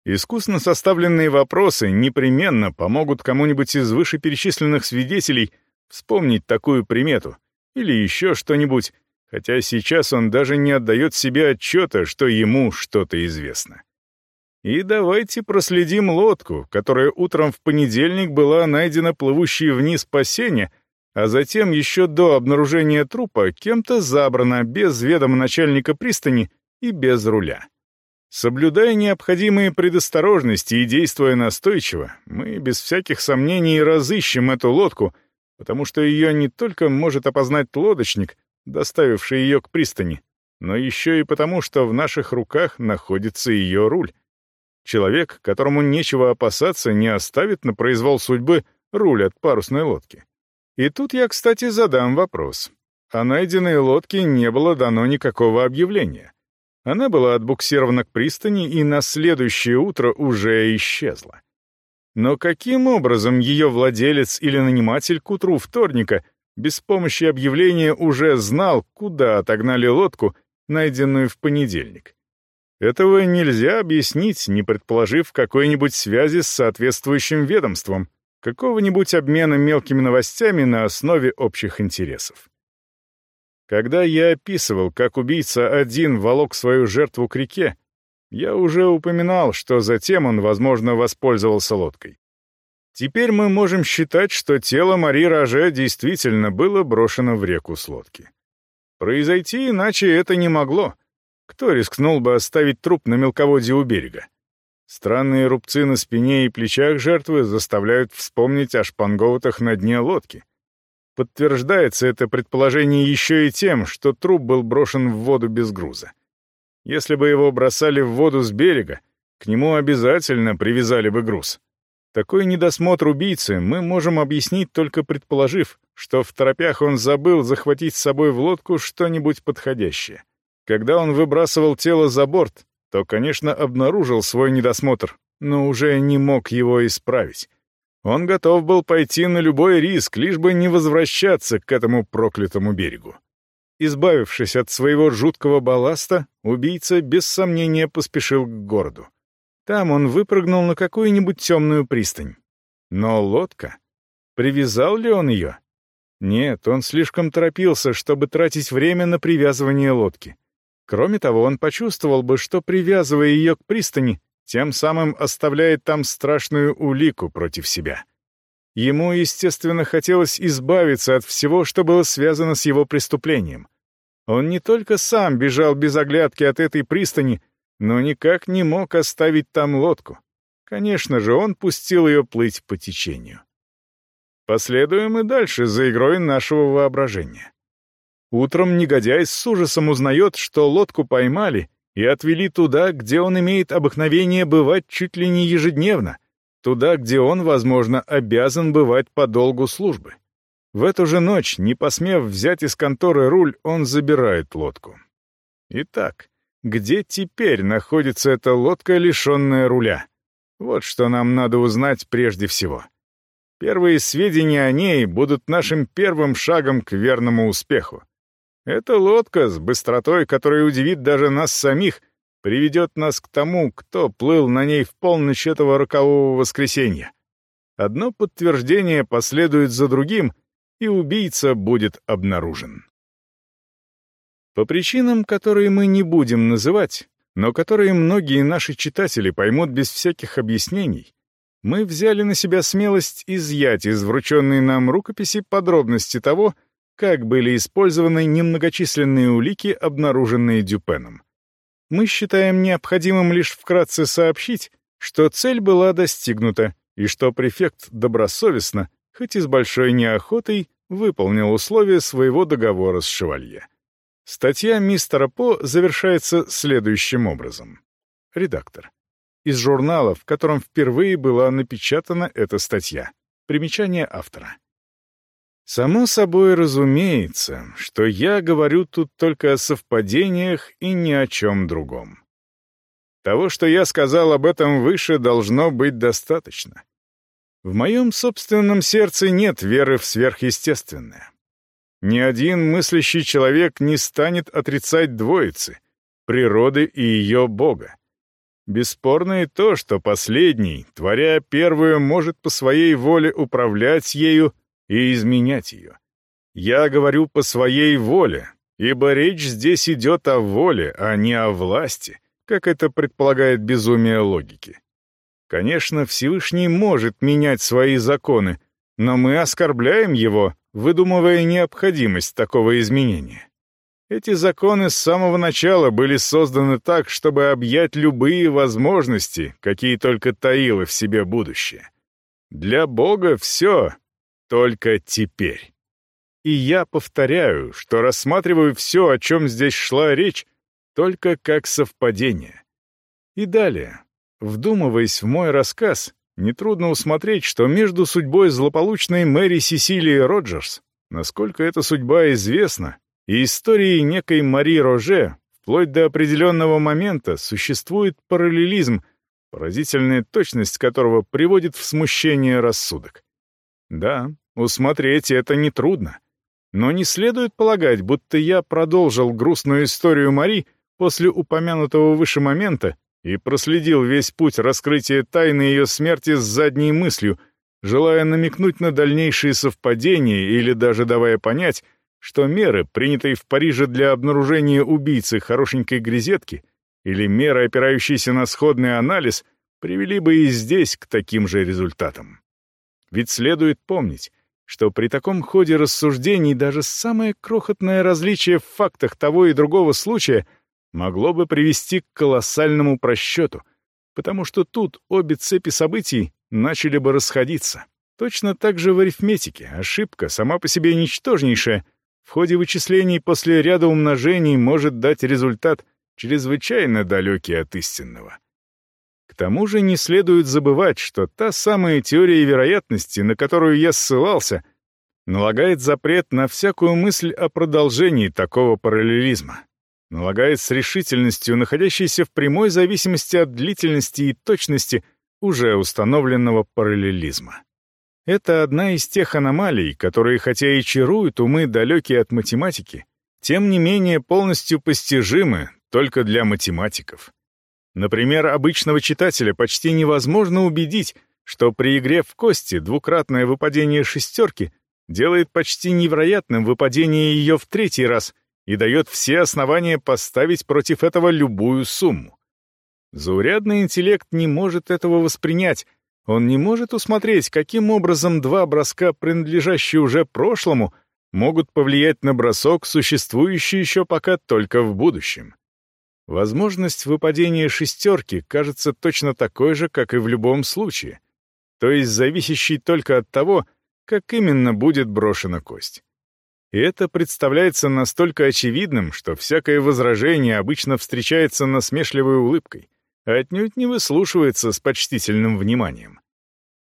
Искусно составленные вопросы непременно помогут кому-нибудь из вышеперечисленных свидетелей вспомнить такую примету или еще что-нибудь, хотя сейчас он даже не отдает себе отчета, что ему что-то известно. И давайте проследим лодку, которая утром в понедельник была найдена плывущей вниз по сене, а затем еще до обнаружения трупа кем-то забрана без ведома начальника пристани и без руля. Соблюдая необходимые предосторожности и действуя настойчиво, мы без всяких сомнений разыщем эту лодку, потому что ее не только может опознать лодочник, доставивший ее к пристани, но еще и потому, что в наших руках находится ее руль. Человек, которому нечего опасаться, не оставит на произвол судьбы руль от парусной лодки. И тут я, кстати, задам вопрос. О найденной лодке не было дано никакого объявления. Она была отбуксирована к пристани и на следующее утро уже исчезла. Но каким образом ее владелец или наниматель к утру вторника без помощи объявления уже знал, куда отогнали лодку, найденную в понедельник? Этого нельзя объяснить, не предположив какой-нибудь связи с соответствующим ведомством, какого-нибудь обмена мелкими новостями на основе общих интересов. Когда я описывал, как убийца один волок свою жертву к реке, я уже упоминал, что затем он, возможно, воспользовался лодкой. Теперь мы можем считать, что тело Мари Роже действительно было брошено в реку с лодки. Произойти иначе это не могло. Кто рискнул бы оставить труп на мелководье у берега? Странные рубцы на спине и плечах жертвы заставляют вспомнить о шпангоутах на дне лодки. Подтверждается это предположение еще и тем, что труп был брошен в воду без груза. Если бы его бросали в воду с берега, к нему обязательно привязали бы груз. Такой недосмотр убийцы мы можем объяснить только предположив, что в торопях он забыл захватить с собой в лодку что-нибудь подходящее. Когда он выбрасывал тело за борт, то, конечно, обнаружил свой недосмотр, но уже не мог его исправить. Он готов был пойти на любой риск, лишь бы не возвращаться к этому проклятому берегу. Избавившись от своего жуткого балласта, убийца без сомнения поспешил к городу. Там он выпрыгнул на какую-нибудь темную пристань. Но лодка? Привязал ли он ее? Нет, он слишком торопился, чтобы тратить время на привязывание лодки. Кроме того, он почувствовал бы, что, привязывая ее к пристани, тем самым оставляет там страшную улику против себя. Ему, естественно, хотелось избавиться от всего, что было связано с его преступлением. Он не только сам бежал без оглядки от этой пристани, но никак не мог оставить там лодку. Конечно же, он пустил ее плыть по течению. Последуем и дальше за игрой нашего воображения. Утром негодяй с ужасом узнает, что лодку поймали и отвели туда, где он имеет обыкновение бывать чуть ли не ежедневно, туда, где он, возможно, обязан бывать по долгу службы. В эту же ночь, не посмев взять из конторы руль, он забирает лодку. Итак, где теперь находится эта лодка, лишенная руля? Вот что нам надо узнать прежде всего. Первые сведения о ней будут нашим первым шагом к верному успеху. Эта лодка с быстротой, которая удивит даже нас самих, приведет нас к тому, кто плыл на ней в полночь этого рокового воскресенья. Одно подтверждение последует за другим, и убийца будет обнаружен. По причинам, которые мы не будем называть, но которые многие наши читатели поймут без всяких объяснений, мы взяли на себя смелость изъять из врученной нам рукописи подробности того, как были использованы немногочисленные улики, обнаруженные Дюпеном. Мы считаем необходимым лишь вкратце сообщить, что цель была достигнута и что префект добросовестно, хоть и с большой неохотой, выполнил условия своего договора с шевалье. Статья мистера По завершается следующим образом. Редактор. Из журнала, в котором впервые была напечатана эта статья. Примечание автора. Само собой разумеется, что я говорю тут только о совпадениях и ни о чем другом. Того, что я сказал об этом выше, должно быть достаточно. В моем собственном сердце нет веры в сверхъестественное. Ни один мыслящий человек не станет отрицать двоицы, природы и ее Бога. Бесспорно и то, что последний, творя первую, может по своей воле управлять ею и изменять ее. Я говорю по своей воле, ибо речь здесь идет о воле, а не о власти, как это предполагает безумие логики. Конечно, Всевышний может менять свои законы, но мы оскорбляем его, выдумывая необходимость такого изменения. Эти законы с самого начала были созданы так, чтобы объять любые возможности, какие только таило в себе будущее. Для Бога все только теперь. И я повторяю, что рассматриваю все, о чем здесь шла речь, только как совпадение. И далее, вдумываясь в мой рассказ, нетрудно усмотреть, что между судьбой злополучной Мэри Сесилии Роджерс, насколько эта судьба известна, и историей некой Мари Роже, вплоть до определенного момента, существует параллелизм, поразительная точность которого приводит в смущение рассудок. Да, усмотреть это нетрудно. Но не следует полагать, будто я продолжил грустную историю Мари после упомянутого выше момента и проследил весь путь раскрытия тайны ее смерти с задней мыслью, желая намекнуть на дальнейшие совпадения или даже давая понять, что меры, принятые в Париже для обнаружения убийцы хорошенькой грезетки, или меры, опирающиеся на сходный анализ, привели бы и здесь к таким же результатам. Ведь следует помнить, что при таком ходе рассуждений даже самое крохотное различие в фактах того и другого случая могло бы привести к колоссальному просчету, потому что тут обе цепи событий начали бы расходиться. Точно так же в арифметике ошибка, сама по себе ничтожнейшая, в ходе вычислений после ряда умножений может дать результат, чрезвычайно далекий от истинного. Тому же не следует забывать, что та самая теория вероятности, на которую я ссылался, налагает запрет на всякую мысль о продолжении такого параллелизма налагает с решительностью, находящейся в прямой зависимости от длительности и точности уже установленного параллелизма. Это одна из тех аномалий, которые, хотя и чаруют умы, далекие от математики, тем не менее полностью постижимы только для математиков. Например, обычного читателя почти невозможно убедить, что при игре в кости двукратное выпадение шестерки делает почти невероятным выпадение ее в третий раз — и дает все основания поставить против этого любую сумму. Заурядный интеллект не может этого воспринять, он не может усмотреть, каким образом два броска, принадлежащие уже прошлому, могут повлиять на бросок, существующий еще пока только в будущем. Возможность выпадения шестерки кажется точно такой же, как и в любом случае, то есть зависящей только от того, как именно будет брошена кость. И это представляется настолько очевидным, что всякое возражение обычно встречается насмешливой улыбкой, а отнюдь не выслушивается с почтительным вниманием.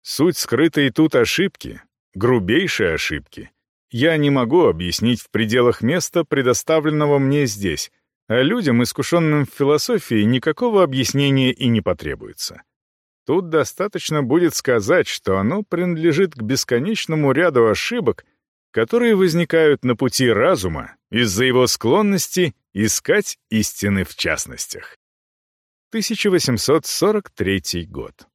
Суть скрытой тут ошибки, грубейшей ошибки, я не могу объяснить в пределах места, предоставленного мне здесь, а людям, искушенным в философии, никакого объяснения и не потребуется. Тут достаточно будет сказать, что оно принадлежит к бесконечному ряду ошибок — которые возникают на пути разума из-за его склонности искать истины в частностях. 1843 год.